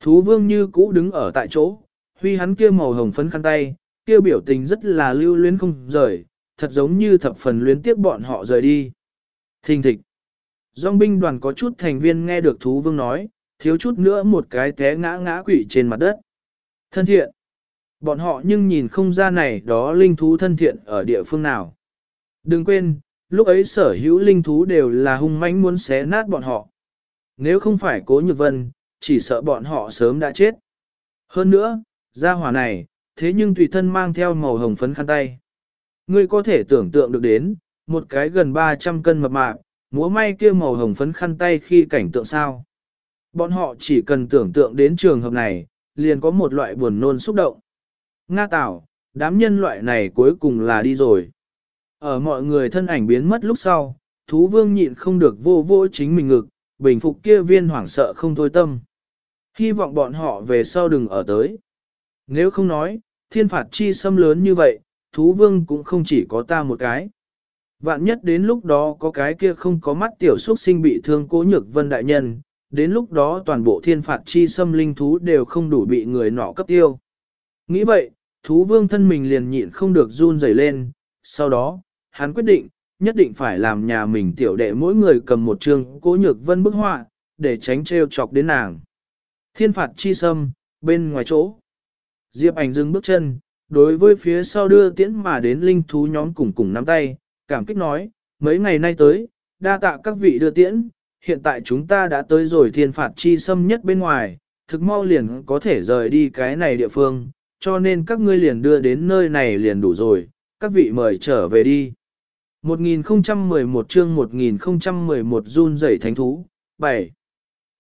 Thú vương như cũ đứng ở tại chỗ, huy hắn kia màu hồng phấn khăn tay, kia biểu tình rất là lưu luyến không rời, thật giống như thập phần luyến tiếc bọn họ rời đi. Thình thịch. Dòng binh đoàn có chút thành viên nghe được thú vương nói, thiếu chút nữa một cái té ngã ngã quỷ trên mặt đất. Thân thiện. Bọn họ nhưng nhìn không ra này đó linh thú thân thiện ở địa phương nào. Đừng quên, lúc ấy sở hữu linh thú đều là hung mãnh muốn xé nát bọn họ. Nếu không phải cố nhược vân, chỉ sợ bọn họ sớm đã chết. Hơn nữa, gia hỏa này, thế nhưng tùy thân mang theo màu hồng phấn khăn tay. Ngươi có thể tưởng tượng được đến, một cái gần 300 cân mập mạp, múa may kia màu hồng phấn khăn tay khi cảnh tượng sao. Bọn họ chỉ cần tưởng tượng đến trường hợp này, liền có một loại buồn nôn xúc động. Nga tạo, đám nhân loại này cuối cùng là đi rồi. Ở mọi người thân ảnh biến mất lúc sau, thú vương nhịn không được vô vô chính mình ngực, bình phục kia viên hoảng sợ không thôi tâm. Hy vọng bọn họ về sau đừng ở tới. Nếu không nói, thiên phạt chi xâm lớn như vậy, thú vương cũng không chỉ có ta một cái. Vạn nhất đến lúc đó có cái kia không có mắt tiểu xuất sinh bị thương cố nhược vân đại nhân, đến lúc đó toàn bộ thiên phạt chi xâm linh thú đều không đủ bị người nọ cấp tiêu. Nghĩ vậy, thú vương thân mình liền nhịn không được run rẩy lên, sau đó, hắn quyết định, nhất định phải làm nhà mình tiểu đệ mỗi người cầm một chương cố nhược vân bức họa, để tránh trêu chọc đến nàng. Thiên phạt chi xâm, bên ngoài chỗ. Diệp ảnh dừng bước chân, đối với phía sau đưa tiễn mà đến linh thú nhóm cùng cùng nắm tay, cảm kích nói, mấy ngày nay tới, đa tạ các vị đưa tiễn, hiện tại chúng ta đã tới rồi thiên phạt chi xâm nhất bên ngoài, thực mau liền có thể rời đi cái này địa phương, cho nên các ngươi liền đưa đến nơi này liền đủ rồi, các vị mời trở về đi. 1011 chương 1011 run rẩy thánh thú, 7.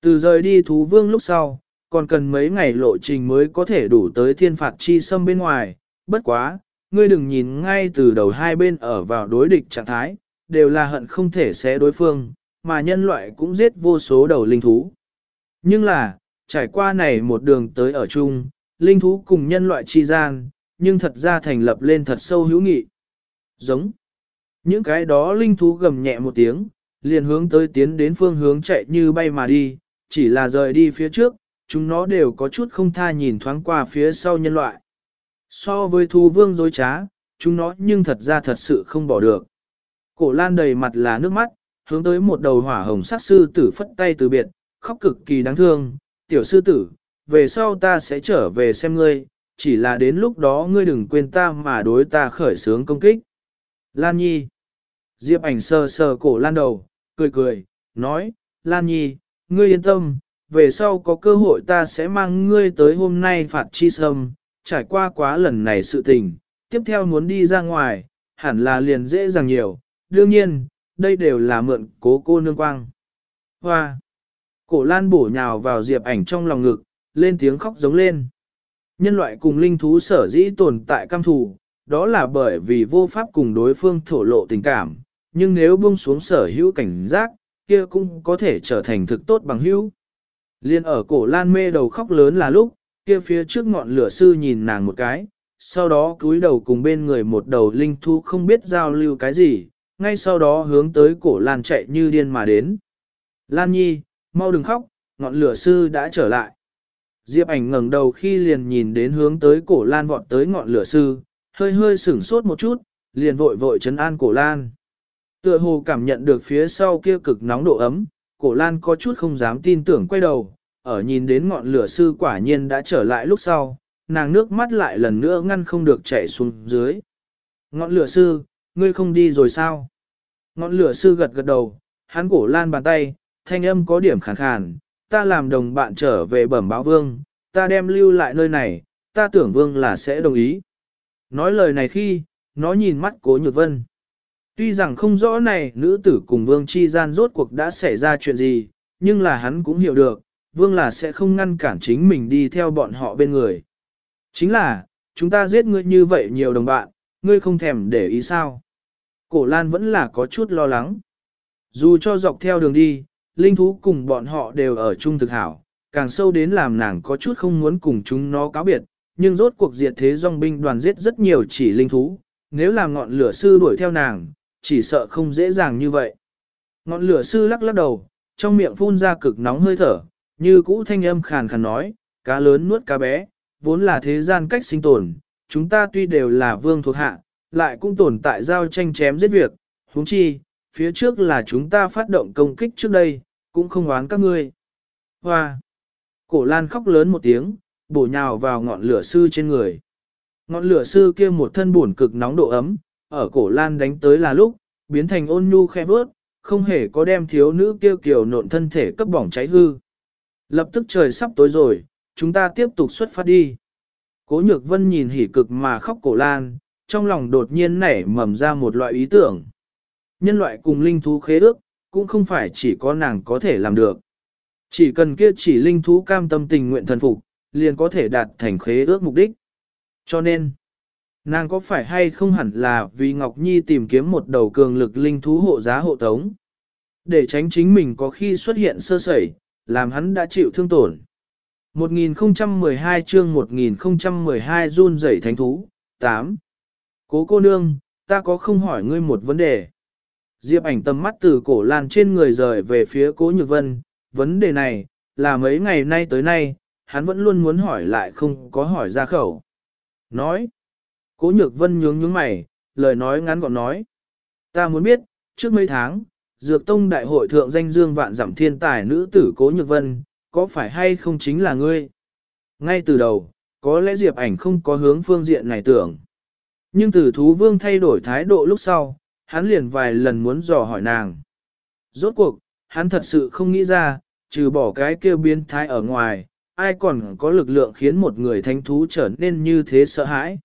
Từ rời đi thú vương lúc sau, còn cần mấy ngày lộ trình mới có thể đủ tới thiên phạt chi xâm bên ngoài, bất quá, ngươi đừng nhìn ngay từ đầu hai bên ở vào đối địch trạng thái, đều là hận không thể xé đối phương, mà nhân loại cũng giết vô số đầu linh thú. Nhưng là, trải qua này một đường tới ở chung, linh thú cùng nhân loại chi gian, nhưng thật ra thành lập lên thật sâu hữu nghị. Giống. Những cái đó linh thú gầm nhẹ một tiếng, liền hướng tới tiến đến phương hướng chạy như bay mà đi, chỉ là rời đi phía trước, chúng nó đều có chút không tha nhìn thoáng qua phía sau nhân loại. So với thú vương dối trá, chúng nó nhưng thật ra thật sự không bỏ được. Cổ lan đầy mặt là nước mắt, hướng tới một đầu hỏa hồng sát sư tử phất tay từ biệt, khóc cực kỳ đáng thương, tiểu sư tử, về sau ta sẽ trở về xem ngươi, chỉ là đến lúc đó ngươi đừng quên ta mà đối ta khởi sướng công kích. Lan Nhi Diệp ảnh sờ sờ cổ lan đầu, cười cười, nói, Lan Nhi, ngươi yên tâm, về sau có cơ hội ta sẽ mang ngươi tới hôm nay phạt chi sâm, trải qua quá lần này sự tình, tiếp theo muốn đi ra ngoài, hẳn là liền dễ dàng nhiều, đương nhiên, đây đều là mượn cố cô nương quang. Hoa! Cổ lan bổ nhào vào diệp ảnh trong lòng ngực, lên tiếng khóc giống lên. Nhân loại cùng linh thú sở dĩ tồn tại cam thủ, đó là bởi vì vô pháp cùng đối phương thổ lộ tình cảm, nhưng nếu buông xuống sở hữu cảnh giác, kia cũng có thể trở thành thực tốt bằng hữu. Liên ở cổ lan mê đầu khóc lớn là lúc, kia phía trước ngọn lửa sư nhìn nàng một cái, sau đó cúi đầu cùng bên người một đầu linh thú không biết giao lưu cái gì, ngay sau đó hướng tới cổ lan chạy như điên mà đến. Lan nhi, mau đừng khóc, ngọn lửa sư đã trở lại. Diệp ảnh ngẩng đầu khi liền nhìn đến hướng tới cổ lan vọt tới ngọn lửa sư, hơi hơi sửng sốt một chút, liền vội vội chấn an cổ lan. Tựa hồ cảm nhận được phía sau kia cực nóng độ ấm, cổ lan có chút không dám tin tưởng quay đầu, ở nhìn đến ngọn lửa sư quả nhiên đã trở lại lúc sau, nàng nước mắt lại lần nữa ngăn không được chảy xuống dưới. Ngọn lửa sư, ngươi không đi rồi sao? Ngọn lửa sư gật gật đầu, hắn cổ lan bàn tay, thanh âm có điểm khàn khàn, ta làm đồng bạn trở về bẩm báo vương, ta đem lưu lại nơi này, ta tưởng vương là sẽ đồng ý. Nói lời này khi, nó nhìn mắt cố nhược vân. Tuy rằng không rõ này nữ tử cùng vương chi gian rốt cuộc đã xảy ra chuyện gì, nhưng là hắn cũng hiểu được, vương là sẽ không ngăn cản chính mình đi theo bọn họ bên người. Chính là, chúng ta giết ngươi như vậy nhiều đồng bạn, ngươi không thèm để ý sao. Cổ Lan vẫn là có chút lo lắng. Dù cho dọc theo đường đi, linh thú cùng bọn họ đều ở chung thực hảo, càng sâu đến làm nàng có chút không muốn cùng chúng nó cáo biệt, nhưng rốt cuộc diệt thế dòng binh đoàn giết rất nhiều chỉ linh thú, nếu làm ngọn lửa sư đuổi theo nàng, chỉ sợ không dễ dàng như vậy. Ngọn lửa sư lắc lắc đầu, trong miệng phun ra cực nóng hơi thở, như cũ thanh âm khàn khàn nói, cá lớn nuốt cá bé, vốn là thế gian cách sinh tồn, chúng ta tuy đều là vương thuộc hạ, lại cũng tồn tại giao tranh chém giết việc, huống chi, phía trước là chúng ta phát động công kích trước đây, cũng không oán các ngươi. Hoa! Cổ lan khóc lớn một tiếng, bổ nhào vào ngọn lửa sư trên người. Ngọn lửa sư kia một thân buồn cực nóng độ ấm, ở cổ lan đánh tới là lúc, biến thành ôn nhu khe vớt, không hề có đem thiếu nữ kêu kiều nộn thân thể cấp bỏng cháy hư. Lập tức trời sắp tối rồi, chúng ta tiếp tục xuất phát đi. Cố nhược vân nhìn hỉ cực mà khóc cổ lan, trong lòng đột nhiên nảy mầm ra một loại ý tưởng. Nhân loại cùng linh thú khế ước, cũng không phải chỉ có nàng có thể làm được. Chỉ cần kia chỉ linh thú cam tâm tình nguyện thần phục, liền có thể đạt thành khế ước mục đích. Cho nên, nàng có phải hay không hẳn là vì Ngọc Nhi tìm kiếm một đầu cường lực linh thú hộ giá hộ tống. Để tránh chính mình có khi xuất hiện sơ sẩy, làm hắn đã chịu thương tổn. 1012 chương 1012 run rẩy thánh thú, 8. Cố cô nương, ta có không hỏi ngươi một vấn đề. Diệp ảnh tầm mắt từ cổ lan trên người rời về phía cố nhược vân, vấn đề này, là mấy ngày nay tới nay, hắn vẫn luôn muốn hỏi lại không có hỏi ra khẩu. Nói, cố nhược vân nhướng nhướng mày, lời nói ngắn gọn nói. Ta muốn biết, trước mấy tháng, Dược Tông Đại hội thượng danh dương vạn giảm thiên tài nữ tử cố nhược vân, có phải hay không chính là ngươi? Ngay từ đầu, có lẽ Diệp ảnh không có hướng phương diện này tưởng. Nhưng từ thú vương thay đổi thái độ lúc sau, hắn liền vài lần muốn dò hỏi nàng. Rốt cuộc, hắn thật sự không nghĩ ra, trừ bỏ cái kêu biến thái ở ngoài, ai còn có lực lượng khiến một người thánh thú trở nên như thế sợ hãi.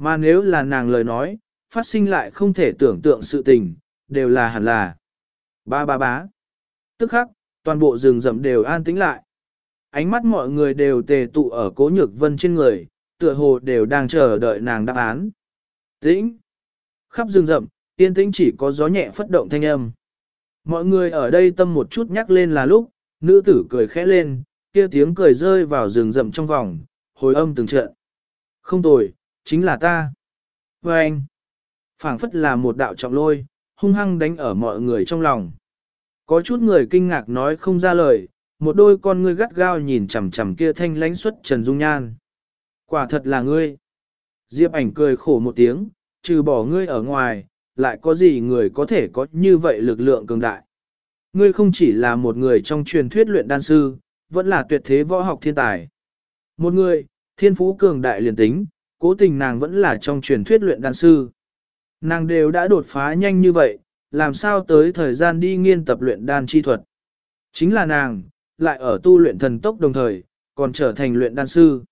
Mà nếu là nàng lời nói, phát sinh lại không thể tưởng tượng sự tình, đều là hẳn là. Ba ba bá. Tức khắc, toàn bộ rừng rậm đều an tĩnh lại. Ánh mắt mọi người đều tề tụ ở cố nhược vân trên người, tựa hồ đều đang chờ đợi nàng đáp án. Tĩnh. Khắp rừng rậm, yên tĩnh chỉ có gió nhẹ phất động thanh âm. Mọi người ở đây tâm một chút nhắc lên là lúc, nữ tử cười khẽ lên, kia tiếng cười rơi vào rừng rậm trong vòng, hồi âm từng trận. Không tồi, chính là ta. Và anh, phảng phất là một đạo trọng lôi, hung hăng đánh ở mọi người trong lòng. Có chút người kinh ngạc nói không ra lời, một đôi con ngươi gắt gao nhìn chằm chằm kia thanh lãnh xuất Trần Dung Nhan. Quả thật là ngươi. Diệp ảnh cười khổ một tiếng, trừ bỏ ngươi ở ngoài, lại có gì người có thể có như vậy lực lượng cường đại. Ngươi không chỉ là một người trong truyền thuyết luyện đan sư, vẫn là tuyệt thế võ học thiên tài. Một người, thiên phú cường đại liền tính, cố tình nàng vẫn là trong truyền thuyết luyện đan sư. Nàng đều đã đột phá nhanh như vậy, làm sao tới thời gian đi nghiên tập luyện đan chi thuật. Chính là nàng, lại ở tu luyện thần tốc đồng thời, còn trở thành luyện đan sư.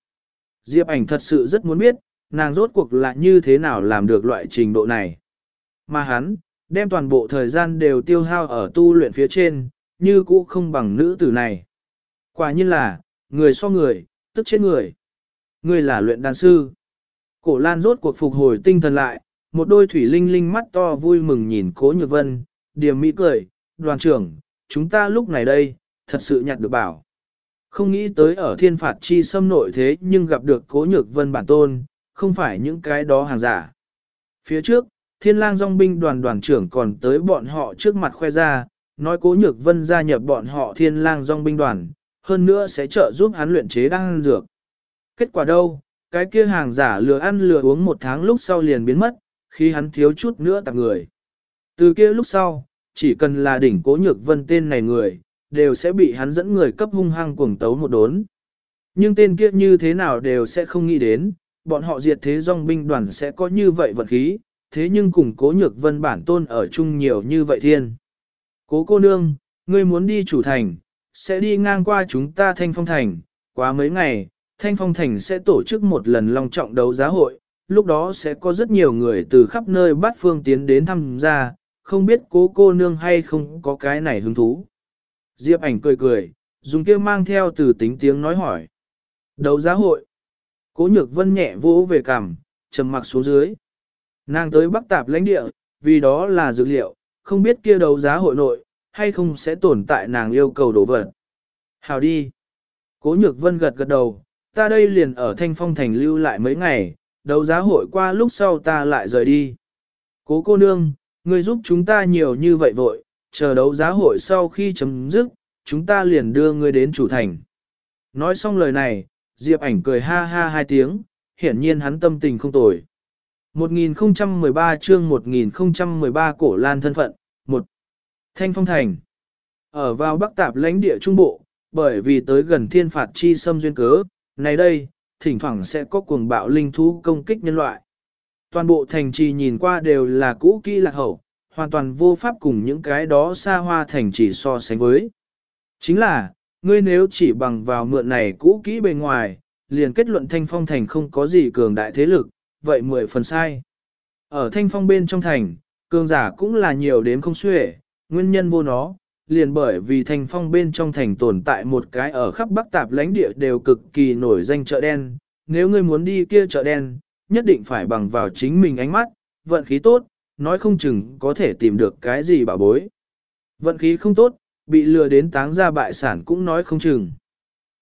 Diệp ảnh thật sự rất muốn biết, nàng rốt cuộc là như thế nào làm được loại trình độ này. Mà hắn, đem toàn bộ thời gian đều tiêu hao ở tu luyện phía trên, như cũ không bằng nữ tử này. Quả nhiên là, người so người, tức chết người. Người là luyện đan sư. Cổ lan rốt cuộc phục hồi tinh thần lại, một đôi thủy linh linh mắt to vui mừng nhìn cố nhược vân, điềm mỹ cười, đoàn trưởng, chúng ta lúc này đây, thật sự nhặt được bảo. Không nghĩ tới ở thiên phạt chi xâm nội thế nhưng gặp được cố nhược vân bản tôn, không phải những cái đó hàng giả. Phía trước, thiên lang dòng binh đoàn đoàn trưởng còn tới bọn họ trước mặt khoe ra, nói cố nhược vân gia nhập bọn họ thiên lang dòng binh đoàn, hơn nữa sẽ trợ giúp hắn luyện chế đan dược. Kết quả đâu, cái kia hàng giả lừa ăn lừa uống một tháng lúc sau liền biến mất, khi hắn thiếu chút nữa tạp người. Từ kia lúc sau, chỉ cần là đỉnh cố nhược vân tên này người, đều sẽ bị hắn dẫn người cấp hung hăng cuồng tấu một đốn. Nhưng tên kia như thế nào đều sẽ không nghĩ đến, bọn họ diệt thế dòng binh đoàn sẽ có như vậy vật khí, thế nhưng cùng cố nhược vân bản tôn ở chung nhiều như vậy thiên. Cố cô nương, ngươi muốn đi chủ thành, sẽ đi ngang qua chúng ta thanh phong thành, quá mấy ngày, thanh phong thành sẽ tổ chức một lần long trọng đấu giá hội, lúc đó sẽ có rất nhiều người từ khắp nơi bát phương tiến đến tham gia, không biết cố cô nương hay không có cái này hứng thú. Diệp ảnh cười cười, dùng kia mang theo từ tính tiếng nói hỏi. Đấu giá hội. Cố nhược vân nhẹ vỗ về cằm, trầm mặc xuống dưới. Nàng tới bắc tạp lãnh địa, vì đó là dữ liệu, không biết kia đấu giá hội nội, hay không sẽ tồn tại nàng yêu cầu đổ vật. Hào đi. Cố nhược vân gật gật đầu, ta đây liền ở thanh phong thành lưu lại mấy ngày, đấu giá hội qua lúc sau ta lại rời đi. Cố cô nương, người giúp chúng ta nhiều như vậy vội, chờ đấu giá hội sau khi chấm dứt, chúng ta liền đưa ngươi đến chủ thành. Nói xong lời này, Diệp ảnh cười ha ha hai tiếng, hiển nhiên hắn tâm tình không tồi. 1013 chương 1013 cổ lan thân phận, 1. Thanh Phong Thành Ở vào Bắc Tạp lãnh địa Trung Bộ, bởi vì tới gần thiên phạt chi xâm duyên cớ, này đây, thỉnh thoảng sẽ có cuồng bạo linh thú công kích nhân loại. Toàn bộ thành trì nhìn qua đều là cũ kỹ lạc hậu, hoàn toàn vô pháp cùng những cái đó xa hoa thành trì so sánh với. Chính là, ngươi nếu chỉ bằng vào mượn này cũ kỹ bề ngoài, liền kết luận thanh phong thành không có gì cường đại thế lực, vậy mười phần sai. Ở thanh phong bên trong thành, cường giả cũng là nhiều đến không xuể, nguyên nhân vô nó, liền bởi vì thanh phong bên trong thành tồn tại một cái ở khắp bắc tạp lãnh địa đều cực kỳ nổi danh chợ đen, nếu ngươi muốn đi kia chợ đen, nhất định phải bằng vào chính mình ánh mắt, vận khí tốt, nói không chừng có thể tìm được cái gì bảo bối. Vận khí không tốt, bị lừa đến táng ra bại sản cũng nói không chừng.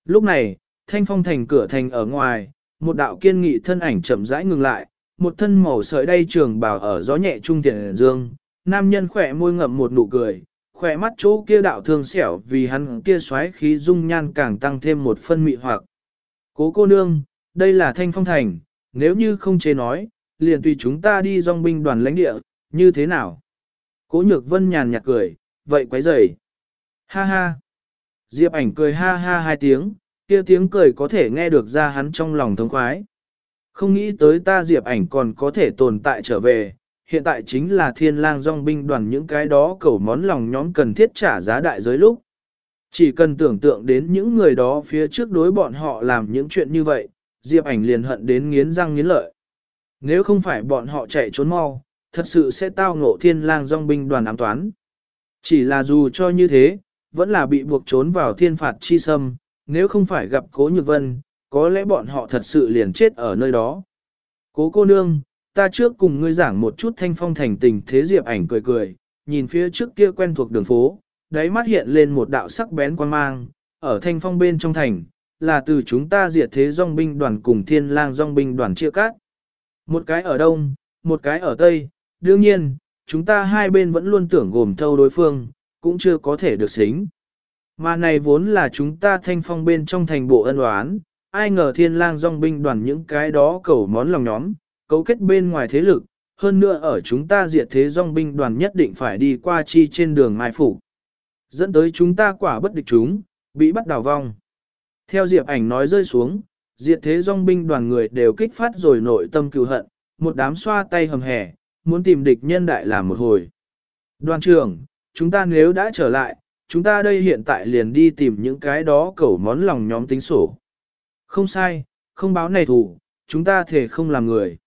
Lúc này, thanh phong thành cửa thành ở ngoài, một đạo kiên nghị thân ảnh chậm rãi ngừng lại, một thân màu sợi đay trường bào ở gió nhẹ trung tiền dương, nam nhân khỏe môi ngậm một nụ cười, khỏe mắt chỗ kia đạo thương xẻo vì hắn kia xoáy khí dung nhan càng tăng thêm một phân mị hoặc. Cố cô nương, đây là thanh phong thành, nếu như không chế nói, liền tùy chúng ta đi dòng binh đoàn lãnh địa, như thế nào? Cố nhược vân nhàn nhạt cười, vậy quấy rầy. Ha ha. Diệp ảnh cười ha ha hai tiếng, kia tiếng cười có thể nghe được ra hắn trong lòng thống khoái. Không nghĩ tới ta Diệp ảnh còn có thể tồn tại trở về, hiện tại chính là thiên lang dòng binh đoàn những cái đó cầu món lòng nhóm cần thiết trả giá đại giới lúc. Chỉ cần tưởng tượng đến những người đó phía trước đối bọn họ làm những chuyện như vậy, Diệp ảnh liền hận đến nghiến răng nghiến lợi. Nếu không phải bọn họ chạy trốn mau, thật sự sẽ tao ngộ thiên lang dòng binh đoàn ám toán. Chỉ là dù cho như thế, vẫn là bị buộc trốn vào thiên phạt chi sâm, nếu không phải gặp cố nhược vân, có lẽ bọn họ thật sự liền chết ở nơi đó. Cố cô nương, ta trước cùng ngươi giảng một chút thanh phong thành tình thế diệp ảnh cười cười, nhìn phía trước kia quen thuộc đường phố, đáy mắt hiện lên một đạo sắc bén quan mang, ở thanh phong bên trong thành, là từ chúng ta diệt thế dòng binh đoàn cùng thiên lang dòng binh đoàn chia cắt. Một cái ở đông, một cái ở tây, đương nhiên, chúng ta hai bên vẫn luôn tưởng gồm thâu đối phương, cũng chưa có thể được xính. Mà này vốn là chúng ta thanh phong bên trong thành bộ ân oán, ai ngờ thiên lang dòng binh đoàn những cái đó cầu món lòng nhóm, cấu kết bên ngoài thế lực, hơn nữa ở chúng ta diệt thế dòng binh đoàn nhất định phải đi qua chi trên đường mai phủ. Dẫn tới chúng ta quả bất địch chúng, bị bắt đào vong. Theo Diệp ảnh nói rơi xuống, diệt thế dòng binh đoàn người đều kích phát rồi nội tâm cựu hận, một đám xoa tay hầm hẻ, muốn tìm địch nhân đại làm một hồi. Đoàn trưởng, chúng ta nếu đã trở lại, chúng ta đây hiện tại liền đi tìm những cái đó cẩu món lòng nhóm tính sổ. Không sai, không báo này thủ, chúng ta thể không làm người.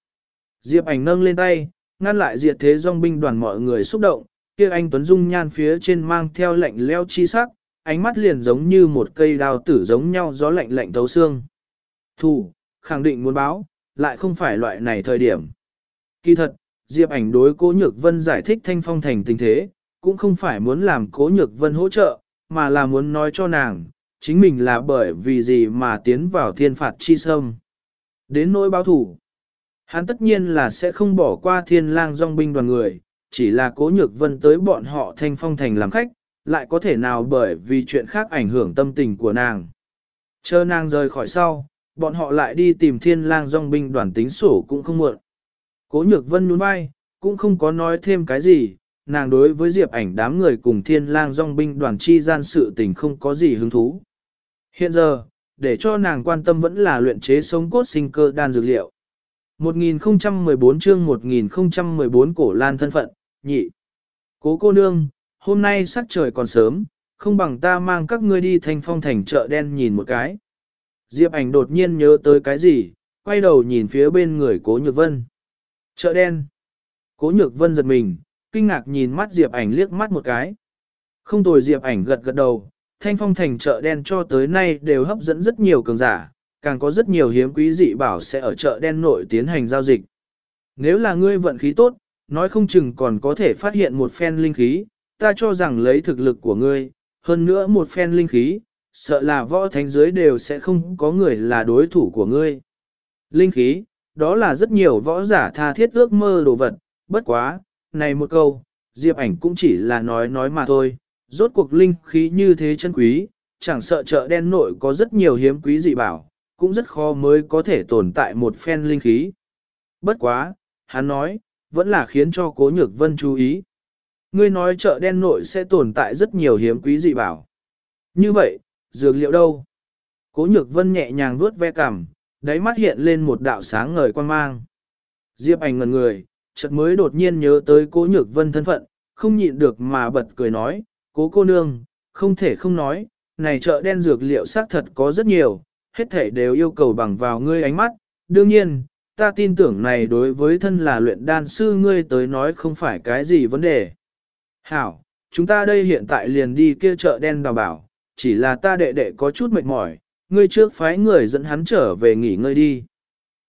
Diệp ảnh nâng lên tay, ngăn lại diệt thế dòng binh đoàn mọi người xúc động, kia anh Tuấn Dung nhan phía trên mang theo lạnh leo chi sắc, ánh mắt liền giống như một cây đào tử giống nhau gió lạnh lạnh thấu xương. Thủ, khẳng định muốn báo, lại không phải loại này thời điểm. Kỳ thật, Diệp ảnh đối cố nhược vân giải thích thanh phong thành tình thế, cũng không phải muốn làm cố nhược vân hỗ trợ, mà là muốn nói cho nàng, chính mình là bởi vì gì mà tiến vào thiên phạt chi sâm. Đến nỗi báo thủ, hắn tất nhiên là sẽ không bỏ qua thiên lang dòng binh đoàn người, chỉ là cố nhược vân tới bọn họ thanh phong thành làm khách, lại có thể nào bởi vì chuyện khác ảnh hưởng tâm tình của nàng. Chờ nàng rời khỏi sau, bọn họ lại đi tìm thiên lang dòng binh đoàn tính sổ cũng không muộn. Cố nhược vân nhún vai, cũng không có nói thêm cái gì, nàng đối với diệp ảnh đám người cùng thiên lang dòng binh đoàn chi gian sự tình không có gì hứng thú. Hiện giờ, để cho nàng quan tâm vẫn là luyện chế sống cốt sinh cơ đan dược liệu. 1014 chương 1014 cổ lan thân phận, nhị. Cố cô nương, hôm nay sắc trời còn sớm, không bằng ta mang các ngươi đi thanh phong thành chợ đen nhìn một cái. Diệp ảnh đột nhiên nhớ tới cái gì, quay đầu nhìn phía bên người cố nhược vân. Chợ đen. Cố nhược vân giật mình, kinh ngạc nhìn mắt Diệp ảnh liếc mắt một cái. Không tồi Diệp ảnh gật gật đầu, thanh phong thành chợ đen cho tới nay đều hấp dẫn rất nhiều cường giả, càng có rất nhiều hiếm quý dị bảo sẽ ở chợ đen nội tiến hành giao dịch. Nếu là ngươi vận khí tốt, nói không chừng còn có thể phát hiện một phen linh khí, ta cho rằng lấy thực lực của ngươi, hơn nữa một phen linh khí, sợ là võ thánh giới đều sẽ không có người là đối thủ của ngươi. Linh khí, đó là rất nhiều võ giả tha thiết ước mơ đồ vật, bất quá, này một câu, Diệp ảnh cũng chỉ là nói nói mà thôi, rốt cuộc linh khí như thế chân quý, chẳng sợ chợ đen nội có rất nhiều hiếm quý dị bảo, cũng rất khó mới có thể tồn tại một phen linh khí. Bất quá, hắn nói, vẫn là khiến cho cố nhược vân chú ý. Ngươi nói chợ đen nội sẽ tồn tại rất nhiều hiếm quý dị bảo. Như vậy, dược liệu đâu? Cố nhược vân nhẹ nhàng vuốt ve cằm, đáy mắt hiện lên một đạo sáng ngời quan mang. Diệp ảnh ngần người, chợt mới đột nhiên nhớ tới cố nhược vân thân phận, không nhịn được mà bật cười nói, cố cô nương, không thể không nói, này chợ đen dược liệu xác thật có rất nhiều, hết thể đều yêu cầu bằng vào ngươi ánh mắt, đương nhiên, ta tin tưởng này đối với thân là luyện đan sư ngươi tới nói không phải cái gì vấn đề. Hảo, chúng ta đây hiện tại liền đi kia chợ đen đào bảo, chỉ là ta đệ đệ có chút mệt mỏi, ngươi trước phái người dẫn hắn trở về nghỉ ngơi đi.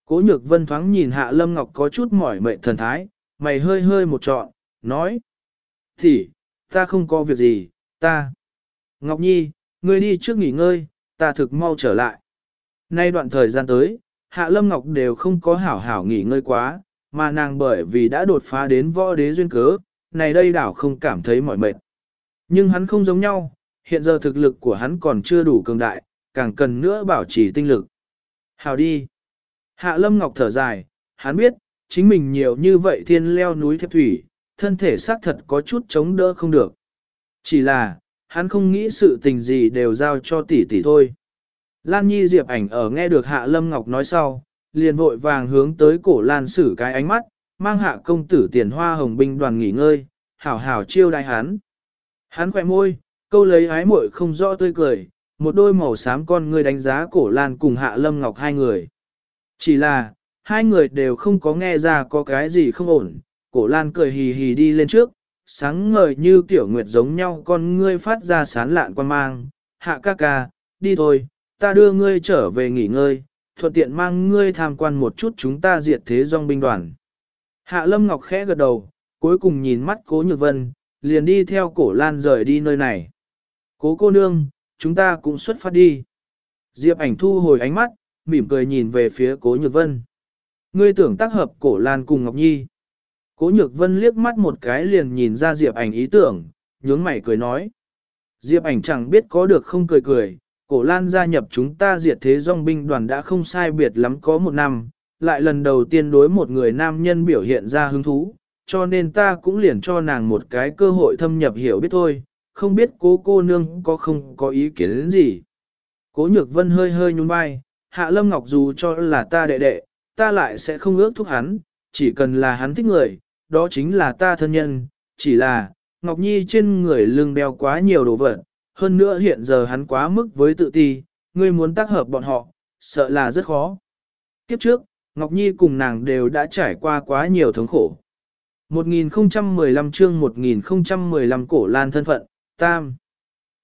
Cố nhược vân thoáng nhìn hạ lâm ngọc có chút mỏi mệt thần thái, mày hơi hơi một trọn, nói. Thì, ta không có việc gì, ta. Ngọc Nhi, ngươi đi trước nghỉ ngơi, ta thực mau trở lại. Nay đoạn thời gian tới, Hạ Lâm Ngọc đều không có hảo hảo nghỉ ngơi quá, mà nàng bởi vì đã đột phá đến võ đế duyên cớ, này đây đảo không cảm thấy mỏi mệt. Nhưng hắn không giống nhau, hiện giờ thực lực của hắn còn chưa đủ cường đại, càng cần nữa bảo trì tinh lực. Hảo đi. Hạ Lâm Ngọc thở dài, hắn biết, chính mình nhiều như vậy thiên leo núi thép thủy, thân thể xác thật có chút chống đỡ không được. Chỉ là, hắn không nghĩ sự tình gì đều giao cho tỷ tỷ thôi. Lan Nhi Diệp ảnh ở nghe được Hạ Lâm Ngọc nói sau, liền vội vàng hướng tới cổ Lan sử cái ánh mắt, mang hạ công tử tiền hoa hồng binh đoàn nghỉ ngơi, hảo hảo chiêu đại hắn. Hắn khỏe môi, câu lấy ái muội không rõ tươi cười, một đôi màu xám con người đánh giá cổ Lan cùng Hạ Lâm Ngọc hai người. Chỉ là, hai người đều không có nghe ra có cái gì không ổn, cổ Lan cười hì hì đi lên trước, sáng ngời như tiểu nguyệt giống nhau con ngươi phát ra sán lạn quan mang, hạ ca ca, đi thôi, ta đưa ngươi trở về nghỉ ngơi, thuận tiện mang ngươi tham quan một chút chúng ta diệt thế dòng binh đoàn. Hạ Lâm Ngọc khẽ gật đầu, cuối cùng nhìn mắt cố nhược vân, liền đi theo cổ lan rời đi nơi này. Cố cô nương, chúng ta cũng xuất phát đi. Diệp ảnh thu hồi ánh mắt, mỉm cười nhìn về phía cố nhược vân. Ngươi tưởng tác hợp cổ lan cùng Ngọc Nhi. Cố nhược vân liếc mắt một cái liền nhìn ra Diệp ảnh ý tưởng, nhướng mày cười nói. Diệp ảnh chẳng biết có được không cười cười, cổ lan gia nhập chúng ta diệt thế dòng binh đoàn đã không sai biệt lắm có một năm, lại lần đầu tiên đối một người nam nhân biểu hiện ra hứng thú, cho nên ta cũng liền cho nàng một cái cơ hội thâm nhập hiểu biết thôi, không biết cố cô nương có không có ý kiến đến gì. Cố nhược vân hơi hơi nhún vai, hạ lâm ngọc dù cho là ta đệ đệ, ta lại sẽ không ước thúc hắn, chỉ cần là hắn thích người, đó chính là ta thân nhân, chỉ là, Ngọc Nhi trên người lưng đeo quá nhiều đồ vật, hơn nữa hiện giờ hắn quá mức với tự ti, ngươi muốn tác hợp bọn họ, sợ là rất khó. Kiếp trước, Ngọc Nhi cùng nàng đều đã trải qua quá nhiều thống khổ. 1015 chương 1015 cổ lan thân phận, tam.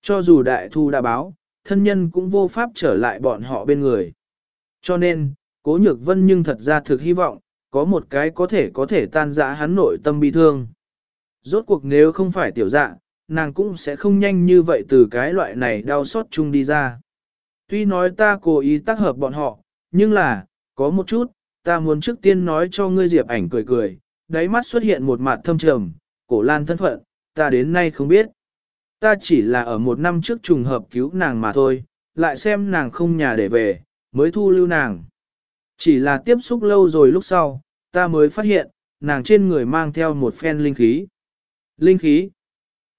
Cho dù đại thu đã báo, thân nhân cũng vô pháp trở lại bọn họ bên người. Cho nên, cố nhược vân nhưng thật ra thực hy vọng, có một cái có thể có thể tan dã hắn nội tâm bi thương. Rốt cuộc nếu không phải tiểu dạ, nàng cũng sẽ không nhanh như vậy từ cái loại này đau xót chung đi ra. Tuy nói ta cố ý tác hợp bọn họ, nhưng là, có một chút, ta muốn trước tiên nói cho ngươi Diệp ảnh cười cười, đáy mắt xuất hiện một mặt thâm trầm, cổ lan thân phận, ta đến nay không biết. Ta chỉ là ở một năm trước trùng hợp cứu nàng mà thôi, lại xem nàng không nhà để về, mới thu lưu nàng. Chỉ là tiếp xúc lâu rồi lúc sau, ta mới phát hiện, nàng trên người mang theo một phen linh khí. Linh khí.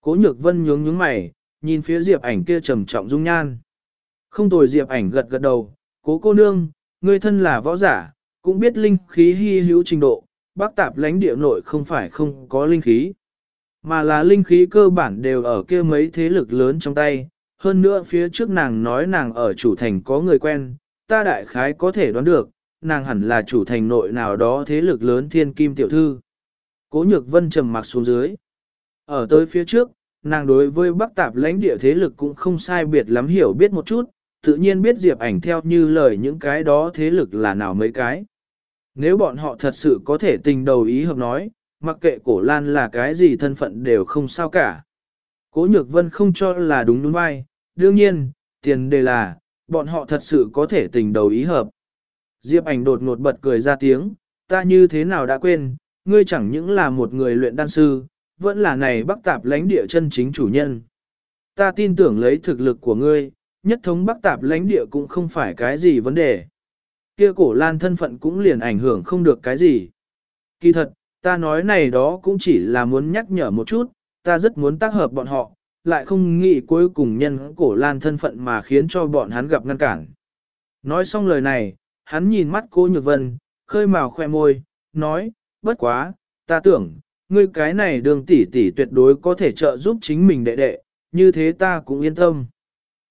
Cố nhược vân nhướng nhướng mày, nhìn phía diệp ảnh kia trầm trọng dung nhan. Không tồi diệp ảnh gật gật đầu, cố cô nương, ngươi thân là võ giả, cũng biết linh khí hy hữu trình độ, bác tạp lãnh địa nội không phải không có linh khí. Mà là linh khí cơ bản đều ở kia mấy thế lực lớn trong tay, hơn nữa phía trước nàng nói nàng ở chủ thành có người quen, ta đại khái có thể đoán được, nàng hẳn là chủ thành nội nào đó thế lực lớn thiên kim tiểu thư. Cố nhược vân trầm mặc xuống dưới. Ở tới phía trước, nàng đối với bắc tạp lãnh địa thế lực cũng không sai biệt lắm hiểu biết một chút, tự nhiên biết diệp ảnh theo như lời những cái đó thế lực là nào mấy cái. Nếu bọn họ thật sự có thể tình đầu ý hợp nói, mặc kệ cổ lan là cái gì thân phận đều không sao cả. Cố nhược vân không cho là đúng đúng vai, đương nhiên, tiền đề là, bọn họ thật sự có thể tình đầu ý hợp. Diệp ảnh đột ngột bật cười ra tiếng, ta như thế nào đã quên, ngươi chẳng những là một người luyện đan sư, vẫn là này bắc tạp lãnh địa chân chính chủ nhân. Ta tin tưởng lấy thực lực của ngươi, nhất thống bắc tạp lãnh địa cũng không phải cái gì vấn đề. Kia cổ lan thân phận cũng liền ảnh hưởng không được cái gì. Kỳ thật, ta nói này đó cũng chỉ là muốn nhắc nhở một chút, ta rất muốn tác hợp bọn họ, lại không nghĩ cuối cùng nhân cổ lan thân phận mà khiến cho bọn hắn gặp ngăn cản. Nói xong lời này, hắn nhìn mắt cô Nhược Vân, khơi màu khoe môi, nói, bất quá, ta tưởng, ngươi cái này đường tỷ tỷ tuyệt đối có thể trợ giúp chính mình đệ đệ, như thế ta cũng yên tâm.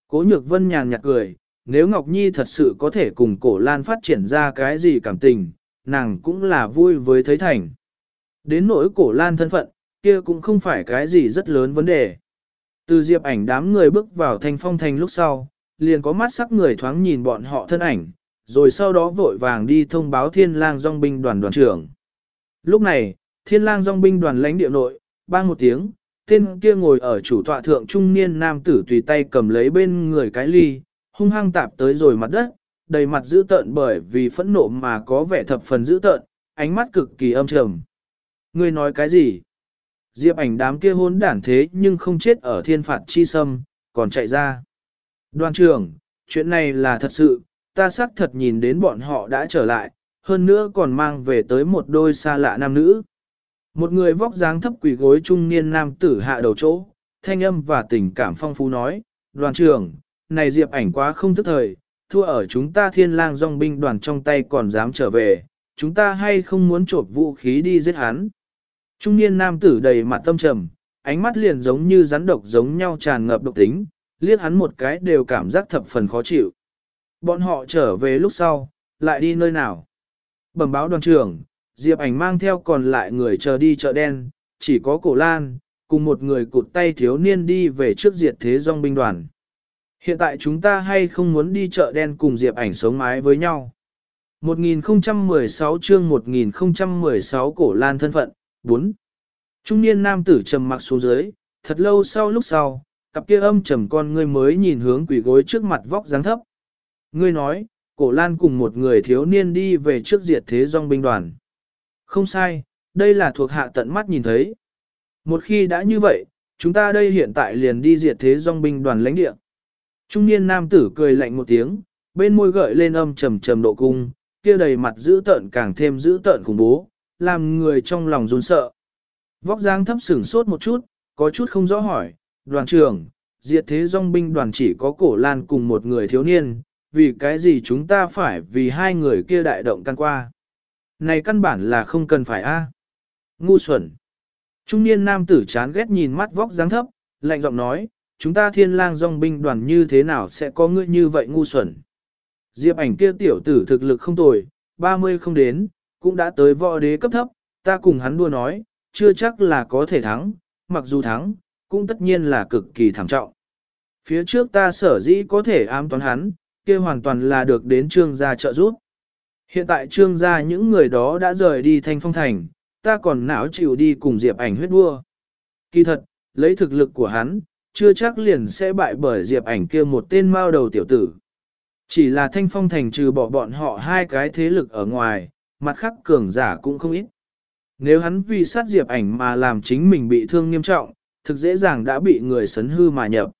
Cố Nhược Vân nhàn nhạt cười, nếu Ngọc Nhi thật sự có thể cùng cổ lan phát triển ra cái gì cảm tình, nàng cũng là vui với thấy thành. Đến nỗi cổ lan thân phận, kia cũng không phải cái gì rất lớn vấn đề. Từ diệp ảnh đám người bước vào thanh phong thành lúc sau, liền có mắt sắc người thoáng nhìn bọn họ thân ảnh, rồi sau đó vội vàng đi thông báo thiên lang dòng binh đoàn đoàn trưởng. Lúc này, thiên lang dòng binh đoàn lãnh địa nội, bang một tiếng, tên kia ngồi ở chủ tọa thượng trung niên nam tử tùy tay cầm lấy bên người cái ly, hung hăng tạp tới rồi mặt đất, đầy mặt dữ tợn bởi vì phẫn nộ mà có vẻ thập phần dữ tợn, ánh mắt cực kỳ âm trầm. Ngươi nói cái gì? Diệp ảnh đám kia hôn đản thế nhưng không chết ở thiên phạt chi sâm, còn chạy ra. Đoàn trưởng, chuyện này là thật sự, ta xác thật nhìn đến bọn họ đã trở lại, hơn nữa còn mang về tới một đôi xa lạ nam nữ. Một người vóc dáng thấp quỷ gối trung niên nam tử hạ đầu chỗ, thanh âm và tình cảm phong phú nói, đoàn trưởng, này diệp ảnh quá không thức thời, thua ở chúng ta thiên lang dòng binh đoàn trong tay còn dám trở về, chúng ta hay không muốn trộm vũ khí đi giết hắn. Trung niên nam tử đầy mặt tâm trầm, ánh mắt liền giống như rắn độc giống nhau tràn ngập độc tính, liếc hắn một cái đều cảm giác thập phần khó chịu. Bọn họ trở về lúc sau, lại đi nơi nào? Bẩm báo đoàn trưởng, Diệp ảnh mang theo còn lại người chờ đi chợ đen, chỉ có cổ lan, cùng một người cụt tay thiếu niên đi về trước diệt thế dòng binh đoàn. Hiện tại chúng ta hay không muốn đi chợ đen cùng Diệp ảnh sống mái với nhau? 1016 chương 1016 cổ lan thân phận, 4. Trung niên nam tử trầm mặc xuống dưới, thật lâu sau lúc sau, cặp kia âm trầm con ngươi mới nhìn hướng quỷ gối trước mặt vóc dáng thấp. Ngươi nói, cổ lan cùng một người thiếu niên đi về trước diệt thế dòng binh đoàn. Không sai, đây là thuộc hạ tận mắt nhìn thấy. Một khi đã như vậy, chúng ta đây hiện tại liền đi diệt thế dòng binh đoàn lãnh địa. Trung niên nam tử cười lạnh một tiếng, bên môi gợi lên âm trầm trầm độ cung, kia đầy mặt dữ tợn càng thêm dữ tợn khủng bố, làm người trong lòng run sợ. Vóc dáng thấp sửng sốt một chút, có chút không rõ hỏi, đoàn trưởng, diệt thế dòng binh đoàn chỉ có cổ lan cùng một người thiếu niên, vì cái gì chúng ta phải vì hai người kia đại động căn qua. Này căn bản là không cần phải a. Ngu xuẩn. Trung niên nam tử chán ghét nhìn mắt vóc dáng thấp, lạnh giọng nói, chúng ta thiên lang dòng binh đoàn như thế nào sẽ có ngươi như vậy ngu xuẩn. Diệp ảnh kia tiểu tử thực lực không tồi, 30 không đến, cũng đã tới võ đế cấp thấp, ta cùng hắn đua nói, chưa chắc là có thể thắng, mặc dù thắng, cũng tất nhiên là cực kỳ thảm trọng. Phía trước ta sở dĩ có thể ám toán hắn, kia hoàn toàn là được đến trương gia trợ giúp. Hiện tại trương gia những người đó đã rời đi thanh phong thành, ta còn não chịu đi cùng diệp ảnh huyết đua. Kỳ thật, lấy thực lực của hắn, chưa chắc liền sẽ bại bởi Diệp ảnh kia một tên mao đầu tiểu tử. Chỉ là thanh phong thành trừ bỏ bọn họ hai cái thế lực ở ngoài, mặt khác cường giả cũng không ít. Nếu hắn vì sát Diệp ảnh mà làm chính mình bị thương nghiêm trọng, thực dễ dàng đã bị người sấn hư mà nhập.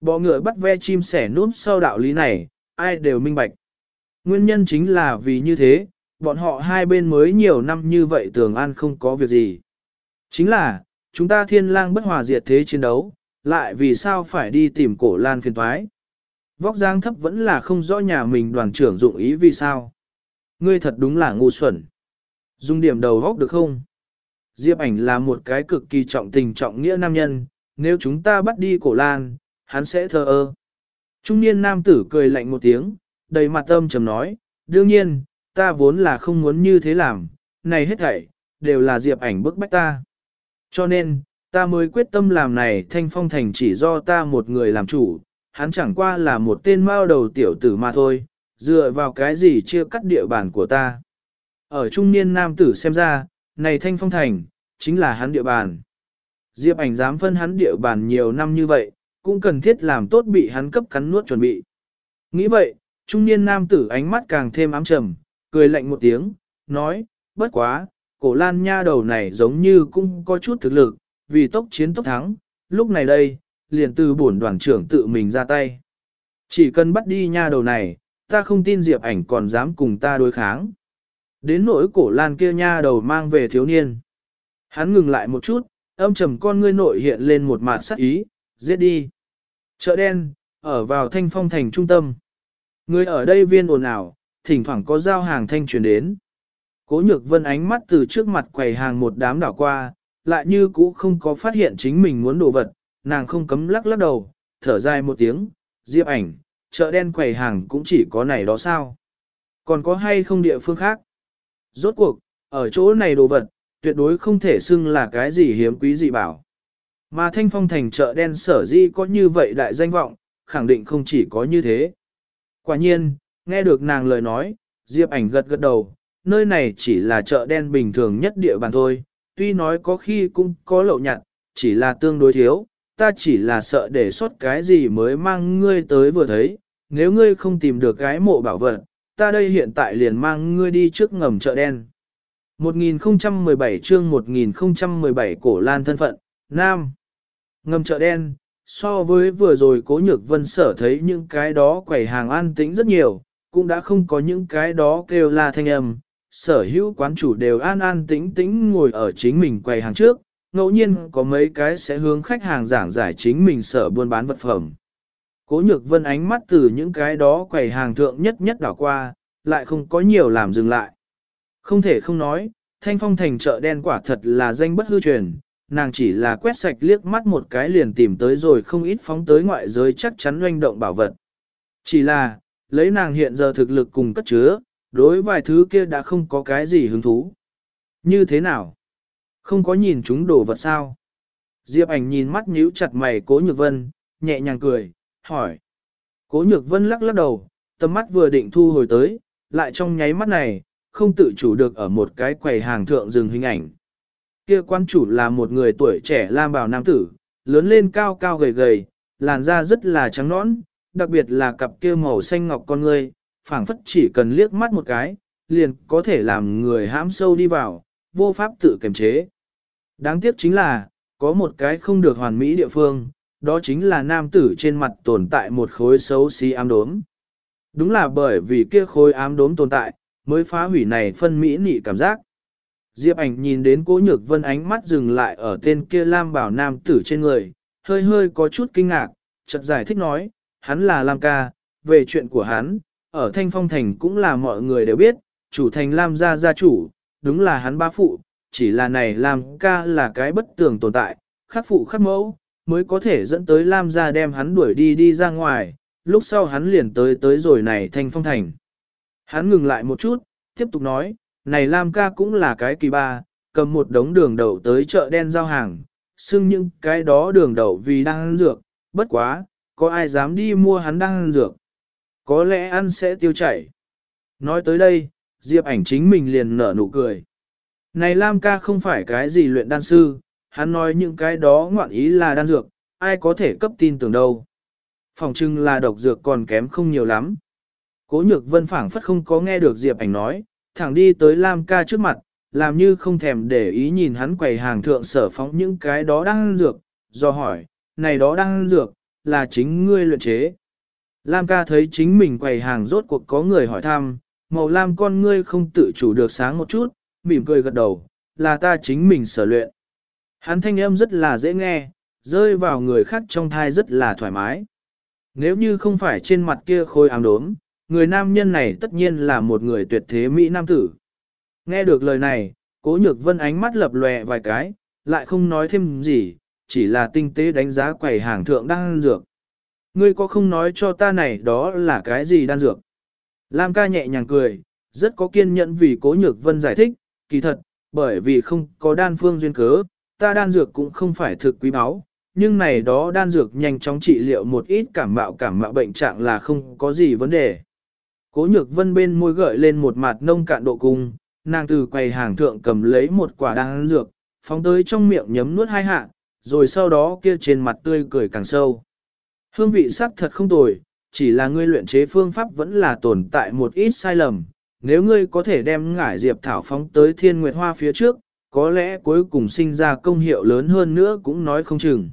Bỏ ngựa bắt ve chim sẻ núp sau đạo lý này, ai đều minh bạch. Nguyên nhân chính là vì như thế, bọn họ hai bên mới nhiều năm như vậy tưởng an không có việc gì. Chính là, chúng ta thiên lang bất hòa diệt thế chiến đấu, lại vì sao phải đi tìm cổ lan phiền thoái. Vóc dáng thấp vẫn là không rõ nhà mình đoàn trưởng dụng ý vì sao. Ngươi thật đúng là ngu xuẩn. Dùng điểm đầu góc được không? Diệp ảnh là một cái cực kỳ trọng tình trọng nghĩa nam nhân, nếu chúng ta bắt đi cổ lan, hắn sẽ thờ ơ. Trung niên nam tử cười lạnh một tiếng, đầy mặt âm trầm nói, đương nhiên, ta vốn là không muốn như thế làm, này hết thảy, đều là Diệp ảnh bức bách ta. Cho nên, ta mới quyết tâm làm này thanh phong thành chỉ do ta một người làm chủ, hắn chẳng qua là một tên mao đầu tiểu tử mà thôi, dựa vào cái gì chia cắt địa bàn của ta. Ở trung niên nam tử xem ra, này thanh phong thành, chính là hắn địa bàn. Diệp ảnh dám phân hắn địa bàn nhiều năm như vậy, cũng cần thiết làm tốt bị hắn cấp cắn nuốt chuẩn bị. Nghĩ vậy, trung niên nam tử ánh mắt càng thêm ám trầm, cười lạnh một tiếng, nói, bất quá, cổ lan nha đầu này giống như cũng có chút thực lực, vì tốc chiến tốc thắng, lúc này đây, liền từ bổn đoàn trưởng tự mình ra tay. Chỉ cần bắt đi nha đầu này, ta không tin Diệp ảnh còn dám cùng ta đối kháng. Đến nỗi cổ lan kia nha đầu mang về thiếu niên. Hắn ngừng lại một chút, âm trầm con ngươi nội hiện lên một mạt sắc ý, giết đi. Chợ đen, ở vào thanh phong thành trung tâm. Người ở đây viên ồn ào, thỉnh thoảng có giao hàng thanh truyền đến. Cố nhược vân ánh mắt từ trước mặt quầy hàng một đám đảo qua, lại như cũ không có phát hiện chính mình muốn đồ vật, nàng không cấm lắc lắc đầu, thở dài một tiếng, diệp ảnh, chợ đen quầy hàng cũng chỉ có này đó sao. Còn có hay không địa phương khác? Rốt cuộc, ở chỗ này đồ vật, tuyệt đối không thể xưng là cái gì hiếm quý gì bảo. Mà thanh phong thành chợ đen sở di có như vậy đại danh vọng, khẳng định không chỉ có như thế. Quả nhiên, nghe được nàng lời nói, Diệp ảnh gật gật đầu, nơi này chỉ là chợ đen bình thường nhất địa bàn thôi, tuy nói có khi cũng có lậu nhặt, chỉ là tương đối thiếu, ta chỉ là sợ để sót cái gì mới mang ngươi tới vừa thấy, nếu ngươi không tìm được cái mộ bảo vật, ta đây hiện tại liền mang ngươi đi trước ngầm chợ đen. 1017 chương 1017 cổ lan thân phận, Nam. Ngầm chợ đen, so với vừa rồi cố nhược vân sở thấy những cái đó quầy hàng an tĩnh rất nhiều, cũng đã không có những cái đó kêu la thanh âm. Sở hữu quán chủ đều an an tĩnh tĩnh ngồi ở chính mình quầy hàng trước, ngẫu nhiên có mấy cái sẽ hướng khách hàng giảng giải chính mình sở buôn bán vật phẩm. Cố nhược vân ánh mắt từ những cái đó quầy hàng thượng nhất nhất đảo qua, lại không có nhiều làm dừng lại. Không thể không nói, thanh phong thành chợ đen quả thật là danh bất hư truyền, nàng chỉ là quét sạch liếc mắt một cái liền tìm tới rồi không ít phóng tới ngoại giới chắc chắn doanh động bảo vật. Chỉ là, lấy nàng hiện giờ thực lực cùng cất chứa, đối vài thứ kia đã không có cái gì hứng thú. Như thế nào? Không có nhìn chúng đồ vật sao? Diệp ảnh nhìn mắt nhíu chặt mày cố nhược vân, nhẹ nhàng cười, hỏi. Cố nhược vân lắc lắc đầu, tầm mắt vừa định thu hồi tới, lại trong nháy mắt này, không tự chủ được ở một cái quầy hàng thượng dừng hình ảnh. Kia quan chủ là một người tuổi trẻ lam bào nam tử, lớn lên cao cao gầy gầy, làn da rất là trắng nõn, đặc biệt là cặp kia màu xanh ngọc con ngươi, phảng phất chỉ cần liếc mắt một cái, liền có thể làm người hãm sâu đi vào, vô pháp tự kiềm chế. Đáng tiếc chính là, có một cái không được hoàn mỹ địa phương, đó chính là nam tử trên mặt tồn tại một khối xấu xí ám đốm. Đúng là bởi vì kia khối ám đốm tồn tại, mới phá hủy này phân mỹ nị cảm giác. Diệp ảnh nhìn đến cố nhược vân ánh mắt dừng lại ở tên kia Lam bảo nam tử trên người, hơi hơi có chút kinh ngạc, chợt giải thích nói, hắn là Lam ca, về chuyện của hắn, ở Thanh Phong Thành cũng là mọi người đều biết, chủ thành Lam gia gia chủ, đúng là hắn ba phụ, chỉ là này Lam ca là cái bất tường tồn tại, khắc phụ khắc mẫu, mới có thể dẫn tới Lam gia đem hắn đuổi đi đi ra ngoài, lúc sau hắn liền tới tới rồi này Thanh Phong Thành. Hắn ngừng lại một chút, tiếp tục nói, này Lam ca cũng là cái kỳ ba, cầm một đống đường đậu tới chợ đen giao hàng, xưng những cái đó đường đậu vì đang ăn dược, bất quá, có ai dám đi mua hắn đang ăn dược. Có lẽ ăn sẽ tiêu chảy. Nói tới đây, Diệp ảnh chính mình liền nở nụ cười. Này Lam ca không phải cái gì luyện đan sư, Hắn nói những cái đó ngoạn ý là đan dược, ai có thể cấp tin tưởng đâu. Phòng trưng là độc dược còn kém không nhiều lắm. Cố nhược vân phảng phất không có nghe được Diệp ảnh nói, thẳng đi tới Lam ca trước mặt, làm như không thèm để ý nhìn hắn quầy hàng thượng sở phóng những cái đó đang dược, do hỏi, này đó đang dược, là chính ngươi luyện chế. Lam ca thấy chính mình quầy hàng rốt cuộc có người hỏi thăm, màu lam con ngươi không tự chủ được sáng một chút, mỉm cười gật đầu, là ta chính mình sở luyện. Hắn thanh âm rất là dễ nghe, rơi vào người khác trong thai rất là thoải mái. Nếu như không phải trên mặt kia khôi ám đốm, người nam nhân này tất nhiên là một người tuyệt thế Mỹ nam tử. Nghe được lời này, cố nhược vân ánh mắt lập lòe vài cái, lại không nói thêm gì, chỉ là tinh tế đánh giá quầy hàng thượng đan dược. Ngươi có không nói cho ta này đó là cái gì đan dược? Lam ca nhẹ nhàng cười, rất có kiên nhẫn vì cố nhược vân giải thích, kỳ thật, bởi vì không có đan phương duyên cớ, ta đan dược cũng không phải thực quý báu, nhưng này đó đan dược nhanh chóng trị liệu một ít cảm mạo cảm mạo bệnh trạng là không có gì vấn đề. Cố nhược vân bên môi gợi lên một mặt nông cạn độ cung, nàng từ quầy hàng thượng cầm lấy một quả đan dược, phóng tới trong miệng nhấm nuốt hai hạ, rồi sau đó kia trên mặt tươi cười càng sâu. Hương vị sắc thật không tồi, chỉ là ngươi luyện chế phương pháp vẫn là tồn tại một ít sai lầm. Nếu ngươi có thể đem ngải diệp thảo phóng tới thiên nguyệt hoa phía trước, có lẽ cuối cùng sinh ra công hiệu lớn hơn nữa cũng nói không chừng.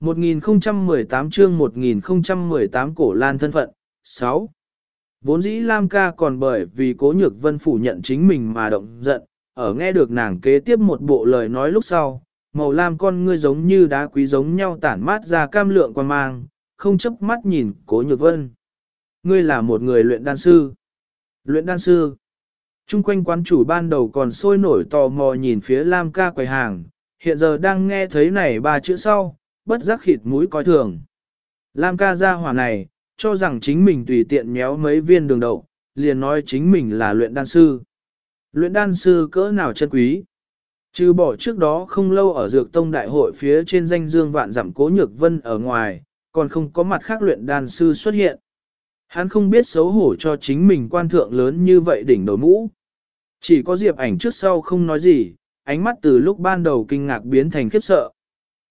1018 chương 1018 cổ lan thân phận, 6. Vốn dĩ Lam ca còn bởi vì cố nhược vân phủ nhận chính mình mà động giận, ở nghe được nàng kế tiếp một bộ lời nói lúc sau, màu lam con ngươi giống như đá quý giống nhau tản mát ra cam lượng quan mang, không chấp mắt nhìn cố nhược vân. Ngươi là một người luyện đan sư. Luyện đan sư. Trung quanh quán chủ ban đầu còn sôi nổi tò mò nhìn phía Lam ca quầy hàng, hiện giờ đang nghe thấy này ba chữ sau, bất giác khịt mũi coi thường. Lam ca ra hỏa này, cho rằng chính mình tùy tiện méo mấy viên đường đậu, liền nói chính mình là luyện đan sư. Luyện đan sư cỡ nào chân quý. Trừ bỏ trước đó không lâu ở dược tông đại hội phía trên danh dương vạn giảm cố nhược vân ở ngoài, còn không có mặt khác luyện đan sư xuất hiện. Hắn không biết xấu hổ cho chính mình quan thượng lớn như vậy đỉnh đầu mũ. Chỉ có diệp ảnh trước sau không nói gì, ánh mắt từ lúc ban đầu kinh ngạc biến thành khiếp sợ.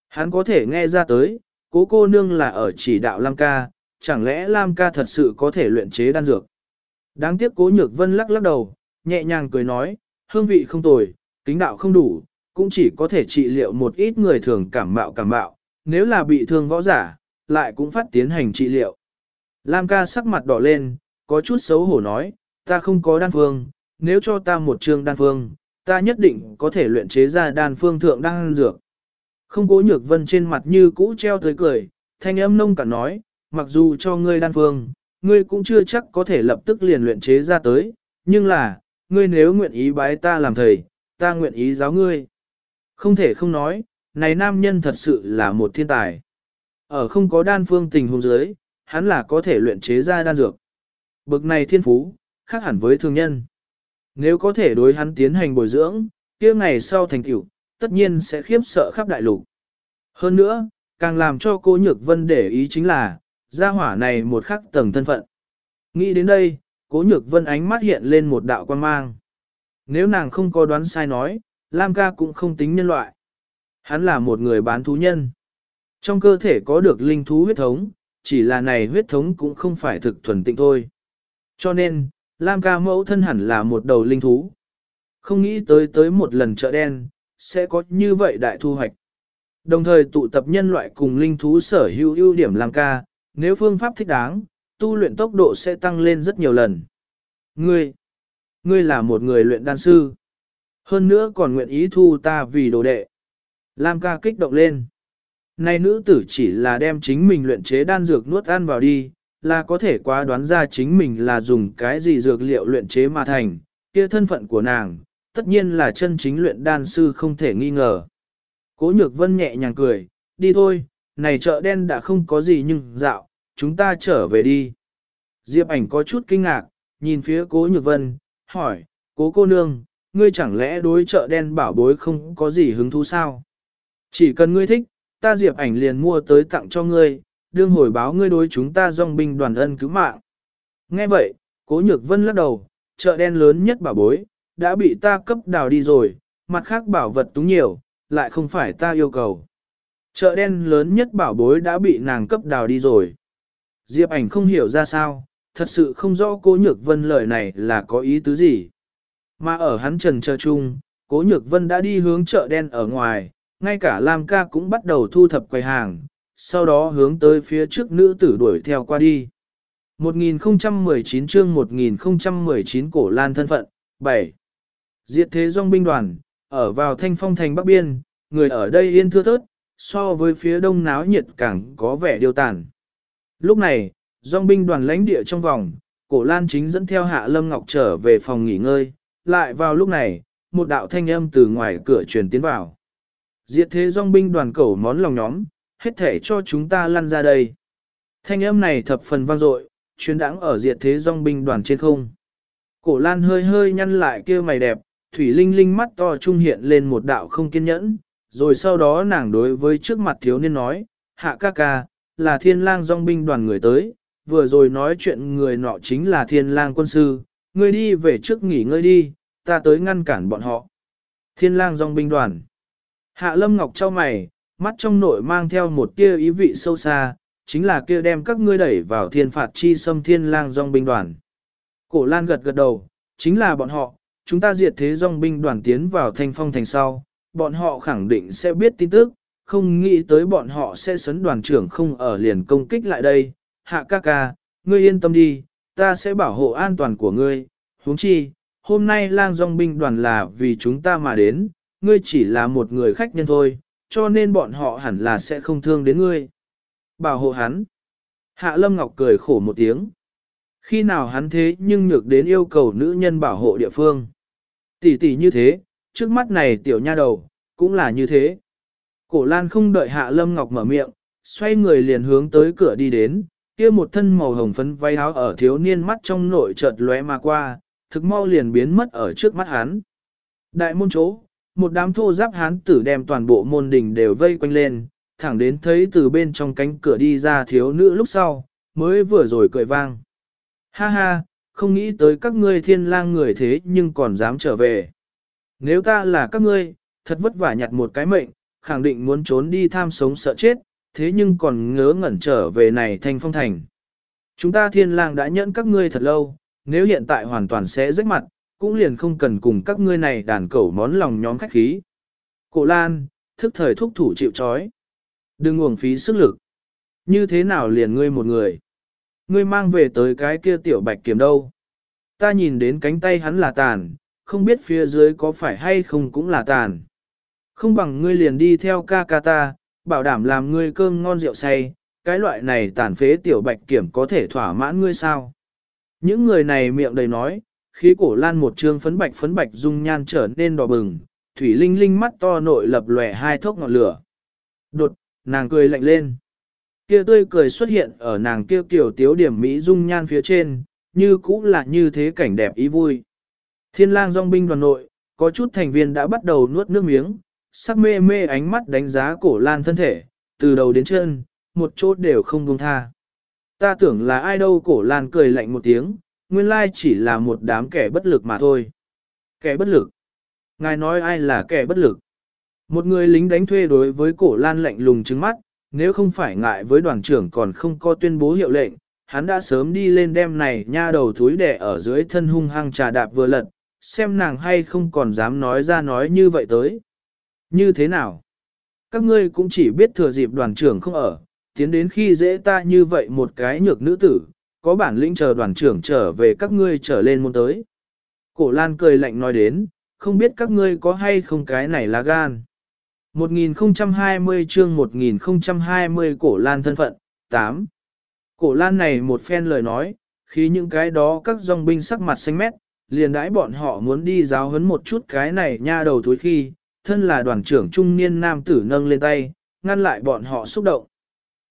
Hắn có thể nghe ra tới, cố cô nương là ở chỉ đạo Lam ca, chẳng lẽ Lam ca thật sự có thể luyện chế đan dược. Đáng tiếc cố nhược vân lắc lắc đầu, nhẹ nhàng cười nói, hương vị không tồi, kính đạo không đủ, cũng chỉ có thể trị liệu một ít người thường cảm mạo cảm mạo, nếu là bị thương võ giả, lại cũng phát tiến hành trị liệu. Lam ca sắc mặt đỏ lên, có chút xấu hổ nói, ta không có đan phương, nếu cho ta một trường đan phương, ta nhất định có thể luyện chế ra đan phương thượng đan dược. Không cố nhược vân trên mặt như cũ treo tới cười, thanh âm nông cả nói, mặc dù cho ngươi đan phương, ngươi cũng chưa chắc có thể lập tức liền luyện chế ra tới, nhưng là, ngươi nếu nguyện ý bái ta làm thầy, ta nguyện ý giáo ngươi. Không thể không nói, này nam nhân thật sự là một thiên tài. Ở không có đan phương tình huống dưới, hắn là có thể luyện chế ra đan dược. Bực này thiên phú, khác hẳn với thường nhân. Nếu có thể đối hắn tiến hành bồi dưỡng, kia ngày sau thành tựu, tất nhiên sẽ khiếp sợ khắp đại lục. Hơn nữa, càng làm cho cô Nhược Vân để ý chính là, gia hỏa này một khắc tầng thân phận. Nghĩ đến đây, cố Nhược Vân ánh mắt hiện lên một đạo quan mang. Nếu nàng không có đoán sai nói, Lam ca cũng không tính nhân loại. Hắn là một người bán thú nhân. Trong cơ thể có được linh thú huyết thống, chỉ là này huyết thống cũng không phải thực thuần tịnh thôi. Cho nên, Lam ca mẫu thân hẳn là một đầu linh thú. Không nghĩ tới tới một lần chợ đen, sẽ có như vậy đại thu hoạch. Đồng thời tụ tập nhân loại cùng linh thú sở hữu ưu điểm Lam ca, nếu phương pháp thích đáng, tu luyện tốc độ sẽ tăng lên rất nhiều lần. Ngươi, ngươi là một người luyện đan sư. Hơn nữa còn nguyện ý thu ta vì đồ đệ. Lam ca kích động lên. Này nữ tử chỉ là đem chính mình luyện chế đan dược nuốt ăn vào đi, là có thể quá đoán ra chính mình là dùng cái gì dược liệu luyện chế mà thành, kia thân phận của nàng, tất nhiên là chân chính luyện đan sư không thể nghi ngờ. Cố nhược vân nhẹ nhàng cười, đi thôi, này chợ đen đã không có gì nhưng dạo, chúng ta trở về đi. Diệp ảnh có chút kinh ngạc, nhìn phía cố nhược vân, hỏi, cố cô nương, ngươi chẳng lẽ đối chợ đen bảo bối không có gì hứng thú sao? Chỉ cần ngươi thích, ta diệp ảnh liền mua tới tặng cho ngươi, đương hồi báo ngươi đối chúng ta dòng binh đoàn ân cứu mạng. Nghe vậy, cố nhược vân lắc đầu, chợ đen lớn nhất bảo bối, đã bị ta cấp đào đi rồi, mặt khác bảo vật túng nhiều, lại không phải ta yêu cầu. Chợ đen lớn nhất bảo bối đã bị nàng cấp đào đi rồi. Diệp ảnh không hiểu ra sao, thật sự không rõ cố nhược vân lời này là có ý tứ gì. Mà ở hắn trần chờ chung, cố nhược vân đã đi hướng chợ đen ở ngoài, ngay cả Lam ca cũng bắt đầu thu thập quầy hàng, sau đó hướng tới phía trước nữ tử đuổi theo qua đi. 1019 chương 1019 cổ lan thân phận, 7. Diệt thế dòng binh đoàn, ở vào thanh phong thành bắc biên, người ở đây yên thưa thớt, so với phía đông náo nhiệt càng có vẻ điều tàn. Lúc này, dòng binh đoàn lãnh địa trong vòng, cổ lan chính dẫn theo hạ lâm ngọc trở về phòng nghỉ ngơi, lại vào lúc này, một đạo thanh âm từ ngoài cửa truyền tiến vào. Diệt thế dòng binh đoàn cẩu món lòng nhóm, hết thể cho chúng ta lăn ra đây. Thanh âm này thập phần vang dội, chuyến đãng ở diệt thế dòng binh đoàn trên không. Cổ lan hơi hơi nhăn lại kia mày đẹp, thủy linh linh mắt to trung hiện lên một đạo không kiên nhẫn, rồi sau đó nàng đối với trước mặt thiếu niên nói, hạ ca ca, là thiên lang dòng binh đoàn người tới, vừa rồi nói chuyện người nọ chính là thiên lang quân sư, ngươi đi về trước nghỉ ngơi đi, ta tới ngăn cản bọn họ. Thiên lang dòng binh đoàn. Hạ lâm ngọc trao mày, mắt trong nội mang theo một tia ý vị sâu xa, chính là kia đem các ngươi đẩy vào thiên phạt chi xâm thiên lang dòng binh đoàn. Cổ lan gật gật đầu, chính là bọn họ, chúng ta diệt thế dòng binh đoàn tiến vào thanh phong thành sau, bọn họ khẳng định sẽ biết tin tức, không nghĩ tới bọn họ sẽ sấn đoàn trưởng không ở liền công kích lại đây. Hạ ca ca, ngươi yên tâm đi, ta sẽ bảo hộ an toàn của ngươi, huống chi, hôm nay lang dòng binh đoàn là vì chúng ta mà đến, ngươi chỉ là một người khách nhân thôi, cho nên bọn họ hẳn là sẽ không thương đến ngươi. Bảo hộ hắn. Hạ Lâm Ngọc cười khổ một tiếng. Khi nào hắn thế nhưng nhược đến yêu cầu nữ nhân bảo hộ địa phương. Tỷ tỷ như thế, trước mắt này tiểu nha đầu, cũng là như thế. Cổ Lan không đợi Hạ Lâm Ngọc mở miệng, xoay người liền hướng tới cửa đi đến, kia một thân màu hồng phấn váy áo ở thiếu niên mắt trong nội chợt lóe mà qua, thực mau liền biến mất ở trước mắt hắn. Đại môn chỗ, một đám thô giáp hán tử đem toàn bộ môn đình đều vây quanh lên, thẳng đến thấy từ bên trong cánh cửa đi ra thiếu nữ lúc sau, mới vừa rồi cười vang. Ha ha, không nghĩ tới các ngươi thiên lang người thế nhưng còn dám trở về. Nếu ta là các ngươi, thật vất vả nhặt một cái mệnh, khẳng định muốn trốn đi tham sống sợ chết, thế nhưng còn ngớ ngẩn trở về này thanh phong thành. Chúng ta thiên lang đã nhẫn các ngươi thật lâu, nếu hiện tại hoàn toàn sẽ rách mặt, cũng liền không cần cùng các ngươi này đàn cẩu món lòng nhóm khách khí. Cổ Lan, thức thời thúc thủ chịu chói, Đừng uổng phí sức lực. Như thế nào liền ngươi một người? Ngươi mang về tới cái kia tiểu bạch kiểm đâu? Ta nhìn đến cánh tay hắn là tàn, không biết phía dưới có phải hay không cũng là tàn. Không bằng ngươi liền đi theo ca ca ta, bảo đảm làm ngươi cơm ngon rượu say, cái loại này tàn phế tiểu bạch kiểm có thể thỏa mãn ngươi sao? Những người này miệng đầy nói, khí cổ lan một trương phấn bạch phấn bạch dung nhan trở nên đỏ bừng, thủy linh linh mắt to nội lập lòe hai thốc ngọn lửa. Đột, nàng cười lạnh lên. Kia tươi cười xuất hiện ở nàng kia kiểu tiếu điểm mỹ dung nhan phía trên, như cũng là như thế cảnh đẹp ý vui. Thiên lang dòng binh đoàn nội, có chút thành viên đã bắt đầu nuốt nước miếng, sắc mê mê ánh mắt đánh giá cổ lan thân thể, từ đầu đến chân, một chỗ đều không buông tha. Ta tưởng là ai đâu cổ lan cười lạnh một tiếng, nguyên lai chỉ là một đám kẻ bất lực mà thôi. Kẻ bất lực. Ngài nói ai là kẻ bất lực? Một người lính đánh thuê đối với cổ lan lạnh lùng trứng mắt, nếu không phải ngại với đoàn trưởng còn không có tuyên bố hiệu lệnh, hắn đã sớm đi lên đem này nha đầu thúi đẻ ở dưới thân hung hăng trà đạp vừa lật, xem nàng hay không còn dám nói ra nói như vậy tới. Như thế nào? Các ngươi cũng chỉ biết thừa dịp đoàn trưởng không ở, tiến đến khi dễ ta như vậy một cái nhược nữ tử, có bản lĩnh chờ đoàn trưởng trở về các ngươi trở lên môn tới. Cổ Lan cười lạnh nói đến, không biết các ngươi có hay không cái này là gan. 1020 chương 1020 Cổ Lan thân phận, 8. Cổ Lan này một phen lời nói, khi những cái đó các dòng binh sắc mặt xanh mét, liền đãi bọn họ muốn đi giáo huấn một chút cái này nha đầu thối khi, thân là đoàn trưởng trung niên nam tử nâng lên tay, ngăn lại bọn họ xúc động.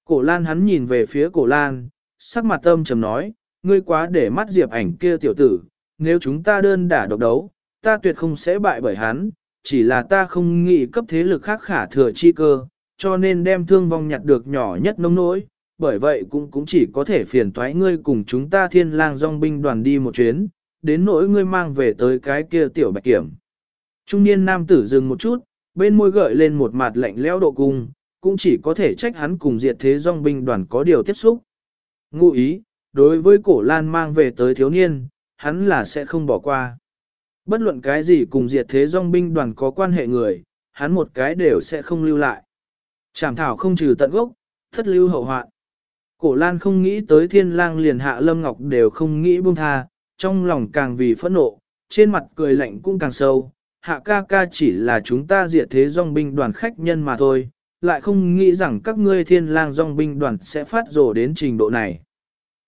Cổ Lan hắn nhìn về phía Cổ Lan, sắc mặt tâm trầm nói, ngươi quá để mắt diệp ảnh kia tiểu tử, nếu chúng ta đơn đả độc đấu, ta tuyệt không sẽ bại bởi hắn, chỉ là ta không nghĩ cấp thế lực khác khả thừa chi cơ, cho nên đem thương vong nhặt được nhỏ nhất nông nỗi, bởi vậy cũng cũng chỉ có thể phiền toái ngươi cùng chúng ta thiên lang dòng binh đoàn đi một chuyến, đến nỗi ngươi mang về tới cái kia tiểu bạch kiểm. Trung niên nam tử dừng một chút, bên môi gợi lên một mặt lạnh lẽo độ cung, cũng chỉ có thể trách hắn cùng diệt thế dòng binh đoàn có điều tiếp xúc. Ngụ ý, đối với cổ lan mang về tới thiếu niên, hắn là sẽ không bỏ qua. Bất luận cái gì cùng diệt thế dòng binh đoàn có quan hệ người, hắn một cái đều sẽ không lưu lại. Chảm thảo không trừ tận gốc, thất lưu hậu hoạn. Cổ lan không nghĩ tới thiên lang liền hạ lâm ngọc đều không nghĩ buông tha, trong lòng càng vì phẫn nộ, trên mặt cười lạnh cũng càng sâu. Hạ ca ca chỉ là chúng ta diệt thế dòng binh đoàn khách nhân mà thôi, lại không nghĩ rằng các ngươi thiên lang dòng binh đoàn sẽ phát rổ đến trình độ này.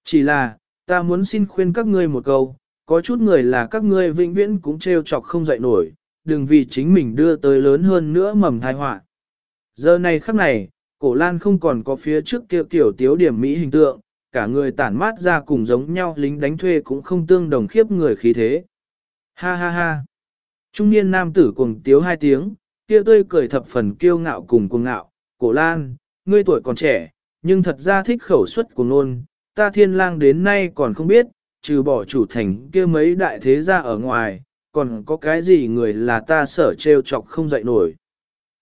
Chỉ là, ta muốn xin khuyên các ngươi một câu, có chút người là các ngươi vĩnh viễn cũng trêu chọc không dậy nổi, đừng vì chính mình đưa tới lớn hơn nữa mầm thai họa. Giờ này khắc này, cổ lan không còn có phía trước kia tiểu tiếu điểm mỹ hình tượng, cả người tản mát ra cùng giống nhau lính đánh thuê cũng không tương đồng khiếp người khí thế. Ha ha ha. Trung niên nam tử cuồng tiếu hai tiếng, kia tươi cười thập phần kiêu ngạo cùng cuồng ngạo, cổ lan, ngươi tuổi còn trẻ, nhưng thật ra thích khẩu suất của nôn, ta thiên lang đến nay còn không biết, trừ bỏ chủ thành kia mấy đại thế gia ở ngoài, còn có cái gì người là ta sở trêu chọc không dậy nổi.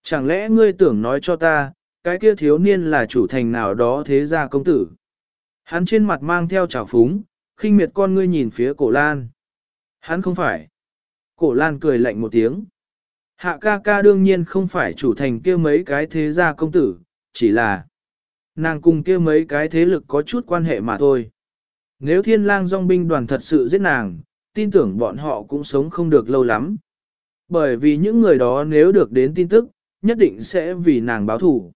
Chẳng lẽ ngươi tưởng nói cho ta, cái kia thiếu niên là chủ thành nào đó thế gia công tử. Hắn trên mặt mang theo trào phúng, khinh miệt con ngươi nhìn phía cổ lan. Hắn không phải. Cổ lan cười lạnh một tiếng. Hạ ca ca đương nhiên không phải chủ thành kia mấy cái thế gia công tử, chỉ là nàng cùng kia mấy cái thế lực có chút quan hệ mà thôi. Nếu thiên lang dòng binh đoàn thật sự giết nàng, tin tưởng bọn họ cũng sống không được lâu lắm. Bởi vì những người đó nếu được đến tin tức, nhất định sẽ vì nàng báo thủ.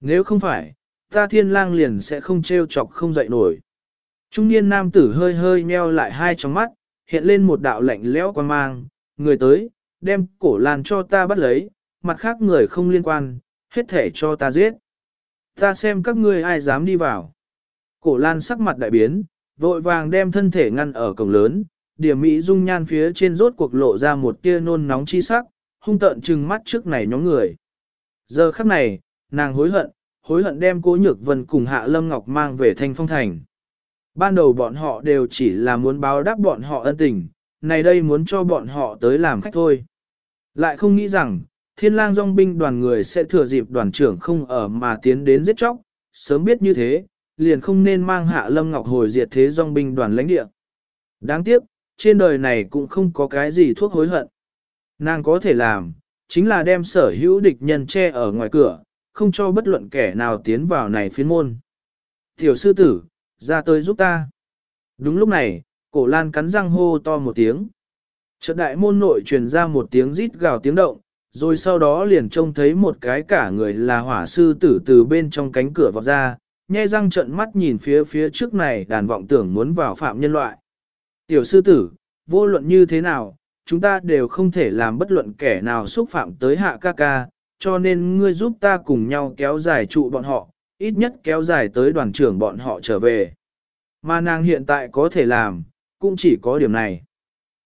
Nếu không phải, ta thiên lang liền sẽ không treo chọc không dậy nổi. Trung niên nam tử hơi hơi nheo lại hai tròng mắt, hiện lên một đạo lạnh lẽo quan mang, người tới, đem cổ lan cho ta bắt lấy, mặt khác người không liên quan, hết thể cho ta giết. Ta xem các ngươi ai dám đi vào. Cổ lan sắc mặt đại biến, vội vàng đem thân thể ngăn ở cổng lớn, điểm mỹ dung nhan phía trên rốt cuộc lộ ra một tia nôn nóng chi sắc, hung tợn trừng mắt trước này nhóm người. Giờ khắc này, nàng hối hận, hối hận đem cố nhược vân cùng hạ lâm ngọc mang về thanh phong thành. Ban đầu bọn họ đều chỉ là muốn báo đáp bọn họ ân tình, này đây muốn cho bọn họ tới làm khách thôi. Lại không nghĩ rằng, thiên lang dòng binh đoàn người sẽ thừa dịp đoàn trưởng không ở mà tiến đến giết chóc, sớm biết như thế, liền không nên mang hạ lâm ngọc hồi diệt thế dòng binh đoàn lãnh địa. Đáng tiếc, trên đời này cũng không có cái gì thuốc hối hận. Nàng có thể làm, chính là đem sở hữu địch nhân che ở ngoài cửa, không cho bất luận kẻ nào tiến vào này phiến môn. Tiểu sư tử, ra tới giúp ta. Đúng lúc này, cổ lan cắn răng hô to một tiếng. Trận đại môn nội truyền ra một tiếng rít gào tiếng động, rồi sau đó liền trông thấy một cái cả người là hỏa sư tử từ bên trong cánh cửa vọt ra, nhe răng trận mắt nhìn phía phía trước này đàn vọng tưởng muốn vào phạm nhân loại. Tiểu sư tử, vô luận như thế nào, chúng ta đều không thể làm bất luận kẻ nào xúc phạm tới hạ ca ca, cho nên ngươi giúp ta cùng nhau kéo dài trụ bọn họ, ít nhất kéo dài tới đoàn trưởng bọn họ trở về. Mà nàng hiện tại có thể làm, cũng chỉ có điểm này.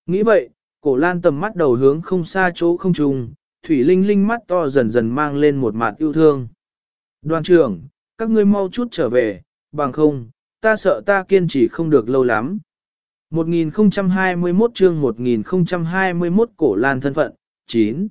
Nghĩ vậy, cổ lan tầm mắt đầu hướng không xa chỗ không trùng, thủy linh linh mắt to dần dần mang lên một mặt yêu thương. Đoàn trưởng, các ngươi mau chút trở về, bằng không, ta sợ ta kiên trì không được lâu lắm. 1021 chương 1021 cổ lan thân phận, 9.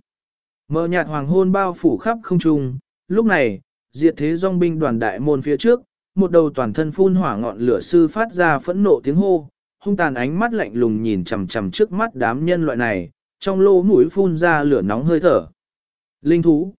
Mờ nhạt hoàng hôn bao phủ khắp không trung, lúc này, diệt thế dòng binh đoàn đại môn phía trước, một đầu toàn thân phun hỏa ngọn lửa sư phát ra phẫn nộ tiếng hô, hung tàn ánh mắt lạnh lùng nhìn chằm chằm trước mắt đám nhân loại này, trong lỗ mũi phun ra lửa nóng hơi thở. Linh thú.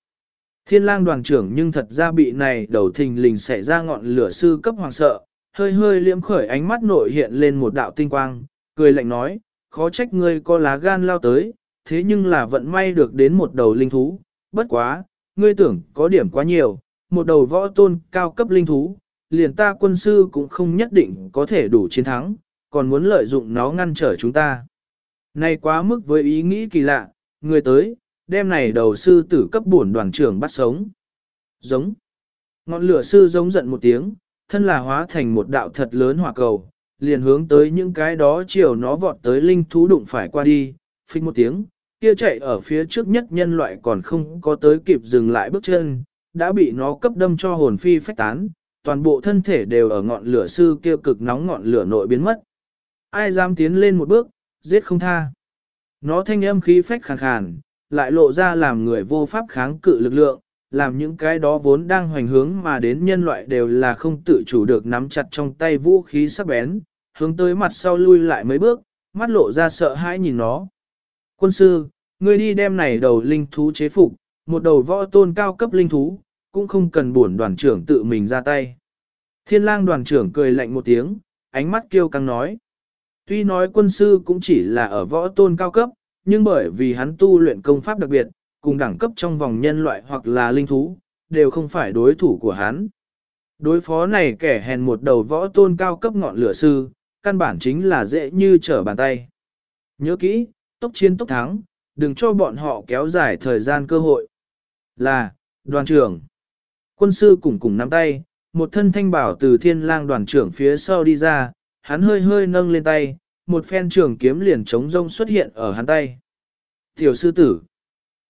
Thiên lang đoàn trưởng nhưng thật ra bị này đầu thình lình xảy ra ngọn lửa sư cấp hoàng sợ, hơi hơi liếm khởi ánh mắt nội hiện lên một đạo tinh quang, cười lạnh nói, khó trách ngươi có lá gan lao tới, thế nhưng là vận may được đến một đầu linh thú, bất quá, ngươi tưởng có điểm quá nhiều, một đầu võ tôn cao cấp linh thú, liền ta quân sư cũng không nhất định có thể đủ chiến thắng, còn muốn lợi dụng nó ngăn trở chúng ta. Này quá mức với ý nghĩ kỳ lạ, người tới, đem này đầu sư tử cấp bổn đoàn trưởng bắt sống. Giống. Ngọn lửa sư giống giận một tiếng, thân là hóa thành một đạo thật lớn hỏa cầu, liền hướng tới những cái đó chiều nó vọt tới linh thú đụng phải qua đi, phích một tiếng, kia chạy ở phía trước nhất nhân loại còn không có tới kịp dừng lại bước chân, đã bị nó cấp đâm cho hồn phi phách tán, toàn bộ thân thể đều ở ngọn lửa sư kia cực nóng ngọn lửa nội biến mất. Ai dám tiến lên một bước, giết không tha. Nó thanh âm khí phách khàn khàn, lại lộ ra làm người vô pháp kháng cự lực lượng, làm những cái đó vốn đang hoành hướng mà đến nhân loại đều là không tự chủ được nắm chặt trong tay vũ khí sắc bén, hướng tới mặt sau lui lại mấy bước, mắt lộ ra sợ hãi nhìn nó. Quân sư, ngươi đi đem này đầu linh thú chế phục, một đầu võ tôn cao cấp linh thú, cũng không cần buồn đoàn trưởng tự mình ra tay. Thiên lang đoàn trưởng cười lạnh một tiếng, ánh mắt kiêu căng nói. Tuy nói quân sư cũng chỉ là ở võ tôn cao cấp, nhưng bởi vì hắn tu luyện công pháp đặc biệt, cùng đẳng cấp trong vòng nhân loại hoặc là linh thú, đều không phải đối thủ của hắn. Đối phó này kẻ hèn một đầu võ tôn cao cấp ngọn lửa sư, căn bản chính là dễ như trở bàn tay. Nhớ kỹ, tốc chiến tốc thắng, đừng cho bọn họ kéo dài thời gian cơ hội. Là, đoàn trưởng. Quân sư cùng cùng nắm tay, một thân thanh bảo từ thiên lang đoàn trưởng phía sau đi ra, hắn hơi hơi nâng lên tay, một phen trường kiếm liền chống rông xuất hiện ở hắn tay. Tiểu sư tử.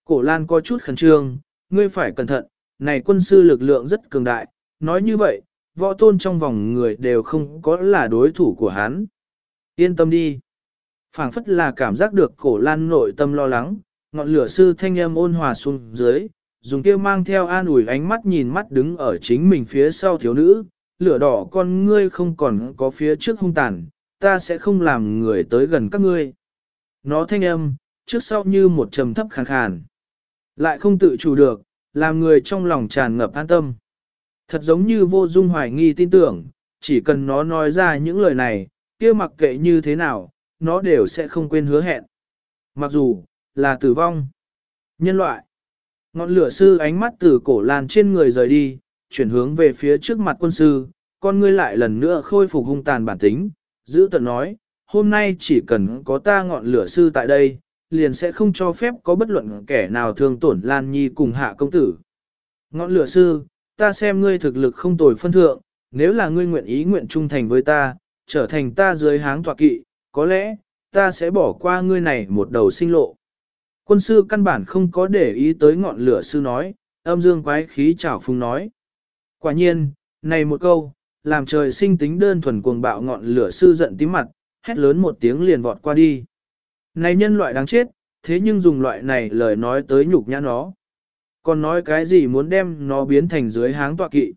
Cổ lan có chút khẩn trương, ngươi phải cẩn thận, này quân sư lực lượng rất cường đại, nói như vậy, võ tôn trong vòng người đều không có là đối thủ của hắn. Yên tâm đi phảng phất là cảm giác được cổ lan nội tâm lo lắng, ngọn lửa sư thanh âm ôn hòa xuống dưới, dùng kia mang theo an ủi ánh mắt nhìn mắt đứng ở chính mình phía sau thiếu nữ, lửa đỏ con ngươi không còn có phía trước hung tàn, ta sẽ không làm người tới gần các ngươi. Nó thanh âm, trước sau như một trầm thấp khàn khàn. Lại không tự chủ được, làm người trong lòng tràn ngập an tâm. Thật giống như vô dung hoài nghi tin tưởng, chỉ cần nó nói ra những lời này, kia mặc kệ như thế nào, nó đều sẽ không quên hứa hẹn. Mặc dù, là tử vong. Nhân loại. Ngọn lửa sư ánh mắt từ cổ lan trên người rời đi, chuyển hướng về phía trước mặt quân sư, con ngươi lại lần nữa khôi phục hung tàn bản tính, giữ tận nói, hôm nay chỉ cần có ta ngọn lửa sư tại đây, liền sẽ không cho phép có bất luận kẻ nào thương tổn Lan Nhi cùng hạ công tử. Ngọn lửa sư, ta xem ngươi thực lực không tồi phân thượng, nếu là ngươi nguyện ý nguyện trung thành với ta, trở thành ta dưới háng tọa kỵ, có lẽ, ta sẽ bỏ qua ngươi này một đầu sinh lộ. Quân sư căn bản không có để ý tới ngọn lửa sư nói, âm dương quái khí chảo phung nói. Quả nhiên, này một câu, làm trời sinh tính đơn thuần cuồng bạo ngọn lửa sư giận tím mặt, hét lớn một tiếng liền vọt qua đi. Này nhân loại đáng chết, thế nhưng dùng loại này lời nói tới nhục nhã nó. Còn nói cái gì muốn đem nó biến thành dưới háng tọa kỵ.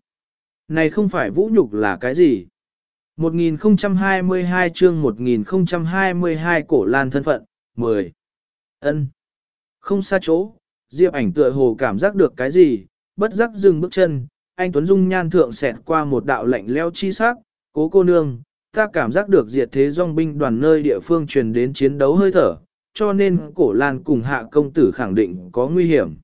Này không phải vũ nhục là cái gì. 1022 chương 1022 cổ lan thân phận, 10. ân Không xa chỗ, Diệp ảnh tựa hồ cảm giác được cái gì, bất giác dừng bước chân, anh Tuấn Dung nhan thượng xẹt qua một đạo lạnh leo chi sắc, cố cô nương, ta cảm giác được diệt thế dòng binh đoàn nơi địa phương truyền đến chiến đấu hơi thở, cho nên cổ lan cùng hạ công tử khẳng định có nguy hiểm.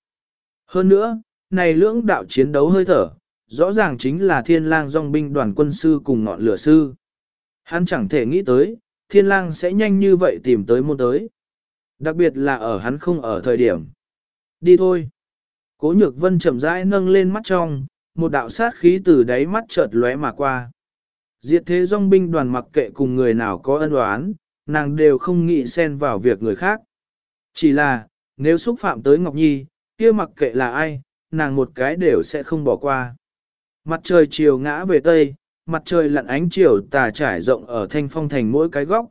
Hơn nữa, này lưỡng đạo chiến đấu hơi thở, rõ ràng chính là thiên lang dòng binh đoàn quân sư cùng ngọn lửa sư. Hắn chẳng thể nghĩ tới, thiên lang sẽ nhanh như vậy tìm tới môn tới. Đặc biệt là ở hắn không ở thời điểm. Đi thôi. Cố nhược vân chậm rãi nâng lên mắt trong, một đạo sát khí từ đáy mắt chợt lóe mà qua. Diệt thế dòng binh đoàn mặc kệ cùng người nào có ân oán, nàng đều không nghĩ xen vào việc người khác. Chỉ là, nếu xúc phạm tới Ngọc Nhi, kia mặc kệ là ai, nàng một cái đều sẽ không bỏ qua. Mặt trời chiều ngã về tây, mặt trời lặn ánh chiều tà trải rộng ở thanh phong thành mỗi cái góc.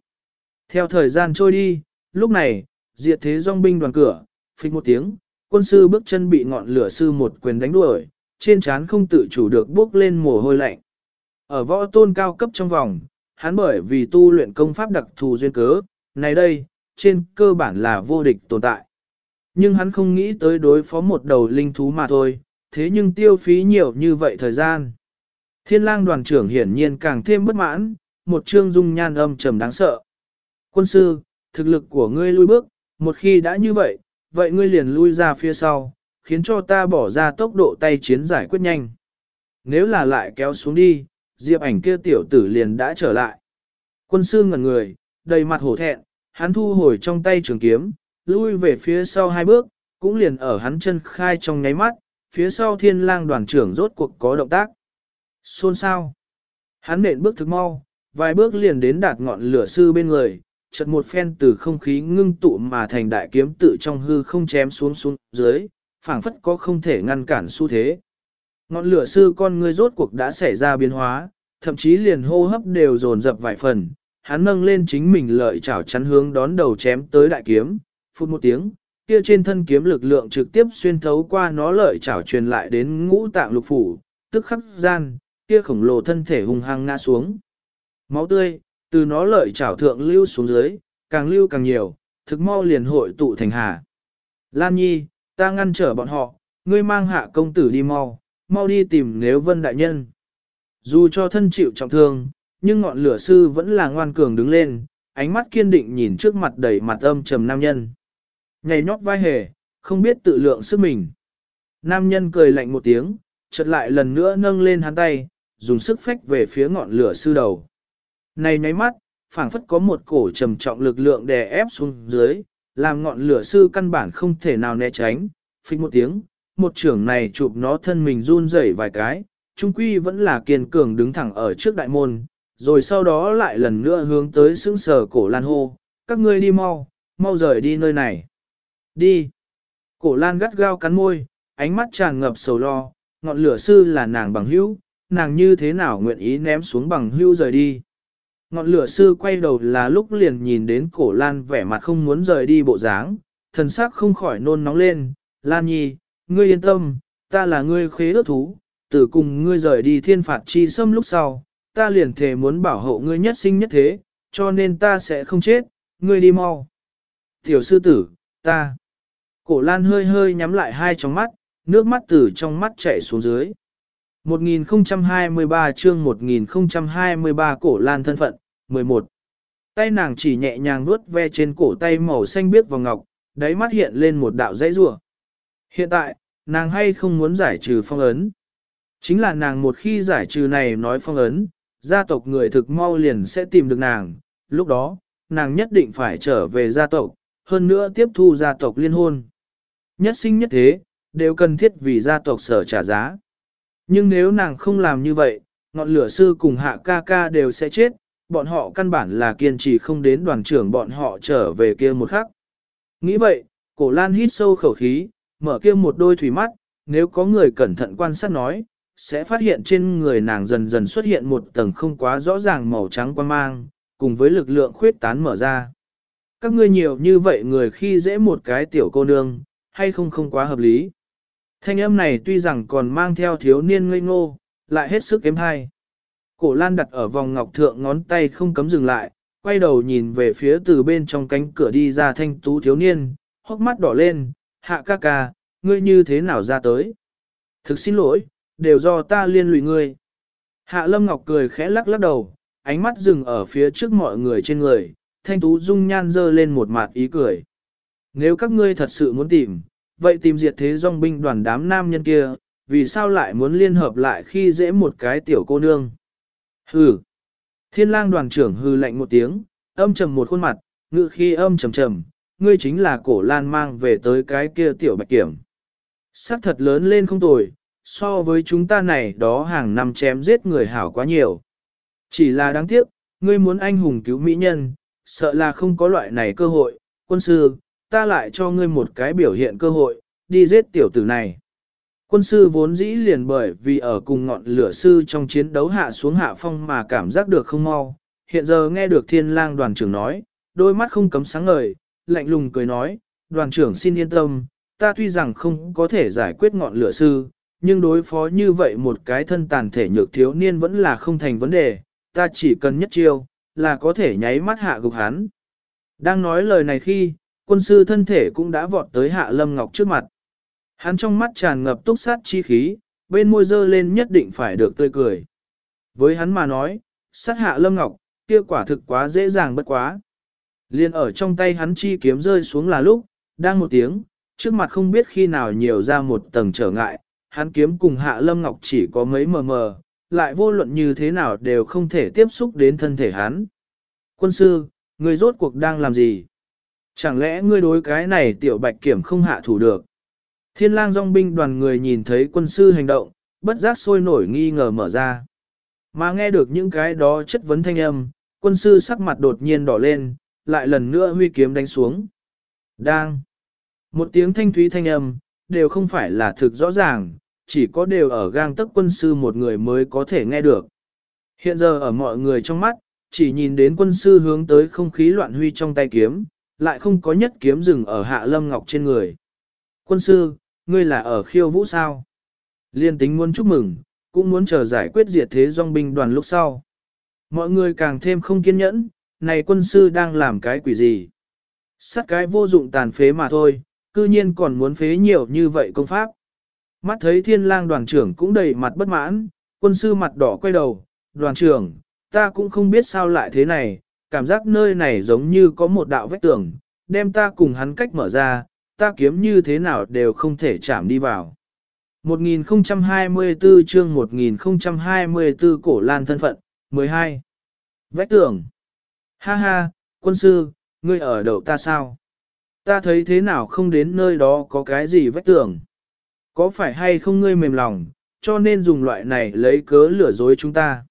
Theo thời gian trôi đi, lúc này, diệt thế dòng binh đoàn cửa, phích một tiếng, quân sư bước chân bị ngọn lửa sư một quyền đánh đuổi, trên trán không tự chủ được bước lên mồ hôi lạnh. Ở võ tôn cao cấp trong vòng, hắn bởi vì tu luyện công pháp đặc thù duyên cớ, này đây, trên cơ bản là vô địch tồn tại. Nhưng hắn không nghĩ tới đối phó một đầu linh thú mà thôi, thế nhưng tiêu phí nhiều như vậy thời gian. Thiên lang đoàn trưởng hiển nhiên càng thêm bất mãn, một trương dung nhan âm trầm đáng sợ. Quân sư, thực lực của ngươi lui bước, một khi đã như vậy, vậy ngươi liền lui ra phía sau, khiến cho ta bỏ ra tốc độ tay chiến giải quyết nhanh. Nếu là lại kéo xuống đi, diệp ảnh kia tiểu tử liền đã trở lại. Quân sư ngẩn người, đầy mặt hổ thẹn, hắn thu hồi trong tay trường kiếm, lui về phía sau hai bước, cũng liền ở hắn chân khai trong nháy mắt, phía sau thiên lang đoàn trưởng rốt cuộc có động tác. Xôn sao? Hắn nện bước thực mau, vài bước liền đến đạt ngọn lửa sư bên người, chợt một phen từ không khí ngưng tụ mà thành đại kiếm tự trong hư không chém xuống xuống dưới, phảng phất có không thể ngăn cản xu thế. Ngọn lửa sư con ngươi rốt cuộc đã xảy ra biến hóa, thậm chí liền hô hấp đều dồn dập vài phần, hắn nâng lên chính mình lợi chảo chắn hướng đón đầu chém tới đại kiếm, phút một tiếng, kia trên thân kiếm lực lượng trực tiếp xuyên thấu qua nó lợi chảo truyền lại đến ngũ tạng lục phủ, tức khắc gian, kia khổng lồ thân thể hung hăng ngã xuống. Máu tươi, từ nó lợi chảo thượng lưu xuống dưới, càng lưu càng nhiều, thực mau liền hội tụ thành hà. Lan Nhi, ta ngăn trở bọn họ, ngươi mang hạ công tử đi mau, mau đi tìm nếu vân đại nhân. Dù cho thân chịu trọng thương, nhưng ngọn lửa sư vẫn là ngoan cường đứng lên, ánh mắt kiên định nhìn trước mặt đầy mặt âm trầm nam nhân. Nhảy nhót vai hề, không biết tự lượng sức mình. Nam nhân cười lạnh một tiếng, chợt lại lần nữa nâng lên hắn tay, dùng sức phách về phía ngọn lửa sư đầu. Này nháy mắt, phảng phất có một cổ trầm trọng lực lượng đè ép xuống dưới, làm ngọn lửa sư căn bản không thể nào né tránh, phích một tiếng, một trưởng này chụp nó thân mình run rẩy vài cái, trung quy vẫn là kiên cường đứng thẳng ở trước đại môn, rồi sau đó lại lần nữa hướng tới sững sờ cổ lan hô, các ngươi đi mau, mau rời đi nơi này. Đi. Cổ lan gắt gao cắn môi, ánh mắt tràn ngập sầu lo, ngọn lửa sư là nàng bằng hữu, nàng như thế nào nguyện ý ném xuống bằng hữu rời đi. Ngọn lửa sư quay đầu là lúc liền nhìn đến cổ lan vẻ mặt không muốn rời đi bộ dáng, thần sắc không khỏi nôn nóng lên, Lan Nhi, ngươi yên tâm, ta là ngươi khế ước thú, từ cùng ngươi rời đi thiên phạt chi xâm lúc sau, ta liền thề muốn bảo hộ ngươi nhất sinh nhất thế, cho nên ta sẽ không chết, ngươi đi mau. Tiểu sư tử, ta. Cổ lan hơi hơi nhắm lại hai tròng mắt, nước mắt từ trong mắt chảy xuống dưới. 1023 chương 1023 cổ lan thân phận, 11. Tay nàng chỉ nhẹ nhàng vuốt ve trên cổ tay màu xanh biếc vào ngọc, đáy mắt hiện lên một đạo dãy rủa. Hiện tại, nàng hay không muốn giải trừ phong ấn. Chính là nàng một khi giải trừ này nói phong ấn, gia tộc người thực mau liền sẽ tìm được nàng, lúc đó, nàng nhất định phải trở về gia tộc, hơn nữa tiếp thu gia tộc liên hôn. Nhất sinh nhất thế, đều cần thiết vì gia tộc sở trả giá. Nhưng nếu nàng không làm như vậy, ngọn lửa sư cùng hạ ca ca đều sẽ chết, bọn họ căn bản là kiên trì không đến đoàn trưởng bọn họ trở về kia một khắc. Nghĩ vậy, cổ lan hít sâu khẩu khí, mở kia một đôi thủy mắt, nếu có người cẩn thận quan sát nói, sẽ phát hiện trên người nàng dần dần xuất hiện một tầng không quá rõ ràng màu trắng quan mang, cùng với lực lượng khuyết tán mở ra. Các ngươi nhiều như vậy người khi dễ một cái tiểu cô nương, hay không không quá hợp lý. Thanh âm này tuy rằng còn mang theo thiếu niên ngây ngô, lại hết sức êm hay. Cổ lan đặt ở vòng ngọc thượng ngón tay không cấm dừng lại, quay đầu nhìn về phía từ bên trong cánh cửa đi ra thanh tú thiếu niên, hốc mắt đỏ lên, hạ ca ca, ngươi như thế nào ra tới? Thực xin lỗi, đều do ta liên lụy ngươi. Hạ Lâm Ngọc cười khẽ lắc lắc đầu, ánh mắt dừng ở phía trước mọi người trên người, thanh tú dung nhan dơ lên một mặt ý cười. Nếu các ngươi thật sự muốn tìm, vậy tìm diệt thế dòng binh đoàn đám nam nhân kia, vì sao lại muốn liên hợp lại khi dễ một cái tiểu cô nương? Hừ! Thiên lang đoàn trưởng hư lạnh một tiếng, âm trầm một khuôn mặt, ngự khi âm trầm trầm, ngươi chính là cổ lan mang về tới cái kia tiểu bạch kiểm. Sắc thật lớn lên không tồi, so với chúng ta này đó hàng năm chém giết người hảo quá nhiều. Chỉ là đáng tiếc, ngươi muốn anh hùng cứu mỹ nhân, sợ là không có loại này cơ hội, quân sư, ta lại cho ngươi một cái biểu hiện cơ hội, đi giết tiểu tử này. Quân sư vốn dĩ liền bởi vì ở cùng ngọn lửa sư trong chiến đấu hạ xuống hạ phong mà cảm giác được không mau, hiện giờ nghe được thiên lang đoàn trưởng nói, đôi mắt không cấm sáng ngời, lạnh lùng cười nói, đoàn trưởng xin yên tâm, ta tuy rằng không có thể giải quyết ngọn lửa sư, nhưng đối phó như vậy một cái thân tàn thể nhược thiếu niên vẫn là không thành vấn đề, ta chỉ cần nhất chiêu, là có thể nháy mắt hạ gục hắn. Đang nói lời này khi, quân sư thân thể cũng đã vọt tới hạ lâm ngọc trước mặt. Hắn trong mắt tràn ngập túc sát chi khí, bên môi dơ lên nhất định phải được tươi cười. Với hắn mà nói, sát hạ lâm ngọc, kia quả thực quá dễ dàng bất quá. Liên ở trong tay hắn chi kiếm rơi xuống là lúc, đang một tiếng, trước mặt không biết khi nào nhiều ra một tầng trở ngại, hắn kiếm cùng hạ lâm ngọc chỉ có mấy mờ mờ, lại vô luận như thế nào đều không thể tiếp xúc đến thân thể hắn. Quân sư, người rốt cuộc đang làm gì? Chẳng lẽ ngươi đối cái này tiểu bạch kiểm không hạ thủ được? Thiên lang dòng binh đoàn người nhìn thấy quân sư hành động, bất giác sôi nổi nghi ngờ mở ra. Mà nghe được những cái đó chất vấn thanh âm, quân sư sắc mặt đột nhiên đỏ lên, lại lần nữa huy kiếm đánh xuống. Đang. Một tiếng thanh thúy thanh âm, đều không phải là thực rõ ràng, chỉ có đều ở gang tấc quân sư một người mới có thể nghe được. Hiện giờ ở mọi người trong mắt, chỉ nhìn đến quân sư hướng tới không khí loạn huy trong tay kiếm, lại không có nhất kiếm rừng ở hạ lâm ngọc trên người. Quân sư, ngươi là ở khiêu vũ sao? Liên tính muốn chúc mừng, cũng muốn chờ giải quyết diệt thế dòng binh đoàn lúc sau. Mọi người càng thêm không kiên nhẫn, này quân sư đang làm cái quỷ gì? Sát cái vô dụng tàn phế mà thôi, cư nhiên còn muốn phế nhiều như vậy công pháp. Mắt thấy thiên lang đoàn trưởng cũng đầy mặt bất mãn, quân sư mặt đỏ quay đầu, đoàn trưởng, ta cũng không biết sao lại thế này, cảm giác nơi này giống như có một đạo vách tường, đem ta cùng hắn cách mở ra, ta kiếm như thế nào đều không thể chạm đi vào. 1024 chương 1024 cổ lan thân phận, 12. Vách tường. Ha ha, quân sư, ngươi ở đậu ta sao? Ta thấy thế nào không đến nơi đó có cái gì vách tường? Có phải hay không ngươi mềm lòng, cho nên dùng loại này lấy cớ lừa dối chúng ta?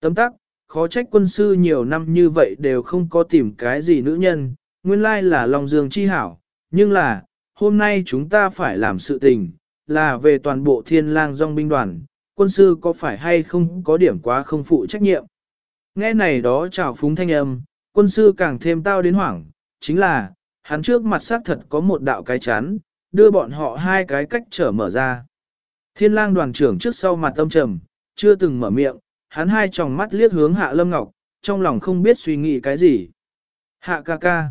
Tấm tắc, khó trách quân sư nhiều năm như vậy đều không có tìm cái gì nữ nhân, nguyên lai là lòng dương chi hảo, nhưng là, hôm nay chúng ta phải làm sự tình, là về toàn bộ thiên lang dòng binh đoàn, quân sư có phải hay không có điểm quá không phụ trách nhiệm. Nghe này đó chào phúng thanh âm, quân sư càng thêm tao đến hoảng, chính là, hắn trước mặt xác thật có một đạo cái chán đưa bọn họ hai cái cách trở mở ra. Thiên lang đoàn trưởng trước sau mặt tâm trầm, chưa từng mở miệng, hắn hai tròng mắt liếc hướng hạ lâm ngọc, trong lòng không biết suy nghĩ cái gì. Hạ ca ca.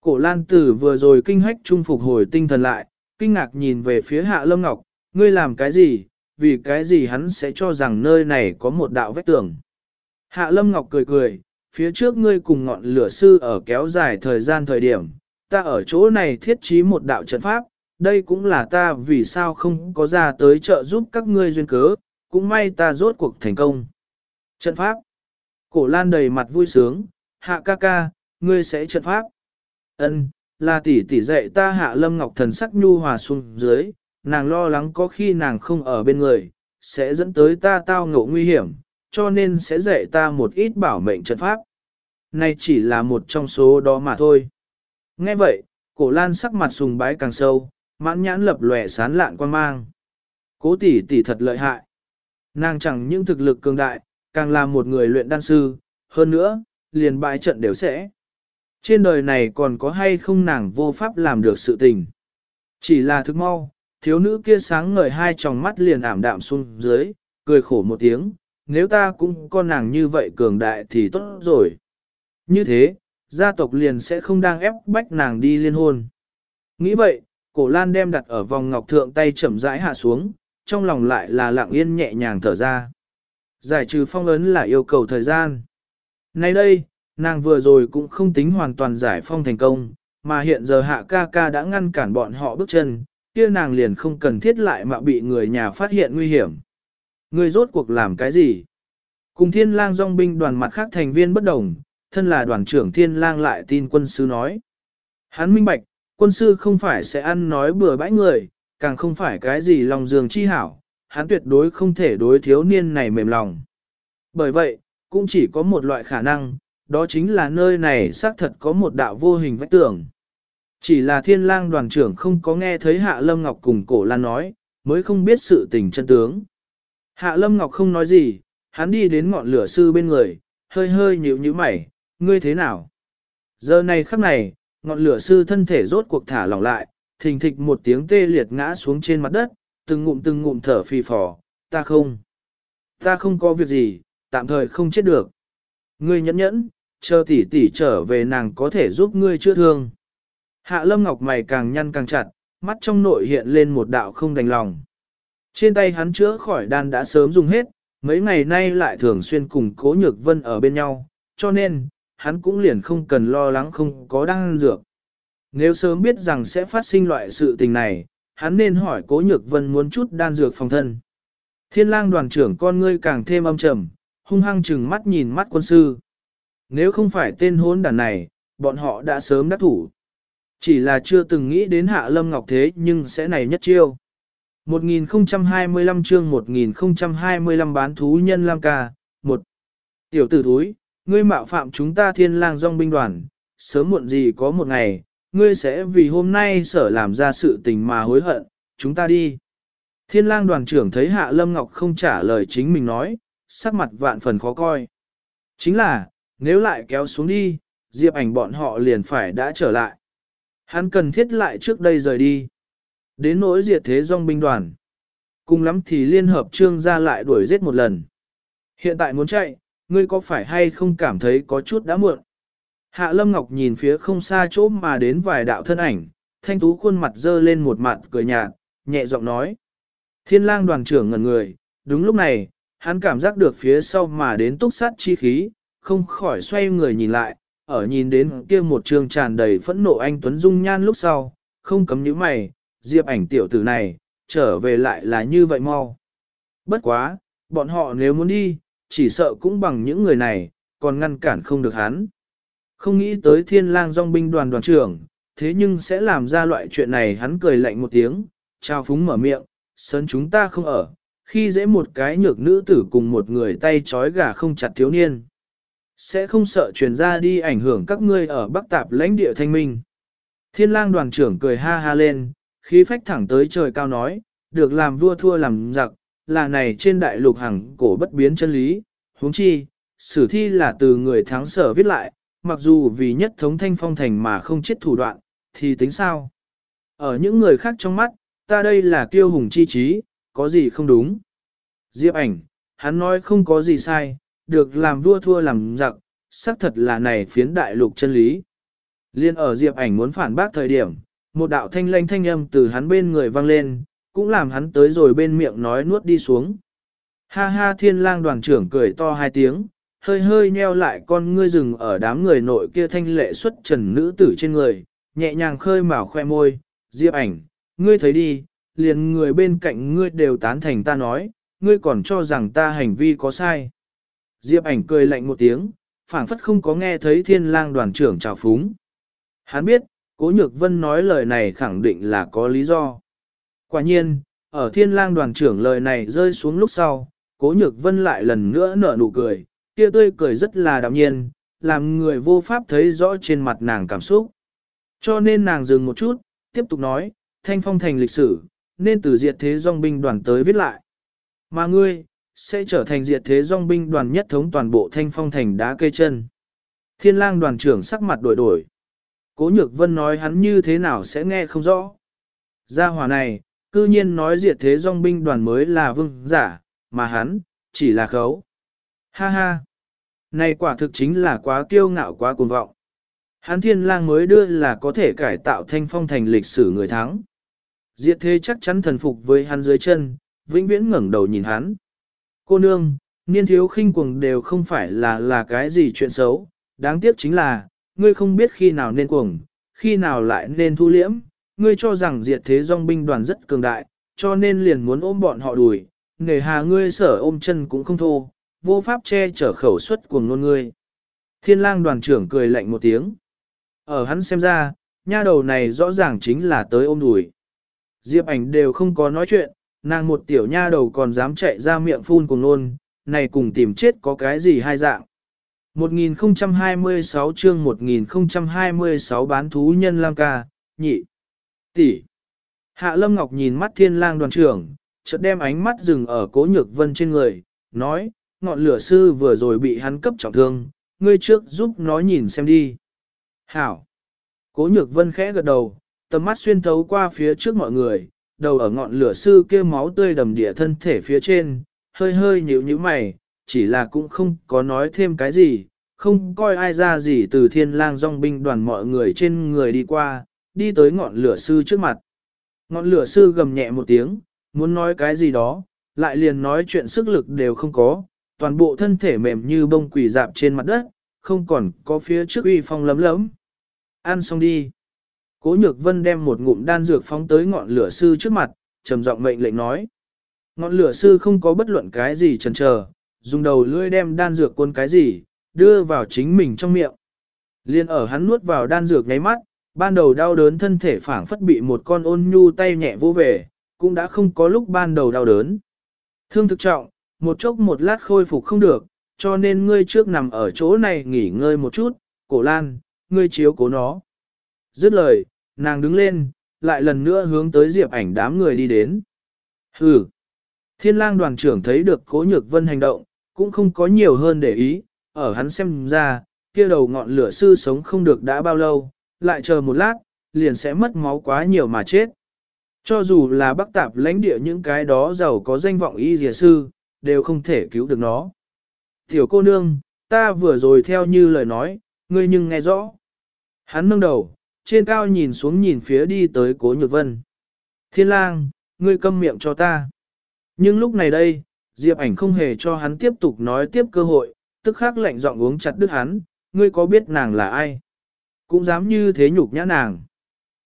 Cổ lan tử vừa rồi kinh hách trung phục hồi tinh thần lại, kinh ngạc nhìn về phía hạ lâm ngọc, ngươi làm cái gì, vì cái gì hắn sẽ cho rằng nơi này có một đạo vách tường. Hạ lâm ngọc cười cười, phía trước ngươi cùng ngọn lửa sư ở kéo dài thời gian thời điểm, ta ở chỗ này thiết trí một đạo trận pháp, đây cũng là ta vì sao không có ra tới trợ giúp các ngươi duyên cớ, cũng may ta rốt cuộc thành công. Trận pháp. Cổ lan đầy mặt vui sướng, hạ ca ca, ngươi sẽ trận pháp. Ân, là tỷ tỷ dạy ta hạ lâm ngọc thần sắc nhu hòa xuống dưới, nàng lo lắng có khi nàng không ở bên người, sẽ dẫn tới ta tao ngộ nguy hiểm, cho nên sẽ dạy ta một ít bảo mệnh trận pháp. Này chỉ là một trong số đó mà thôi. Nghe vậy, cổ lan sắc mặt sùng bái càng sâu, mãn nhãn lập lòe sán lạn quan mang. Cố tỷ tỷ thật lợi hại. Nàng chẳng những thực lực cường đại, càng là một người luyện đan sư, hơn nữa, liền bại trận đều sẽ. Trên đời này còn có hay không nàng vô pháp làm được sự tình. Chỉ là thức mau, thiếu nữ kia sáng ngời hai tròng mắt liền ảm đạm xuống dưới, cười khổ một tiếng, nếu ta cũng con nàng như vậy cường đại thì tốt rồi. Như thế, gia tộc liền sẽ không đang ép bách nàng đi liên hôn. Nghĩ vậy, cổ lan đem đặt ở vòng ngọc thượng tay chậm rãi hạ xuống, trong lòng lại là lặng yên nhẹ nhàng thở ra. Giải trừ phong ấn là yêu cầu thời gian. Nay đây, nàng vừa rồi cũng không tính hoàn toàn giải phong thành công, mà hiện giờ hạ ca ca đã ngăn cản bọn họ bước chân, kia nàng liền không cần thiết lại mà bị người nhà phát hiện nguy hiểm. Người rốt cuộc làm cái gì? Cùng thiên lang dòng binh đoàn mặt khác thành viên bất đồng, thân là đoàn trưởng thiên lang lại tin quân sư nói. Hắn minh bạch, quân sư không phải sẽ ăn nói bừa bãi người, càng không phải cái gì lòng dường chi hảo, hắn tuyệt đối không thể đối thiếu niên này mềm lòng. Bởi vậy, cũng chỉ có một loại khả năng, đó chính là nơi này xác thật có một đạo vô hình vách tường. Chỉ là thiên lang đoàn trưởng không có nghe thấy Hạ Lâm Ngọc cùng cổ lan nói, mới không biết sự tình chân tướng. Hạ Lâm Ngọc không nói gì, hắn đi đến ngọn lửa sư bên người, hơi hơi nhíu nhíu mày, ngươi thế nào? Giờ này khắc này, ngọn lửa sư thân thể rốt cuộc thả lỏng lại, thình thịch một tiếng tê liệt ngã xuống trên mặt đất, từng ngụm từng ngụm thở phì phò, ta không. Ta không có việc gì, tạm thời không chết được. Ngươi nhẫn nhẫn, chờ tỷ tỷ trở về nàng có thể giúp ngươi chữa thương. Hạ lâm ngọc mày càng nhăn càng chặt, mắt trong nội hiện lên một đạo không đành lòng. Trên tay hắn chữa khỏi đan đã sớm dùng hết, mấy ngày nay lại thường xuyên cùng cố nhược vân ở bên nhau, cho nên, hắn cũng liền không cần lo lắng không có đan dược. Nếu sớm biết rằng sẽ phát sinh loại sự tình này, hắn nên hỏi cố nhược vân muốn chút đan dược phòng thân. Thiên lang đoàn trưởng con ngươi càng thêm âm trầm, hung hăng chừng mắt nhìn mắt quân sư. Nếu không phải tên hôn đàn này, bọn họ đã sớm đắc thủ. Chỉ là chưa từng nghĩ đến hạ lâm ngọc thế nhưng sẽ này nhất chiêu. 1025 chương 1025 bán thú nhân lam ca, một Tiểu tử thúi, ngươi mạo phạm chúng ta thiên lang dòng binh đoàn, sớm muộn gì có một ngày, ngươi sẽ vì hôm nay sở làm ra sự tình mà hối hận, chúng ta đi. Thiên lang đoàn trưởng thấy Hạ Lâm Ngọc không trả lời chính mình nói, sắc mặt vạn phần khó coi. Chính là, nếu lại kéo xuống đi, Diệp ảnh bọn họ liền phải đã trở lại. Hắn cần thiết lại trước đây rời đi. Đến nỗi diệt thế dòng binh đoàn. Cùng lắm thì liên hợp trương ra lại đuổi giết một lần. Hiện tại muốn chạy, ngươi có phải hay không cảm thấy có chút đã muộn? Hạ Lâm Ngọc nhìn phía không xa chỗ mà đến vài đạo thân ảnh, thanh tú khuôn mặt dơ lên một mặt cười nhạt, nhẹ giọng nói. Thiên lang đoàn trưởng ngẩn người, đúng lúc này, hắn cảm giác được phía sau mà đến túc sát chi khí, không khỏi xoay người nhìn lại, ở nhìn đến kia một trường tràn đầy phẫn nộ anh Tuấn Dung nhan lúc sau, không cấm những mày, diệp ảnh tiểu tử này, trở về lại là như vậy mau. Bất quá, bọn họ nếu muốn đi, chỉ sợ cũng bằng những người này, còn ngăn cản không được hắn. Không nghĩ tới thiên lang dòng binh đoàn đoàn trưởng, thế nhưng sẽ làm ra loại chuyện này hắn cười lạnh một tiếng, trao phúng mở miệng, sớn chúng ta không ở, khi dễ một cái nhược nữ tử cùng một người tay trói gà không chặt thiếu niên. Sẽ không sợ truyền ra đi ảnh hưởng các ngươi ở Bắc Tạp lãnh địa thanh minh. Thiên lang đoàn trưởng cười ha ha lên, khí phách thẳng tới trời cao nói, được làm vua thua làm giặc, là này trên đại lục hằng cổ bất biến chân lý, huống chi, sử thi là từ người thắng sở viết lại, mặc dù vì nhất thống thanh phong thành mà không chết thủ đoạn, thì tính sao? Ở những người khác trong mắt, ta đây là kiêu hùng chi trí, có gì không đúng? Diệp ảnh, hắn nói không có gì sai, được làm vua thua làm giặc, xác thật là này phiến đại lục chân lý. Liên ở Diệp ảnh muốn phản bác thời điểm, một đạo thanh lanh thanh âm từ hắn bên người vang lên, cũng làm hắn tới rồi bên miệng nói nuốt đi xuống. Ha ha thiên lang đoàn trưởng cười to hai tiếng, hơi hơi nheo lại con ngươi rừng ở đám người nội kia thanh lệ xuất trần nữ tử trên người, nhẹ nhàng khơi mào khoe môi, diệp ảnh, ngươi thấy đi, liền người bên cạnh ngươi đều tán thành ta nói, ngươi còn cho rằng ta hành vi có sai. Diệp ảnh cười lạnh một tiếng, phảng phất không có nghe thấy thiên lang đoàn trưởng chào phúng. Hắn biết, cố nhược vân nói lời này khẳng định là có lý do. Quả nhiên, ở thiên lang đoàn trưởng lời này rơi xuống lúc sau, cố nhược vân lại lần nữa nở nụ cười, kia tươi cười rất là đạm nhiên, làm người vô pháp thấy rõ trên mặt nàng cảm xúc. Cho nên nàng dừng một chút, tiếp tục nói, thanh phong thành lịch sử, nên từ diệt thế dòng binh đoàn tới viết lại. Mà ngươi, sẽ trở thành diệt thế dòng binh đoàn nhất thống toàn bộ thanh phong thành đá cây chân. Thiên lang đoàn trưởng sắc mặt đổi đổi. Cố nhược vân nói hắn như thế nào sẽ nghe không rõ. Gia hỏa này, cư nhiên nói diệt thế dòng binh đoàn mới là vương giả, mà hắn, chỉ là khấu. Ha ha! Này quả thực chính là quá kiêu ngạo quá cuồng vọng. Hán thiên lang mới đưa là có thể cải tạo thanh phong thành lịch sử người thắng. Diệt thế chắc chắn thần phục với hắn dưới chân, vĩnh viễn ngẩng đầu nhìn hắn. Cô nương, niên thiếu khinh cuồng đều không phải là là cái gì chuyện xấu, đáng tiếc chính là, ngươi không biết khi nào nên cuồng, khi nào lại nên thu liễm, ngươi cho rằng diệt thế dòng binh đoàn rất cường đại, cho nên liền muốn ôm bọn họ đuổi, nghề hà ngươi sở ôm chân cũng không thô, vô pháp che chở khẩu suất của ngôn ngươi. Thiên lang đoàn trưởng cười lạnh một tiếng. Ở hắn xem ra, nha đầu này rõ ràng chính là tới ôm đùi. Diệp ảnh đều không có nói chuyện, nàng một tiểu nha đầu còn dám chạy ra miệng phun cùng nôn, này cùng tìm chết có cái gì hai dạng. 1026 chương 1026 bán thú nhân lang ca, nhị, tỷ. Hạ Lâm Ngọc nhìn mắt thiên lang đoàn trưởng, chợt đem ánh mắt dừng ở cố nhược vân trên người, nói, ngọn lửa sư vừa rồi bị hắn cấp trọng thương, ngươi trước giúp nó nhìn xem đi. Hảo. Cố nhược vân khẽ gật đầu, tầm mắt xuyên thấu qua phía trước mọi người, đầu ở ngọn lửa sư kia máu tươi đầm địa thân thể phía trên, hơi hơi nhíu nhíu mày, chỉ là cũng không có nói thêm cái gì, không coi ai ra gì từ thiên lang dòng binh đoàn mọi người trên người đi qua, đi tới ngọn lửa sư trước mặt. Ngọn lửa sư gầm nhẹ một tiếng, muốn nói cái gì đó, lại liền nói chuyện sức lực đều không có, toàn bộ thân thể mềm như bông quỳ dạp trên mặt đất, không còn có phía trước uy phong lấm lấm. Ăn xong đi. Cố nhược vân đem một ngụm đan dược phóng tới ngọn lửa sư trước mặt, trầm giọng mệnh lệnh nói. Ngọn lửa sư không có bất luận cái gì chần chờ, dùng đầu lưỡi đem đan dược cuốn cái gì, đưa vào chính mình trong miệng. Liên ở hắn nuốt vào đan dược nháy mắt, ban đầu đau đớn thân thể phảng phất bị một con ôn nhu tay nhẹ vô về, cũng đã không có lúc ban đầu đau đớn. Thương thực trọng, một chốc một lát khôi phục không được, cho nên ngươi trước nằm ở chỗ này nghỉ ngơi một chút, cổ lan, ngươi chiếu cố nó. Dứt lời, nàng đứng lên, lại lần nữa hướng tới diệp ảnh đám người đi đến. Hừ! Thiên lang đoàn trưởng thấy được cố nhược vân hành động, cũng không có nhiều hơn để ý, ở hắn xem ra, kia đầu ngọn lửa sư sống không được đã bao lâu, lại chờ một lát, liền sẽ mất máu quá nhiều mà chết. Cho dù là bắc tạp lãnh địa những cái đó giàu có danh vọng y dìa sư, đều không thể cứu được nó. Tiểu cô nương, ta vừa rồi theo như lời nói, ngươi nhưng nghe rõ. Hắn nâng đầu, trên cao nhìn xuống nhìn phía đi tới cố nhược vân. Thiên lang, ngươi câm miệng cho ta. Nhưng lúc này đây, Diệp ảnh không hề cho hắn tiếp tục nói tiếp cơ hội, tức khắc lạnh giọng uống chặt đứt hắn, ngươi có biết nàng là ai? Cũng dám như thế nhục nhã nàng.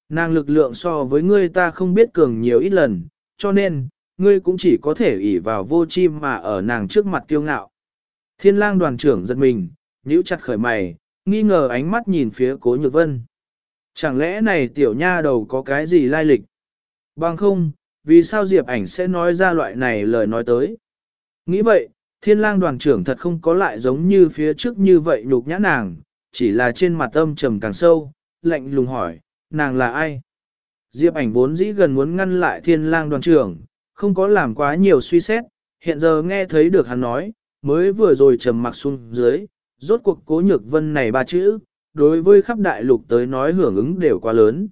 Nàng lực lượng so với ngươi ta không biết cường nhiều ít lần, cho nên, ngươi cũng chỉ có thể ỷ vào vô chim mà ở nàng trước mặt kiêu ngạo. Thiên lang đoàn trưởng giật mình, nhíu chặt khởi mày, nghi ngờ ánh mắt nhìn phía cố nhược vân. Chẳng lẽ này tiểu nha đầu có cái gì lai lịch? Bằng không, vì sao Diệp ảnh sẽ nói ra loại này lời nói tới? Nghĩ vậy, thiên lang đoàn trưởng thật không có lại giống như phía trước như vậy nhục nhã nàng, chỉ là trên mặt âm trầm càng sâu, lạnh lùng hỏi, nàng là ai? Diệp ảnh vốn dĩ gần muốn ngăn lại thiên lang đoàn trưởng, không có làm quá nhiều suy xét, hiện giờ nghe thấy được hắn nói, mới vừa rồi trầm mặc xuống dưới, rốt cuộc cố nhược vân này ba chữ, đối với khắp đại lục tới nói hưởng ứng đều quá lớn.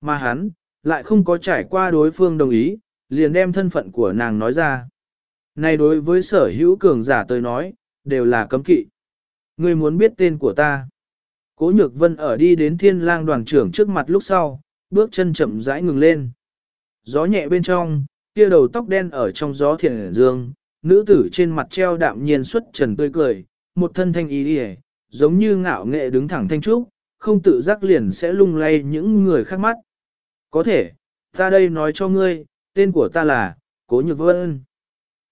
Mà hắn, lại không có trải qua đối phương đồng ý, liền đem thân phận của nàng nói ra. Này đối với sở hữu cường giả tới nói, đều là cấm kỵ. Ngươi muốn biết tên của ta. Cố nhược vân ở đi đến thiên lang đoàn trưởng trước mặt lúc sau, bước chân chậm rãi ngừng lên. Gió nhẹ bên trong, kia đầu tóc đen ở trong gió thiền dương, nữ tử trên mặt treo đạm nhiên xuất trần tươi cười, một thân thanh ý đi giống như ngạo nghệ đứng thẳng thanh trúc, không tự giác liền sẽ lung lay những người khác mắt. Có thể, ta đây nói cho ngươi, tên của ta là, Cố Nhược Vân.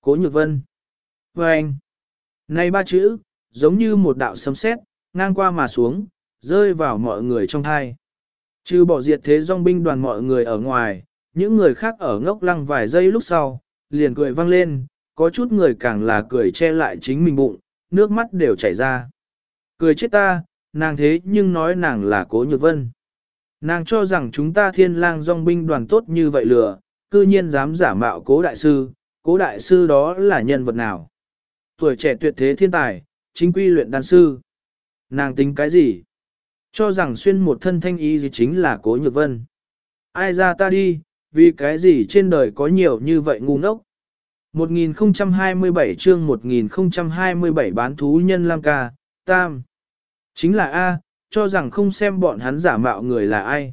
Cố Nhược Vân. Và anh, này ba chữ, giống như một đạo sấm sét, ngang qua mà xuống, rơi vào mọi người trong thai. Trừ bỏ diệt thế dòng binh đoàn mọi người ở ngoài, những người khác ở ngốc lăng vài giây lúc sau, liền cười vang lên, có chút người càng là cười che lại chính mình bụng, nước mắt đều chảy ra. Cười chết ta, nàng thế nhưng nói nàng là cố nhược vân. Nàng cho rằng chúng ta thiên lang dòng binh đoàn tốt như vậy lừa, cư nhiên dám giả mạo cố đại sư, cố đại sư đó là nhân vật nào? Tuổi trẻ tuyệt thế thiên tài, chính quy luyện đan sư. Nàng tính cái gì? Cho rằng xuyên một thân thanh y gì chính là cố nhược vân. Ai ra ta đi, vì cái gì trên đời có nhiều như vậy ngu ngốc. 1027 chương 1027 bán thú nhân Lam ca, Tam. Chính là A, cho rằng không xem bọn hắn giả mạo người là ai.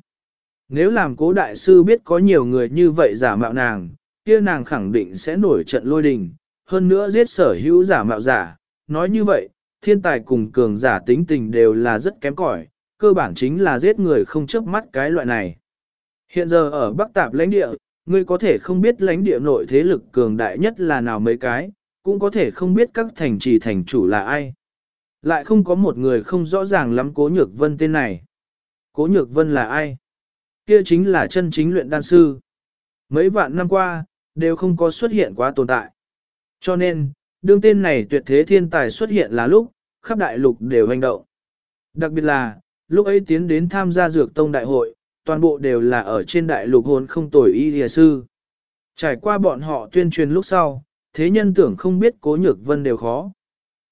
Nếu làm cố đại sư biết có nhiều người như vậy giả mạo nàng, kia nàng khẳng định sẽ nổi trận lôi đình, hơn nữa giết sở hữu giả mạo giả. Nói như vậy, thiên tài cùng cường giả tính tình đều là rất kém cỏi, cơ bản chính là giết người không chớp mắt cái loại này. Hiện giờ ở Bắc Tạp lãnh địa, ngươi có thể không biết lãnh địa nội thế lực cường đại nhất là nào mấy cái, cũng có thể không biết các thành trì thành chủ là ai. Lại không có một người không rõ ràng lắm Cố Nhược Vân tên này. Cố Nhược Vân là ai? Kia chính là chân chính luyện đan sư. Mấy vạn năm qua, đều không có xuất hiện quá tồn tại. Cho nên, đương tên này tuyệt thế thiên tài xuất hiện là lúc, khắp đại lục đều hành động. Đặc biệt là, lúc ấy tiến đến tham gia dược tông đại hội, toàn bộ đều là ở trên đại lục hồn không tồi y lìa sư. Trải qua bọn họ tuyên truyền lúc sau, thế nhân tưởng không biết cố nhược vân đều khó.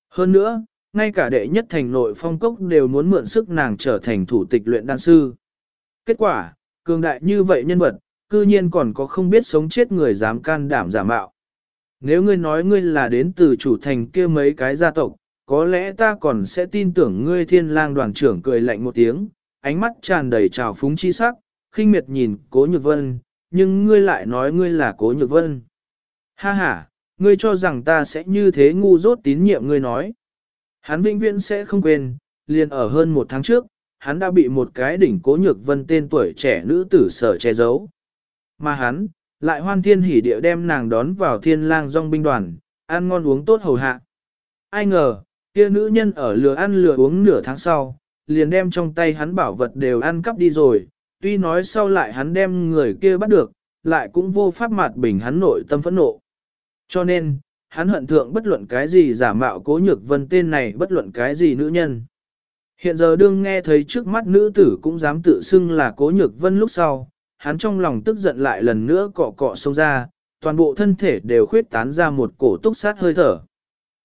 Hơn nữa, ngay cả đệ nhất thành nội phong cốc đều muốn mượn sức nàng trở thành thủ tịch luyện đan sư. Kết quả, cường đại như vậy nhân vật, cư nhiên còn có không biết sống chết người dám can đảm giả mạo. Nếu ngươi nói ngươi là đến từ chủ thành kia mấy cái gia tộc, có lẽ ta còn sẽ tin tưởng ngươi thiên lang đoàn trưởng cười lạnh một tiếng, ánh mắt tràn đầy trào phúng chi sắc, khinh miệt nhìn cố nhược vân, nhưng ngươi lại nói ngươi là cố nhược vân. Ha ha, ngươi cho rằng ta sẽ như thế ngu dốt tín nhiệm ngươi nói. Hắn vĩnh viễn sẽ không quên, liền ở hơn một tháng trước, hắn đã bị một cái đỉnh cố nhược vân tên tuổi trẻ nữ tử sở che giấu. Mà hắn, lại hoan thiên hỉ địa đem nàng đón vào thiên lang dòng binh đoàn, ăn ngon uống tốt hầu hạ. Ai ngờ, kia nữ nhân ở lừa ăn lừa uống nửa tháng sau, liền đem trong tay hắn bảo vật đều ăn cắp đi rồi, tuy nói sau lại hắn đem người kia bắt được, lại cũng vô pháp mặt bình hắn nội tâm phẫn nộ. Cho nên, hắn hận thượng bất luận cái gì giả mạo cố nhược vân tên này bất luận cái gì nữ nhân. Hiện giờ đương nghe thấy trước mắt nữ tử cũng dám tự xưng là cố nhược vân lúc sau, hắn trong lòng tức giận lại lần nữa cọ cọ xông ra, toàn bộ thân thể đều khuyết tán ra một cổ túc sát hơi thở.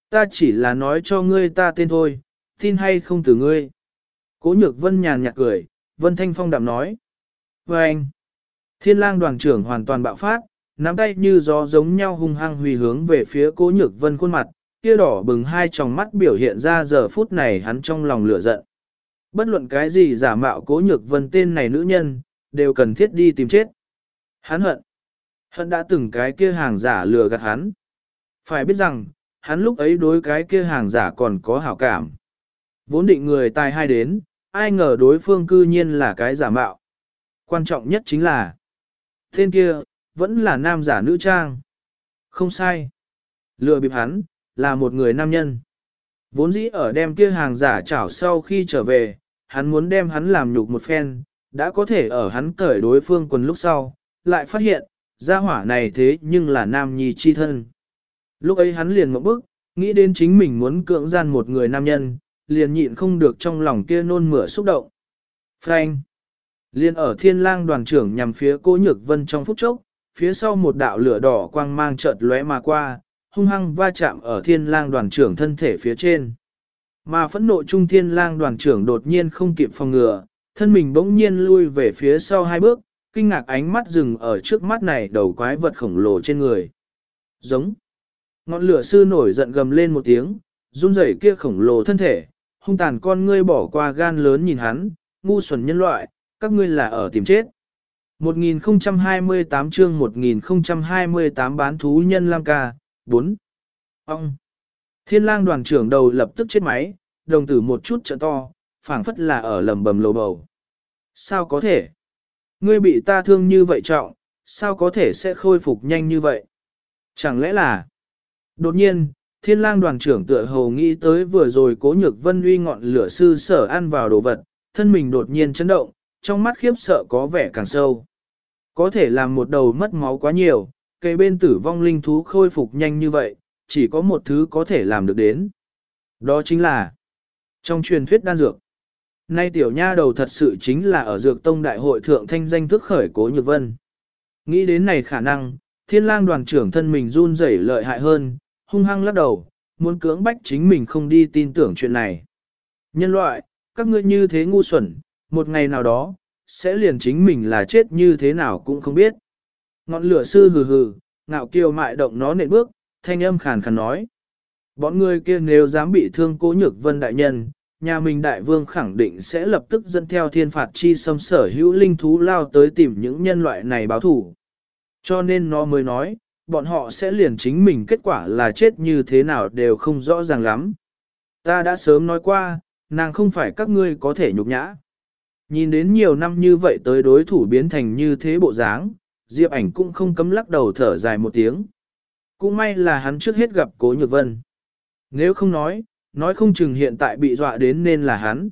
Ta chỉ là nói cho ngươi ta tên thôi, Tin hay không từ ngươi? Cố nhược vân nhàn nhạt cười, vân thanh phong đạm nói. Và anh, thiên lang đoàn trưởng hoàn toàn bạo phát, nắm tay như gió giống nhau hung hăng huy hướng về phía cố nhược vân khuôn mặt, kia đỏ bừng hai tròng mắt biểu hiện ra giờ phút này hắn trong lòng lửa giận. Bất luận cái gì giả mạo cố nhược vân tên này nữ nhân, đều cần thiết đi tìm chết. Hắn hận. Hận đã từng cái kia hàng giả lừa gạt hắn. Phải biết rằng, hắn lúc ấy đối cái kia hàng giả còn có hảo cảm. Vốn định người tài hai đến, ai ngờ đối phương cư nhiên là cái giả mạo. Quan trọng nhất chính là, tên kia, vẫn là nam giả nữ trang. Không sai. Lừa bịp hắn, là một người nam nhân. Vốn dĩ ở đem kia hàng giả chảo sau khi trở về, hắn muốn đem hắn làm nhục một phen, đã có thể ở hắn cởi đối phương quần lúc sau, lại phát hiện, gia hỏa này thế nhưng là nam nhi chi thân. Lúc ấy hắn liền một bức, nghĩ đến chính mình muốn cưỡng gian một người nam nhân, liền nhịn không được trong lòng kia nôn mửa xúc động. Frank! Liên ở thiên lang đoàn trưởng nhằm phía cô nhược vân trong phút chốc, phía sau một đạo lửa đỏ quang mang chợt lóe mà qua, hung hăng va chạm ở thiên lang đoàn trưởng thân thể phía trên. Mà phẫn nộ trung thiên lang đoàn trưởng đột nhiên không kịp phòng ngừa, thân mình bỗng nhiên lui về phía sau hai bước, kinh ngạc ánh mắt dừng ở trước mắt này đầu quái vật khổng lồ trên người. Giống. Ngọn lửa sư nổi giận gầm lên một tiếng, run rẩy kia khổng lồ thân thể, hung tàn con ngươi bỏ qua gan lớn nhìn hắn, ngu xuẩn nhân loại, các ngươi là ở tìm chết. 1028 chương 1028 bán thú nhân Lam ca, 4. Ông. Thiên lang đoàn trưởng đầu lập tức chết máy, đồng tử một chút trợ to, phảng phất là ở lầm bầm lầu bầu. Sao có thể? Ngươi bị ta thương như vậy trọng, sao có thể sẽ khôi phục nhanh như vậy? Chẳng lẽ là... Đột nhiên, thiên lang đoàn trưởng tựa hồ nghĩ tới vừa rồi cố nhược vân uy ngọn lửa sư sở ăn vào đồ vật, thân mình đột nhiên chấn động, trong mắt khiếp sợ có vẻ càng sâu. Có thể làm một đầu mất máu quá nhiều, cây bên tử vong linh thú khôi phục nhanh như vậy, chỉ có một thứ có thể làm được đến. Đó chính là trong truyền thuyết đan dược. Nay tiểu nha đầu thật sự chính là ở dược tông đại hội thượng thanh danh thức khởi cố nhược vân. Nghĩ đến này khả năng, thiên lang đoàn trưởng thân mình run rẩy lợi hại hơn, hung hăng lắc đầu, muốn cưỡng bách chính mình không đi tin tưởng chuyện này. Nhân loại, các ngươi như thế ngu xuẩn, một ngày nào đó, sẽ liền chính mình là chết như thế nào cũng không biết. Ngọn lửa sư hừ hừ, ngạo kiều mại động nó nện bước, thanh âm khàn khàn nói. Bọn người kia nếu dám bị thương cố nhược vân đại nhân, nhà mình đại vương khẳng định sẽ lập tức dẫn theo thiên phạt chi xâm sở hữu linh thú lao tới tìm những nhân loại này báo thủ. Cho nên nó mới nói, bọn họ sẽ liền chính mình kết quả là chết như thế nào đều không rõ ràng lắm. Ta đã sớm nói qua, nàng không phải các ngươi có thể nhục nhã. Nhìn đến nhiều năm như vậy tới đối thủ biến thành như thế bộ dáng, Diệp ảnh cũng không cấm lắc đầu thở dài một tiếng. Cũng may là hắn trước hết gặp Cố Nhược Vân. Nếu không nói, nói không chừng hiện tại bị dọa đến nên là hắn.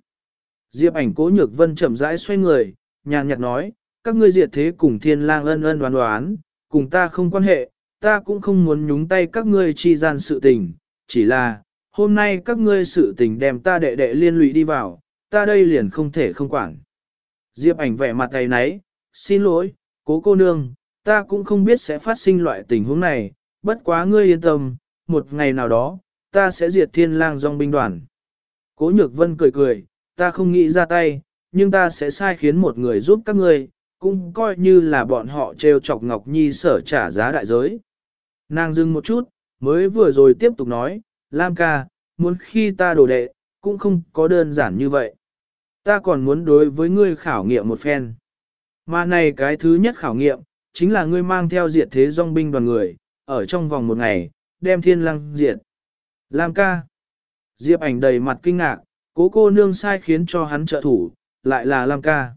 Diệp ảnh Cố Nhược Vân chậm rãi xoay người, nhàn nhạt nói, các ngươi diệt thế cùng thiên lang ân ân đoán đoán, cùng ta không quan hệ, ta cũng không muốn nhúng tay các ngươi chi gian sự tình, chỉ là, hôm nay các ngươi sự tình đem ta đệ đệ liên lụy đi vào, ta đây liền không thể không quản. Diệp ảnh vẻ mặt tay nấy, xin lỗi, cố cô nương, ta cũng không biết sẽ phát sinh loại tình huống này, bất quá ngươi yên tâm, một ngày nào đó, ta sẽ diệt thiên lang dòng binh đoàn. Cố nhược vân cười cười, ta không nghĩ ra tay, nhưng ta sẽ sai khiến một người giúp các ngươi, cũng coi như là bọn họ trêu chọc Ngọc Nhi sở trả giá đại giới. Nàng dừng một chút, mới vừa rồi tiếp tục nói, Lam ca, muốn khi ta đổ đệ, cũng không có đơn giản như vậy. Ta còn muốn đối với ngươi khảo nghiệm một phen. Mà này cái thứ nhất khảo nghiệm, chính là ngươi mang theo diệt thế dòng binh đoàn người, ở trong vòng một ngày, đem thiên lăng diệt. Lam ca. Diệp ảnh đầy mặt kinh ngạc, cố cô nương sai khiến cho hắn trợ thủ, lại là Lam ca.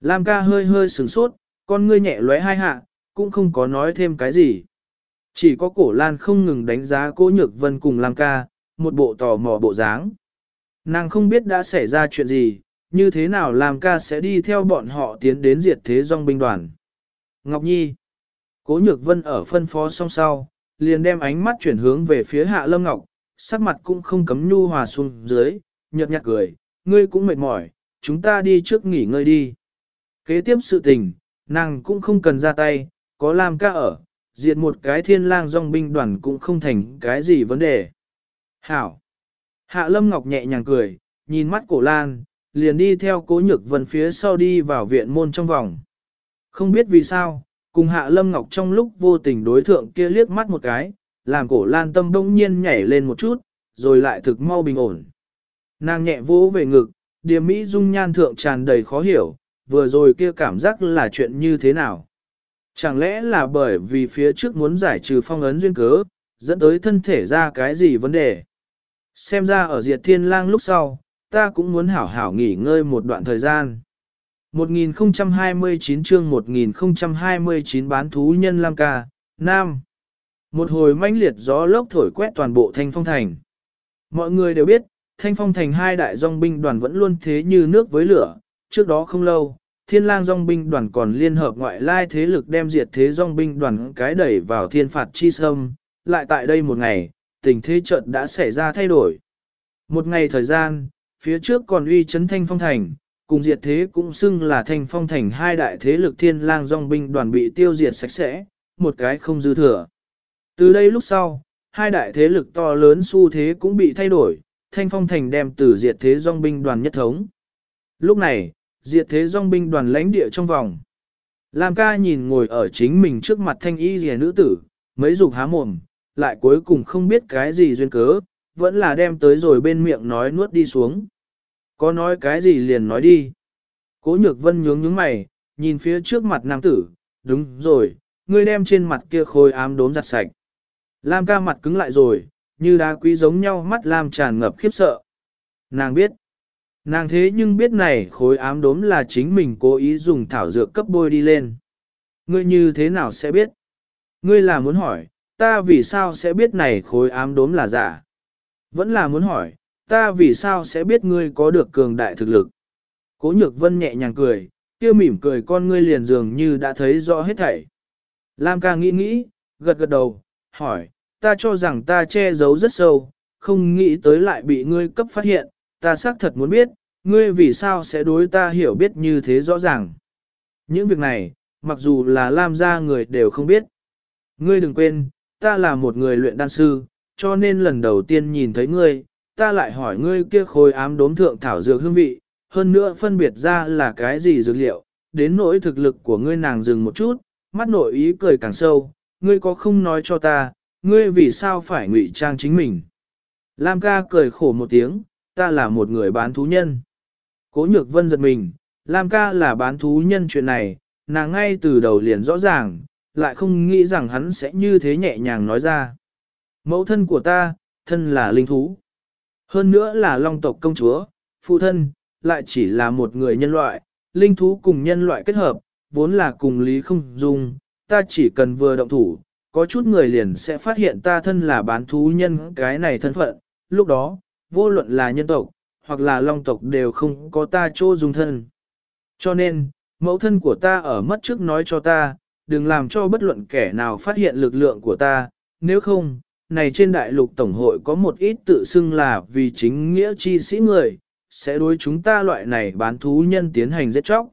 Lam ca hơi hơi sửng sốt, con ngươi nhẹ lóe hai hạ, cũng không có nói thêm cái gì. Chỉ có cổ lan không ngừng đánh giá cố nhược vân cùng Lam ca, một bộ tò mò bộ dáng. Nàng không biết đã xảy ra chuyện gì, như thế nào Lam ca sẽ đi theo bọn họ tiến đến diệt thế dòng binh đoàn. Ngọc Nhi Cố nhược vân ở phân phó song sau, liền đem ánh mắt chuyển hướng về phía hạ lâm ngọc, sắc mặt cũng không cấm nhu hòa xuống dưới, nhợt nhạt cười, ngươi cũng mệt mỏi, chúng ta đi trước nghỉ ngơi đi. Kế tiếp sự tình, nàng cũng không cần ra tay, có Lam ca ở, diệt một cái thiên lang dòng binh đoàn cũng không thành cái gì vấn đề. Hảo! Hạ Lâm Ngọc nhẹ nhàng cười, nhìn mắt cổ lan, liền đi theo cố nhược vân phía sau đi vào viện môn trong vòng. Không biết vì sao, cùng Hạ Lâm Ngọc trong lúc vô tình đối thượng kia liếc mắt một cái, làm cổ lan tâm đông nhiên nhảy lên một chút, rồi lại thực mau bình ổn. Nàng nhẹ vỗ về ngực, điềm mỹ dung nhan thượng tràn đầy khó hiểu, vừa rồi kia cảm giác là chuyện như thế nào. Chẳng lẽ là bởi vì phía trước muốn giải trừ phong ấn duyên cớ, dẫn tới thân thể ra cái gì vấn đề. Xem ra ở diệt thiên lang lúc sau, ta cũng muốn hảo hảo nghỉ ngơi một đoạn thời gian. 1029 chương 1029 bán thú nhân Lam ca, Nam. Một hồi mãnh liệt gió lốc thổi quét toàn bộ thanh phong thành. Mọi người đều biết, thanh phong thành hai đại dòng binh đoàn vẫn luôn thế như nước với lửa. Trước đó không lâu, thiên lang dòng binh đoàn còn liên hợp ngoại lai thế lực đem diệt thế dòng binh đoàn cái đẩy vào thiên phạt chi sâm. Lại tại đây một ngày, tình thế trận đã xảy ra thay đổi. Một ngày thời gian, phía trước còn uy chấn thanh phong thành, cùng diệt thế cũng xưng là thanh phong thành hai đại thế lực thiên lang dòng binh đoàn bị tiêu diệt sạch sẽ, một cái không dư thừa. Từ đây lúc sau, hai đại thế lực to lớn xu thế cũng bị thay đổi, thanh phong thành đem từ diệt thế dòng binh đoàn nhất thống. Lúc này, diệt thế dòng binh đoàn lãnh địa trong vòng. Lam ca nhìn ngồi ở chính mình trước mặt thanh y rìa nữ tử, mấy dục há mồm, lại cuối cùng không biết cái gì duyên cớ, vẫn là đem tới rồi bên miệng nói nuốt đi xuống. Có nói cái gì liền nói đi. Cố nhược vân nhướng nhướng mày, nhìn phía trước mặt nam tử, đúng rồi, ngươi đem trên mặt kia khôi ám đốm giặt sạch. Lam ca mặt cứng lại rồi, như đá quý giống nhau mắt Lam tràn ngập khiếp sợ. Nàng biết, nàng thế nhưng biết này khối ám đốm là chính mình cố ý dùng thảo dược cấp bôi đi lên. Ngươi như thế nào sẽ biết? Ngươi là muốn hỏi, ta vì sao sẽ biết này khối ám đốm là giả? Vẫn là muốn hỏi, ta vì sao sẽ biết ngươi có được cường đại thực lực? Cố nhược vân nhẹ nhàng cười, kia mỉm cười con ngươi liền dường như đã thấy rõ hết thảy. Lam ca nghĩ nghĩ, gật gật đầu, hỏi, ta cho rằng ta che giấu rất sâu, không nghĩ tới lại bị ngươi cấp phát hiện, ta xác thật muốn biết, ngươi vì sao sẽ đối ta hiểu biết như thế rõ ràng. Những việc này, mặc dù là Lam gia người đều không biết. Ngươi đừng quên, ta là một người luyện đan sư, cho nên lần đầu tiên nhìn thấy ngươi, ta lại hỏi ngươi kia khối ám đốm thượng thảo dược hương vị, hơn nữa phân biệt ra là cái gì dược liệu, đến nỗi thực lực của ngươi nàng dừng một chút, mắt nội ý cười càng sâu, ngươi có không nói cho ta, ngươi vì sao phải ngụy trang chính mình. Lam ca cười khổ một tiếng, ta là một người bán thú nhân. Cố nhược vân giật mình, Lam ca là bán thú nhân chuyện này, nàng ngay từ đầu liền rõ ràng, lại không nghĩ rằng hắn sẽ như thế nhẹ nhàng nói ra. Mẫu thân của ta, thân là linh thú. Hơn nữa là long tộc công chúa, phụ thân, lại chỉ là một người nhân loại, linh thú cùng nhân loại kết hợp, vốn là cùng lý không dung, ta chỉ cần vừa động thủ, có chút người liền sẽ phát hiện ta thân là bán thú nhân cái này thân phận, lúc đó, vô luận là nhân tộc, hoặc là long tộc đều không có ta chỗ dung thân. Cho nên, mẫu thân của ta ở mất trước nói cho ta, đừng làm cho bất luận kẻ nào phát hiện lực lượng của ta, nếu không, này trên đại lục tổng hội có một ít tự xưng là vì chính nghĩa chi sĩ người, sẽ đối chúng ta loại này bán thú nhân tiến hành giết chóc.